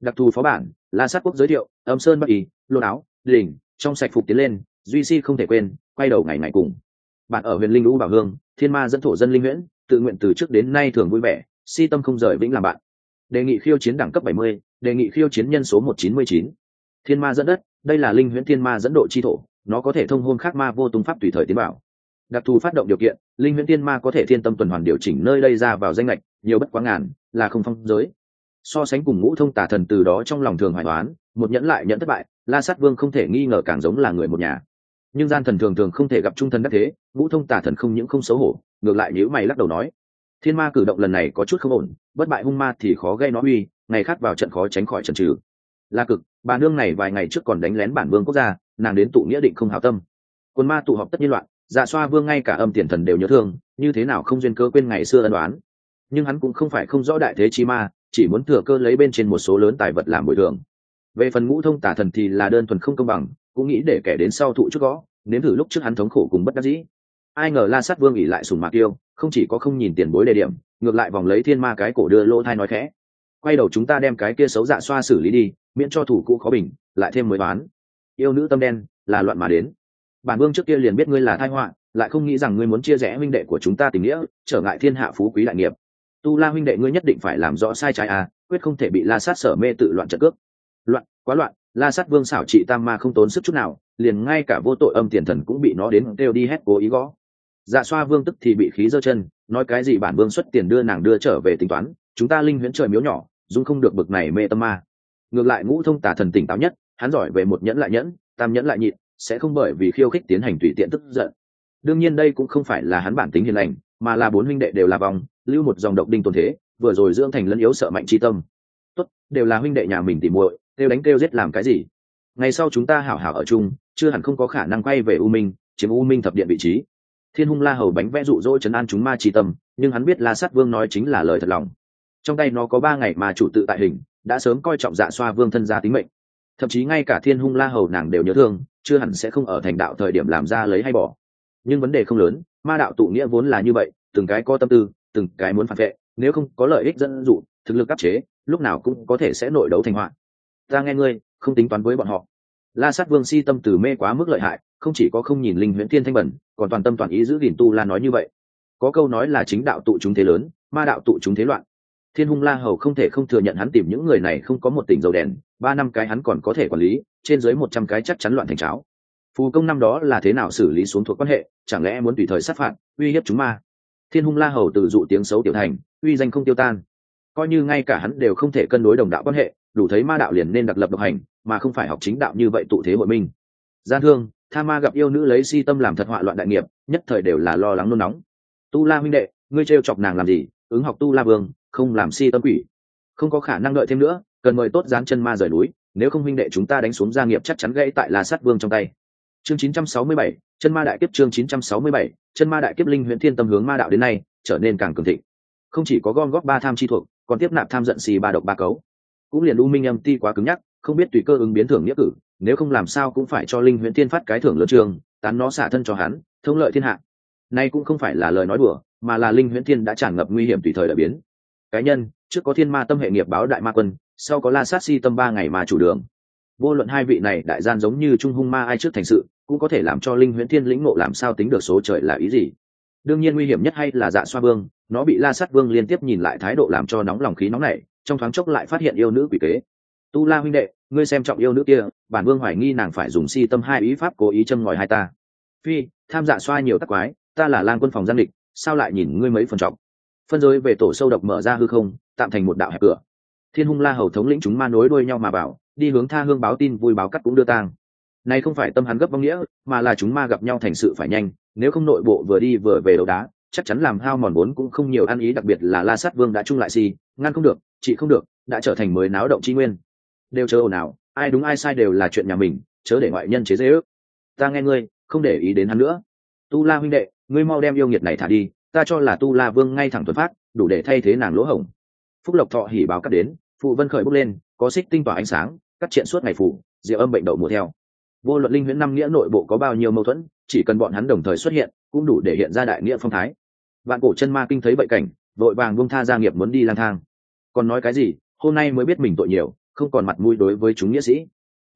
đặc thù phó bản, la sát quốc giới thiệu, âm sơn bắc ý lô áo đỉnh, trong sạch phục tiến lên, duy si không thể quên, quay đầu ngày ngày cùng. Bạn ở huyền linh lũ bảo hương, thiên ma dẫn thổ dân linh nguyễn tự nguyện từ trước đến nay thường vui vẻ si tâm không rời vĩnh làm bạn. Đề nghị khiêu chiến đẳng cấp 70, đề nghị khiêu chiến nhân số 199. thiên ma dẫn đất đây là linh huyễn thiên ma dẫn độ chi thổ nó có thể thông hôn khác ma vô tung pháp tùy thời tiến bảo. Đặc thù phát động điều kiện linh huyễn thiên ma có thể thiên tâm tuần hoàn điều chỉnh nơi đây ra vào danh lệch nhiều bất quá ngàn là không phong giới. So sánh cùng ngũ thông tà thần từ đó trong lòng thường hoài toán một nhẫn lại nhẫn thất bại la sát vương không thể nghi ngờ càng giống là người một nhà. Nhưng gian thần thường thường không thể gặp trung thần đắc thế ngũ thông tà thần không những không xấu hổ ngược lại nhữ mày lắc đầu nói thiên ma cử động lần này có chút không ổn, bất bại hung ma thì khó gây nó uy, ngày khác vào trận khó tránh khỏi trận trừ. La cực, bà nương này vài ngày trước còn đánh lén bản vương quốc gia, nàng đến tụ nghĩa định không hảo tâm. Quân ma tụ họp tất nhiên loạn dạ xoa vương ngay cả âm tiền thần đều nhớ thương, như thế nào không duyên cơ quên ngày xưa ân đoán nhưng hắn cũng không phải không rõ đại thế chi ma, chỉ muốn thừa cơ lấy bên trên một số lớn tài vật làm bồi thường. Về phần ngũ thông tả thần thì là đơn thuần không công bằng, cũng nghĩ để kẻ đến sau thụ trước gõ, nếm thử lúc trước hắn thống khổ cùng bất đắc dĩ. Ai ngờ la sát vương ỉ lại sùng mạc tiêu không chỉ có không nhìn tiền bối đề điểm, ngược lại vòng lấy thiên ma cái cổ đưa lỗ thai nói khẽ. Quay đầu chúng ta đem cái kia xấu dạ xoa xử lý đi, miễn cho thủ cũ khó bình, lại thêm mới bán. Yêu nữ tâm đen, là loạn mà đến. Bản vương trước kia liền biết ngươi là thai họa, lại không nghĩ rằng ngươi muốn chia rẽ huynh đệ của chúng ta tình nghĩa, trở ngại thiên hạ phú quý đại nghiệp. Tu la huynh đệ ngươi nhất định phải làm rõ sai trái à quyết không thể bị la sát sở mê tự loạn trợ cướp. Loạn, quá loạn, la sát vương xảo trị tam ma không tốn sức chút nào, liền ngay cả vô tội âm tiền thần cũng bị nó đến đều đi hét cố ý gõ dạ xoa vương tức thì bị khí giơ chân, nói cái gì bản vương xuất tiền đưa nàng đưa trở về tính toán, chúng ta linh huyễn trời miếu nhỏ dung không được bực này mê tâm ma. Ngược lại ngũ thông tà thần tỉnh táo nhất, hắn giỏi về một nhẫn lại nhẫn, tam nhẫn lại nhịn, sẽ không bởi vì khiêu khích tiến hành tùy tiện tức giận. Đương nhiên đây cũng không phải là hắn bản tính hiền lành, mà là bốn huynh đệ đều là vòng, lưu một dòng độc đinh tồn thế, vừa rồi dưỡng thành lẫn yếu sợ mạnh chi tâm. Tốt, đều là huynh đệ nhà mình tìm muội, kêu đánh kêu giết làm cái gì? Ngày sau chúng ta hảo hảo ở chung, chưa hẳn không có khả năng quay về u minh, chiếm u minh thập điện vị trí thiên hung la hầu bánh vẽ dụ dỗ chấn an chúng ma trì tâm, nhưng hắn biết la sát vương nói chính là lời thật lòng. Trong tay nó có ba ngày mà chủ tự tại hình, đã sớm coi trọng dạ xoa vương thân gia tính mệnh. Thậm chí ngay cả thiên hung la hầu nàng đều nhớ thương, chưa hẳn sẽ không ở thành đạo thời điểm làm ra lấy hay bỏ. Nhưng vấn đề không lớn, ma đạo tụ nghĩa vốn là như vậy, từng cái có tâm tư, từng cái muốn phản vệ, nếu không có lợi ích dẫn dụ, thực lực áp chế, lúc nào cũng có thể sẽ nội đấu thành hoạn ta nghe ngươi, không tính toán với bọn họ. La sát vương si tâm từ mê quá mức lợi hại không chỉ có không nhìn linh huyễn thiên thanh bẩn, còn toàn tâm toàn ý giữ gìn tu la nói như vậy. Có câu nói là chính đạo tụ chúng thế lớn, ma đạo tụ chúng thế loạn. Thiên hung la hầu không thể không thừa nhận hắn tìm những người này không có một tỉnh dầu đèn, ba năm cái hắn còn có thể quản lý, trên dưới một trăm cái chắc chắn loạn thành cháo. Phù công năm đó là thế nào xử lý xuống thuộc quan hệ, chẳng lẽ muốn tùy thời sát phạt, uy hiếp chúng ma? Thiên hung la hầu từ dụ tiếng xấu tiểu thành, uy danh không tiêu tan. Coi như ngay cả hắn đều không thể cân đối đồng đạo quan hệ, đủ thấy ma đạo liền nên đặc lập độc hành, mà không phải học chính đạo như vậy tụ thế hội minh. Gian thương tha ma gặp yêu nữ lấy si tâm làm thật họa loạn đại nghiệp nhất thời đều là lo lắng nôn nóng. Tu la huynh đệ ngươi trêu chọc nàng làm gì? Ứng học tu la vương không làm si tâm quỷ. Không có khả năng đợi thêm nữa cần mời tốt dán chân ma rời núi nếu không huynh đệ chúng ta đánh xuống gia nghiệp chắc chắn gãy tại la sát vương trong tay. Chương 967, chân ma đại kiếp chương 967, chân ma đại kiếp linh huyện thiên tâm hướng ma đạo đến nay trở nên càng cường thịnh. Không chỉ có gom góp ba tham chi thuộc còn tiếp nạp tham giận xì ba độc ba cấu. Cũng liền u minh âm ti quá cứng nhắc không biết tùy cơ ứng biến thưởng nghĩa cử, nếu không làm sao cũng phải cho linh huyễn thiên phát cái thưởng lớn trường, tán nó xả thân cho hắn, thông lợi thiên hạ. Nay cũng không phải là lời nói đùa, mà là linh huyễn thiên đã tràn ngập nguy hiểm tùy thời đại biến. Cá nhân, trước có thiên ma tâm hệ nghiệp báo đại ma quân, sau có la sát si tâm ba ngày mà chủ đường. Vô luận hai vị này đại gian giống như trung hung ma ai trước thành sự, cũng có thể làm cho linh huyễn thiên lĩnh ngộ làm sao tính được số trời là ý gì. Đương nhiên nguy hiểm nhất hay là dạ xoa vương, nó bị la sát vương liên tiếp nhìn lại thái độ làm cho nóng lòng khí nóng nảy, trong thoáng chốc lại phát hiện yêu nữ quỷ kế tu la huynh đệ, ngươi xem trọng yêu nữ kia, bản vương hoài nghi nàng phải dùng si tâm hai ý pháp cố ý châm ngòi hai ta. Phi, tham dạ xoa nhiều tắc quái, ta là lang quân phòng gian địch, sao lại nhìn ngươi mấy phần trọng? Phân giới về tổ sâu độc mở ra hư không, tạm thành một đạo hẹp cửa. Thiên hung la hầu thống lĩnh chúng ma nối đuôi nhau mà bảo, đi hướng tha hương báo tin vui báo cắt cũng đưa tang. Này không phải tâm hắn gấp vong nghĩa, mà là chúng ma gặp nhau thành sự phải nhanh, nếu không nội bộ vừa đi vừa về đấu đá, chắc chắn làm hao mòn vốn cũng không nhiều ăn ý, đặc biệt là la sát vương đã chung lại si, ngăn không được chị không được, đã trở thành mới náo động chi nguyên đều chớ ồn ào, ai đúng ai sai đều là chuyện nhà mình, chớ để ngoại nhân chế dễ ước ta nghe ngươi, không để ý đến hắn nữa. Tu la huynh đệ, ngươi mau đem yêu nghiệt này thả đi, ta cho là tu la vương ngay thẳng tuần phát, đủ để thay thế nàng lỗ hổng. Phúc lộc thọ hỉ báo cắt đến, phụ vân khởi bước lên, có xích tinh tỏa ánh sáng, cắt triện suốt ngày phủ, diệu âm bệnh đậu mùa theo. Vô luận linh huyễn năm nghĩa nội bộ có bao nhiêu mâu thuẫn, chỉ cần bọn hắn đồng thời xuất hiện, cũng đủ để hiện ra đại nghĩa phong thái. Vạn cổ chân ma kinh thấy bậy cảnh, vội vàng buông tha gia nghiệp muốn đi lang thang. Còn nói cái gì, hôm nay mới biết mình tội nhiều không còn mặt mũi đối với chúng nghĩa sĩ.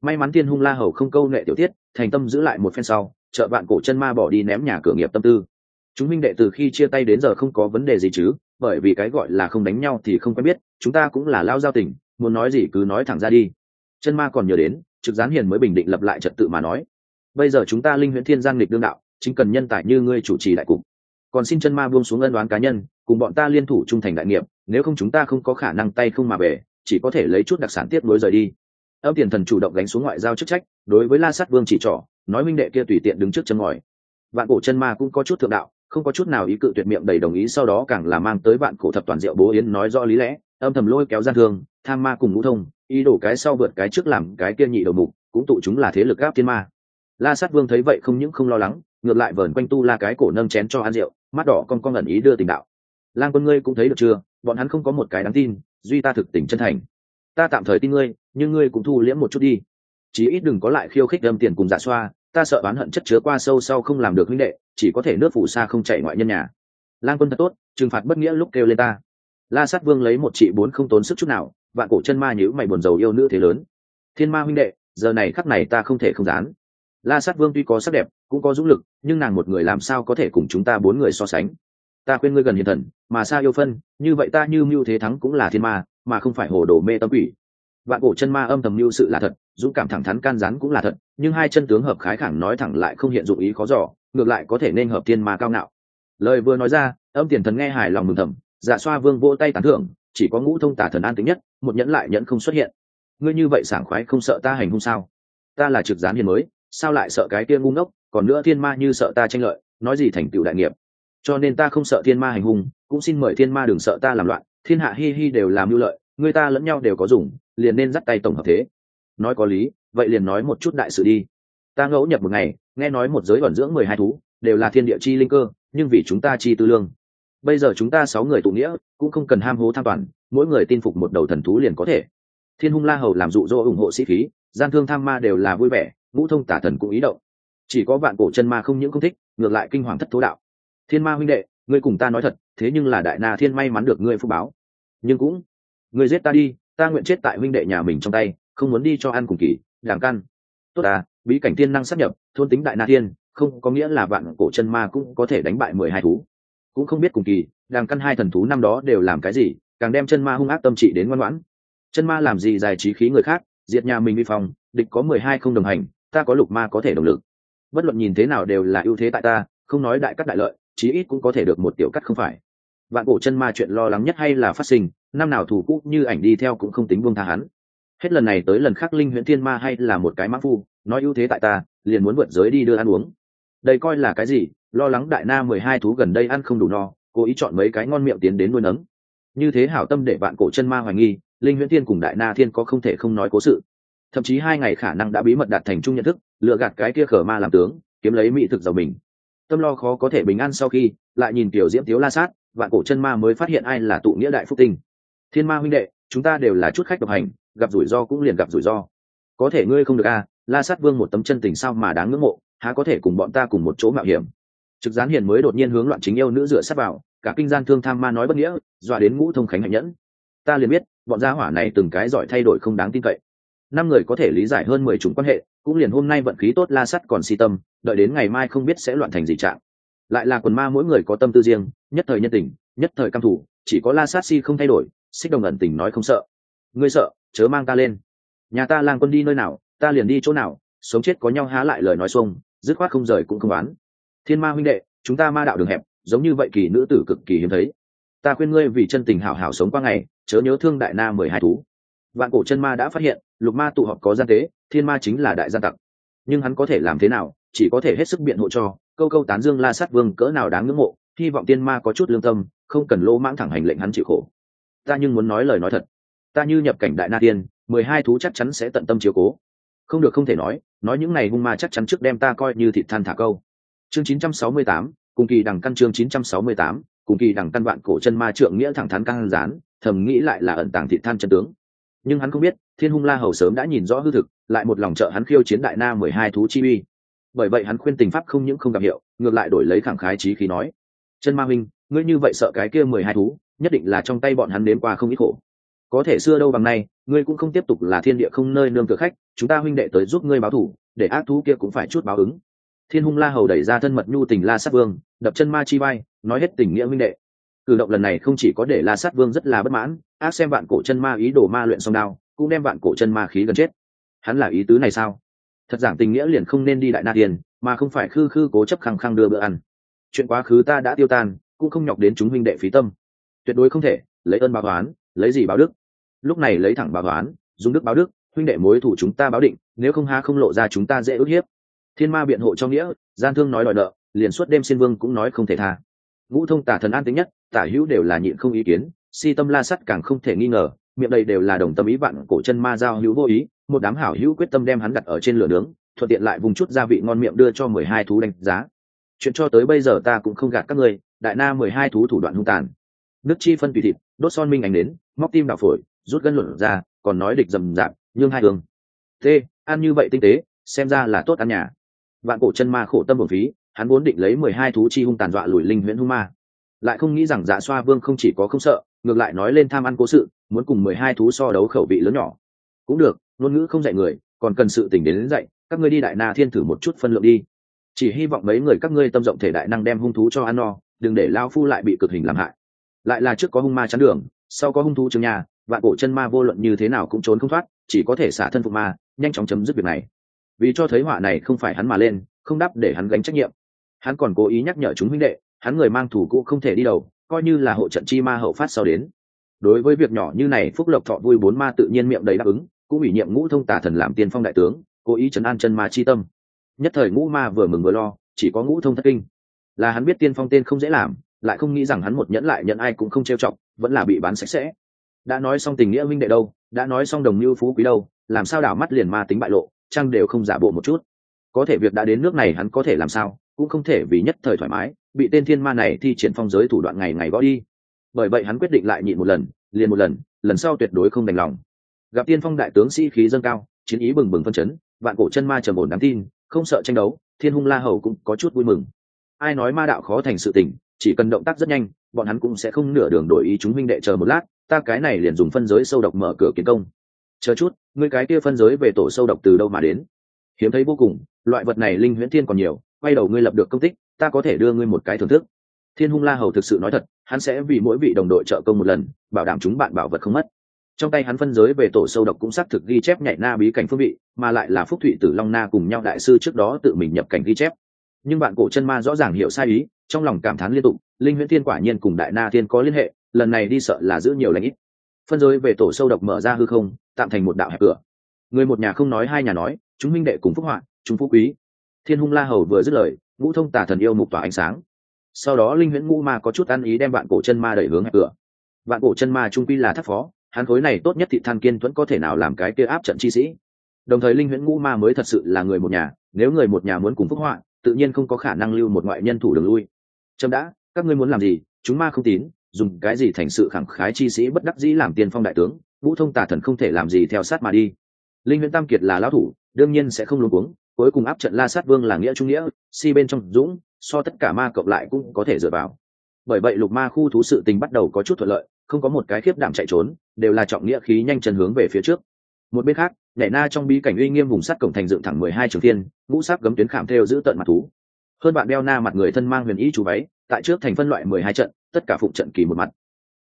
May mắn thiên hung la hầu không câu nệ tiểu tiết, thành tâm giữ lại một phen sau, trợ bạn cổ chân ma bỏ đi ném nhà cửa nghiệp tâm tư. Chúng minh đệ từ khi chia tay đến giờ không có vấn đề gì chứ, bởi vì cái gọi là không đánh nhau thì không quen biết, chúng ta cũng là lao giao tình, muốn nói gì cứ nói thẳng ra đi. Chân ma còn nhớ đến, trực gián hiền mới bình định lập lại trật tự mà nói. Bây giờ chúng ta linh huyện thiên giang lịch đương đạo, chính cần nhân tài như ngươi chủ trì đại cục. Còn xin chân ma buông xuống ân đoán cá nhân, cùng bọn ta liên thủ trung thành đại nghiệp, nếu không chúng ta không có khả năng tay không mà về chỉ có thể lấy chút đặc sản tiếp nối rời đi. Âm tiền thần chủ động đánh xuống ngoại giao chức trách, đối với la sát vương chỉ trỏ, nói minh đệ kia tùy tiện đứng trước chân ngòi. Vạn cổ chân ma cũng có chút thượng đạo, không có chút nào ý cự tuyệt miệng đầy đồng ý, sau đó càng là mang tới vạn cổ thập toàn diệu bố yến nói rõ lý lẽ, âm thầm lôi kéo gian thương, tham ma cùng ngũ thông, ý đổ cái sau vượt cái trước làm cái kia nhị đầu mục, cũng tụ chúng là thế lực gáp thiên ma. La sát vương thấy vậy không những không lo lắng, ngược lại vờn quanh tu la cái cổ nâng chén cho ăn rượu, mắt đỏ con con ẩn ý đưa tình đạo. Lang quân ngươi cũng thấy được chưa? Bọn hắn không có một cái đáng tin duy ta thực tình chân thành. Ta tạm thời tin ngươi, nhưng ngươi cũng thu liễm một chút đi. Chí ít đừng có lại khiêu khích đâm tiền cùng giả xoa, ta sợ oán hận chất chứa qua sâu sau không làm được huynh đệ, chỉ có thể nước phủ xa không chạy ngoại nhân nhà. Lang quân thật tốt, trừng phạt bất nghĩa lúc kêu lên ta. La sát vương lấy một chị bốn không tốn sức chút nào, vạn cổ chân ma nhữ mày buồn giàu yêu nữ thế lớn. Thiên ma huynh đệ, giờ này khắc này ta không thể không dán la sát vương tuy có sắc đẹp, cũng có dũng lực, nhưng nàng một người làm sao có thể cùng chúng ta bốn người so sánh? Ta khuyên ngươi gần hiền thần, mà xa yêu phân, như vậy ta như mưu thế thắng cũng là thiên ma, mà không phải hồ đồ mê tâm quỷ. Vạn cổ chân ma âm thầm mưu sự là thật, dũng cảm thẳng thắn can rán cũng là thật, nhưng hai chân tướng hợp khái khẳng nói thẳng lại không hiện dụng ý khó giỏ ngược lại có thể nên hợp thiên ma cao nạo lời vừa nói ra, âm tiền thần nghe hài lòng mừng thầm dạ xoa vương vỗ tay tán thưởng, chỉ có ngũ thông tả thần an tính nhất, một nhẫn lại nhẫn không xuất hiện. Ngươi như vậy sảng khoái không sợ ta hành hung sao? Ta là trực gián hiền mới, sao lại sợ cái kia ngu ngốc, còn nữa thiên ma như sợ ta tranh lợi, nói gì thành tựu đại nghiệp? Cho nên ta không sợ thiên ma hành hung, cũng xin mời thiên ma đừng sợ ta làm loạn, thiên hạ hi hi đều làm mưu lợi, người ta lẫn nhau đều có dùng, liền nên dắt tay tổng hợp thế. Nói có lý, vậy liền nói một chút đại sự đi. Ta ngẫu nhập một ngày, nghe nói một giới ẩn dưỡng mười hai thú, đều là thiên địa chi linh cơ, nhưng vì chúng ta chi tư lương. Bây giờ chúng ta sáu người tụ nghĩa, cũng không cần ham hố tham toàn, mỗi người tin phục một đầu thần thú liền có thể. Thiên hung la hầu làm dụ dỗ ủng hộ sĩ khí, gian thương tham ma đều là vui vẻ, ngũ thông tả thần cũng ý động. Chỉ có vạn cổ chân ma không những không thích, ngược lại kinh hoàng thất thố đạo thiên ma huynh đệ, ngươi cùng ta nói thật, thế nhưng là đại na thiên may mắn được ngươi phúc báo. Nhưng cũng, ngươi giết ta đi, ta nguyện chết tại huynh đệ nhà mình trong tay, không muốn đi cho ăn cùng kỳ làm căn. Tốt à bí cảnh tiên năng sắp nhập, thôn tính đại na thiên, không có nghĩa là vạn cổ chân ma cũng có thể đánh bại mười hai thú. Cũng không biết cùng kỳ, đàng căn hai thần thú năm đó đều làm cái gì, càng đem chân ma hung ác tâm trị đến ngoan ngoãn. Chân ma làm gì dài trí khí người khác, diệt nhà mình vi phòng địch có mười hai không đồng hành, ta có lục ma có thể động lực. Bất luận nhìn thế nào đều là ưu thế tại ta, không nói đại cắt đại lợi chí ít cũng có thể được một tiểu cắt không phải. Vạn cổ chân ma chuyện lo lắng nhất hay là phát sinh, năm nào thủ cũ như ảnh đi theo cũng không tính buông tha hắn. Hết lần này tới lần khác linh huyễn thiên ma hay là một cái mã phu, nói ưu thế tại ta, liền muốn vượt giới đi đưa ăn uống. Đây coi là cái gì? Lo lắng đại na mười hai thú gần đây ăn không đủ no, cố ý chọn mấy cái ngon miệng tiến đến nuôi nấng. Như thế hảo tâm để vạn cổ chân ma hoài nghi, linh huyễn thiên cùng đại na thiên có không thể không nói cố sự. Thậm chí hai ngày khả năng đã bí mật đạt thành chung nhận thức, lựa gạt cái kia khở ma làm tướng, kiếm lấy mỹ thực giàu mình tâm lo khó có thể bình an sau khi, lại nhìn tiểu diễm tiếu la sát, vạn cổ chân ma mới phát hiện ai là tụ nghĩa đại phúc tinh. Thiên ma huynh đệ, chúng ta đều là chút khách độc hành, gặp rủi ro cũng liền gặp rủi ro. Có thể ngươi không được a la sát vương một tấm chân tình sao mà đáng ngưỡng mộ, há có thể cùng bọn ta cùng một chỗ mạo hiểm. Trực gián hiền mới đột nhiên hướng loạn chính yêu nữ dựa sát vào, cả kinh gian thương tham ma nói bất nghĩa, dọa đến ngũ thông khánh hạnh nhẫn. Ta liền biết, bọn gia hỏa này từng cái giỏi thay đổi không đáng tin cậy. Năm người có thể lý giải hơn mười chủng quan hệ, cũng liền hôm nay vận khí tốt la sắt còn si tâm đợi đến ngày mai không biết sẽ loạn thành gì trạng. Lại là quần ma mỗi người có tâm tư riêng, nhất thời nhân tình, nhất thời cam thủ chỉ có la sát si không thay đổi, xích đồng ẩn tình nói không sợ. Ngươi sợ, chớ mang ta lên. Nhà ta lang quân đi nơi nào, ta liền đi chỗ nào, sống chết có nhau há lại lời nói xuông, dứt khoát không rời cũng không bán. Thiên ma huynh đệ, chúng ta ma đạo đường hẹp, giống như vậy kỳ nữ tử cực kỳ hiếm thấy. Ta khuyên ngươi vì chân tình hảo hảo sống qua ngày, chớ nhớ thương đại na mười hai thú. Vạn cổ chân ma đã phát hiện, lục ma tụ họp có gian tế, thiên ma chính là đại gia tặc. Nhưng hắn có thể làm thế nào chỉ có thể hết sức biện hộ cho câu câu tán dương la sát vương cỡ nào đáng ngưỡng mộ hy vọng tiên ma có chút lương tâm không cần lỗ mãng thẳng hành lệnh hắn chịu khổ. Ta nhưng muốn nói lời nói thật. Ta như nhập cảnh đại na tiên mười hai thú chắc chắn sẽ tận tâm chiếu cố. Không được không thể nói nói những này hung ma chắc chắn trước đem ta coi như thịt than thả câu. Chương 968, cùng kỳ đằng căn chương 968, cùng kỳ đằng căn vạn cổ chân ma trượng nghĩa thẳng thắn căng rán thầm nghĩ lại là ẩn tàng thịt than chân tướng. Nhưng hắn không biết thiên hung la hầu sớm đã nhìn rõ hư thực lại một lòng trợ hắn khiêu chiến đại na mười hai thú chi uy bởi vậy hắn khuyên tình pháp không những không gặp hiệu, ngược lại đổi lấy khẳng khái trí khí nói, chân ma minh ngươi như vậy sợ cái kia mười hai thú, nhất định là trong tay bọn hắn đến qua không ít khổ. Có thể xưa đâu bằng nay, ngươi cũng không tiếp tục là thiên địa không nơi nương cửa khách, chúng ta huynh đệ tới giúp ngươi báo thủ, để ác thú kia cũng phải chút báo ứng. Thiên hung la hầu đẩy ra thân mật nhu tình la sát vương, đập chân ma chi vai, nói hết tình nghĩa huynh đệ. Cử động lần này không chỉ có để la sát vương rất là bất mãn, ác xem vạn cổ chân ma ý đồ ma luyện song đao, cũng đem vạn cổ chân ma khí gần chết. Hắn là ý tứ này sao? Thật giảng tình nghĩa liền không nên đi đại na tiền, mà không phải khư khư cố chấp khăng khăng đưa bữa ăn. Chuyện quá khứ ta đã tiêu tan, cũng không nhọc đến chúng huynh đệ phí tâm. Tuyệt đối không thể, lấy ơn báo toán lấy gì báo đức. Lúc này lấy thẳng báo toán dùng đức báo đức, huynh đệ mối thủ chúng ta báo định, nếu không ha không lộ ra chúng ta dễ ức hiếp. Thiên ma biện hộ cho nghĩa, gian thương nói đòi nợ, liền suốt đêm xin vương cũng nói không thể tha. Ngũ thông tả thần an tính nhất, tả hữu đều là nhịn không ý kiến, si tâm la sắt càng không thể nghi ngờ miệng đầy đều là đồng tâm ý vạn cổ chân ma giao hữu vô ý, một đám hảo hữu quyết tâm đem hắn đặt ở trên lửa nướng, thuận tiện lại vùng chút gia vị ngon miệng đưa cho mười hai thú đánh giá. Chuyện cho tới bây giờ ta cũng không gạt các ngươi, đại na mười hai thú thủ đoạn hung tàn. Nước chi phân tùy thịt, đốt son minh ảnh đến móc tim đạo phổi, rút gân luận ra, còn nói địch dầm rạp, nhương hai hương t, ăn như vậy tinh tế, xem ra là tốt ăn nhà. Vạn cổ chân ma khổ tâm bổng phí, hắn vốn định lấy mười hai thú chi hung tàn dọa lùi linh huyễn hung ma. Lại không nghĩ rằng dạ xoa vương không chỉ có không sợ, ngược lại nói lên tham ăn cố sự muốn cùng mười hai thú so đấu khẩu vị lớn nhỏ. Cũng được ngôn ngữ không dạy người còn cần sự tỉnh đến, đến dạy các ngươi đi đại na thiên thử một chút phân lượng đi. Chỉ hy vọng mấy người các ngươi tâm rộng thể đại năng đem hung thú cho ăn no đừng để lao phu lại bị cực hình làm hại. Lại là trước có hung ma chắn đường sau có hung thú trường nhà vạn cổ chân ma vô luận như thế nào cũng trốn không thoát chỉ có thể xả thân phục ma nhanh chóng chấm dứt việc này. Vì cho thấy họa này không phải hắn mà lên không đáp để hắn gánh trách nhiệm. Hắn còn cố ý nhắc nhở chúng huynh đệ hắn người mang thủ cũ không thể đi đầu coi như là hộ trận chi ma hậu phát sau đến đối với việc nhỏ như này, phúc lộc thọ vui bốn ma tự nhiên miệng đầy đáp ứng, cũng ủy nhiệm ngũ thông tà thần làm tiên phong đại tướng, cố ý chấn an chân ma chi tâm. Nhất thời ngũ ma vừa mừng vừa lo, chỉ có ngũ thông thất kinh. Là hắn biết tiên phong tên không dễ làm, lại không nghĩ rằng hắn một nhẫn lại nhận ai cũng không trêu chọc, vẫn là bị bán sạch sẽ. Đã nói xong tình nghĩa minh đệ đâu, đã nói xong đồng mưu phú quý đâu, làm sao đảo mắt liền ma tính bại lộ, chăng đều không giả bộ một chút. Có thể việc đã đến nước này hắn có thể làm sao, cũng không thể vì nhất thời thoải mái, bị tên thiên ma này thi triển phong giới thủ đoạn ngày ngày gõ đi bởi vậy hắn quyết định lại nhịn một lần, liền một lần lần sau tuyệt đối không đành lòng. Gặp tiên phong đại tướng sĩ khí dâng cao, chiến ý bừng bừng phân chấn, vạn cổ chân ma trầm ổn đáng tin, không sợ tranh đấu, thiên hung la hầu cũng có chút vui mừng. Ai nói ma đạo khó thành sự tình, chỉ cần động tác rất nhanh, bọn hắn cũng sẽ không nửa đường đổi ý chúng minh đệ chờ một lát, ta cái này liền dùng phân giới sâu độc mở cửa kiến công. Chờ chút, ngươi cái kia phân giới về tổ sâu độc từ đâu mà đến? Hiếm thấy vô cùng, loại vật này linh huyễn thiên còn nhiều, quay đầu ngươi lập được công tích, ta có thể đưa ngươi một cái thưởng thức thiên hung la hầu thực sự nói thật, hắn sẽ vì mỗi vị đồng đội trợ công một lần, bảo đảm chúng bạn bảo vật không mất. Trong tay hắn phân giới về tổ sâu độc cũng xác thực ghi chép nhảy na bí cảnh phương vị, mà lại là phúc thụy tử long na cùng nhau đại sư trước đó tự mình nhập cảnh ghi chép. Nhưng bạn cổ chân ma rõ ràng hiểu sai ý, trong lòng cảm thán liên tục, linh huyễn thiên quả nhiên cùng đại na thiên có liên hệ, lần này đi sợ là giữ nhiều lãnh ít. Phân giới về tổ sâu độc mở ra hư không, tạm thành một đạo hẹp cửa. Người một nhà không nói, hai nhà nói, chúng minh đệ cùng phúc họa, chúng phú quý. Thiên hung la hầu vừa dứt lời, ngũ thông tà thần yêu mục tỏa ánh sáng sau đó linh huyễn ngũ ma có chút ăn ý đem bạn cổ chân ma đẩy hướng hẹp cửa. Bạn cổ chân ma trung quy là thất phó, hắn khối này tốt nhất thị than kiên vẫn có thể nào làm cái kia áp trận chi sĩ. Đồng thời linh huyễn ngũ ma mới thật sự là người một nhà, nếu người một nhà muốn cùng phúc họa, tự nhiên không có khả năng lưu một ngoại nhân thủ đường lui. Trâm đã, các ngươi muốn làm gì, chúng ma không tín, dùng cái gì thành sự khẳng khái chi sĩ bất đắc dĩ làm tiên phong đại tướng, vũ thông tà thần không thể làm gì theo sát mà đi. Linh huyễn tam kiệt là lão thủ, đương nhiên sẽ không luôn uống cuối cùng áp trận la sát vương là nghĩa trung nghĩa, si bên trong dũng so tất cả ma cộng lại cũng có thể dựa vào. Bởi vậy lục ma khu thú sự tình bắt đầu có chút thuận lợi, không có một cái khiếp đảm chạy trốn, đều là trọng nghĩa khí nhanh chân hướng về phía trước. Một bên khác nhảy na trong bí cảnh uy nghiêm vùng sắt cổng thành dựng thẳng mười hai trường tiên ngũ sắc gấm tuyến khảm theo giữ tận mặt thú. Hơn bạn đeo na mặt người thân mang huyền ý chú váy, tại trước thành phân loại mười hai trận, tất cả phụng trận kỳ một mặt.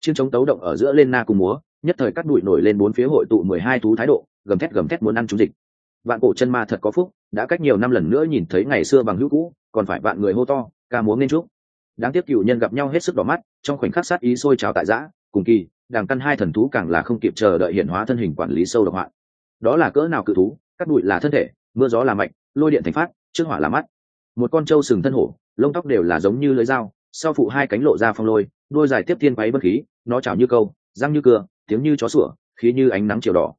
Chiến chống tấu động ở giữa lên na cùng múa, nhất thời cắt đùi nổi lên bốn phía hội tụ mười hai thú thái độ, gầm thét gầm thét muốn ăn chúng dịch. Vạn cổ chân ma thật có phúc đã cách nhiều năm lần nữa nhìn thấy ngày xưa bằng hữu cũ, còn phải vạn người hô to, ca múa nên chúc đáng tiếc cựu nhân gặp nhau hết sức đỏ mắt, trong khoảnh khắc sát ý sôi trào tại giã cùng kỳ đàng căn hai thần thú càng là không kịp chờ đợi hiện hóa thân hình quản lý sâu độc hoạn đó là cỡ nào cự thú, cắt bụi là thân thể, mưa gió là mạnh lôi điện thành phát, trước hỏa là mắt. Một con trâu sừng thân hổ, lông tóc đều là giống như lưỡi dao, sau phụ hai cánh lộ ra phong lôi đôi dài tiếp thiên váy bất khí, nó trào như câu, răng như cưa, tiếng như chó sủa, khí như ánh nắng chiều đỏ.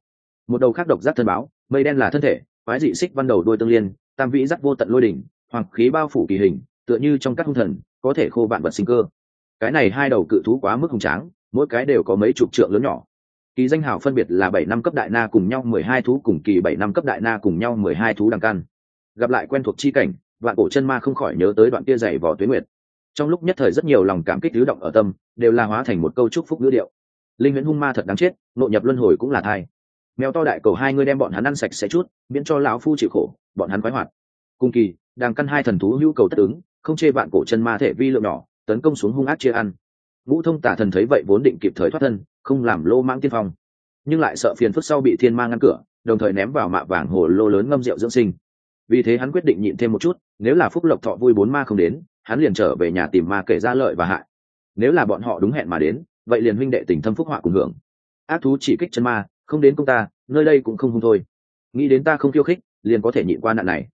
Một đầu khác độc giác thân báo, mây đen là thân thể quái dị xích văn đầu đôi tương liên, tam vĩ dắt vô tận lôi đỉnh, hoàng khí bao phủ kỳ hình, tựa như trong các hung thần, có thể khô vạn vật sinh cơ. Cái này hai đầu cự thú quá mức hùng tráng, mỗi cái đều có mấy chục trượng lớn nhỏ. Kỳ danh hào phân biệt là bảy năm cấp đại na cùng nhau mười hai thú cùng kỳ bảy năm cấp đại na cùng nhau mười hai thú đằng căn. Gặp lại quen thuộc chi cảnh, vạn cổ chân ma không khỏi nhớ tới đoạn kia dày vỏ tuyến nguyệt. Trong lúc nhất thời rất nhiều lòng cảm kích tứ động ở tâm, đều là hóa thành một câu chúc phúc ngữ điệu. Linh huyễn hung ma thật đáng chết, nội nhập luân hồi cũng là thai mèo to đại cầu hai ngươi đem bọn hắn ăn sạch sẽ chút, miễn cho lão phu chịu khổ, bọn hắn khoái hoạt. Cùng kỳ, đang căn hai thần thú hữu cầu tất ứng, không chê vạn cổ chân ma thể vi lượng nhỏ, tấn công xuống hung ác chia ăn. Ngũ thông tả thần thấy vậy vốn định kịp thời thoát thân, không làm lô mãng tiên phong. Nhưng lại sợ phiền phức sau bị thiên ma ngăn cửa, đồng thời ném vào mạ vàng hồ lô lớn ngâm rượu dưỡng sinh. Vì thế hắn quyết định nhịn thêm một chút, nếu là phúc lộc thọ vui bốn ma không đến, hắn liền trở về nhà tìm ma kể ra lợi và hại. Nếu là bọn họ đúng hẹn mà đến, vậy liền huynh đệ tình thâm phúc họa cùng hưởng. Ác thú chỉ kích chân ma không đến công ta, nơi đây cũng không hung thôi. Nghĩ đến ta không khiêu khích, liền có thể nhịn qua nạn này.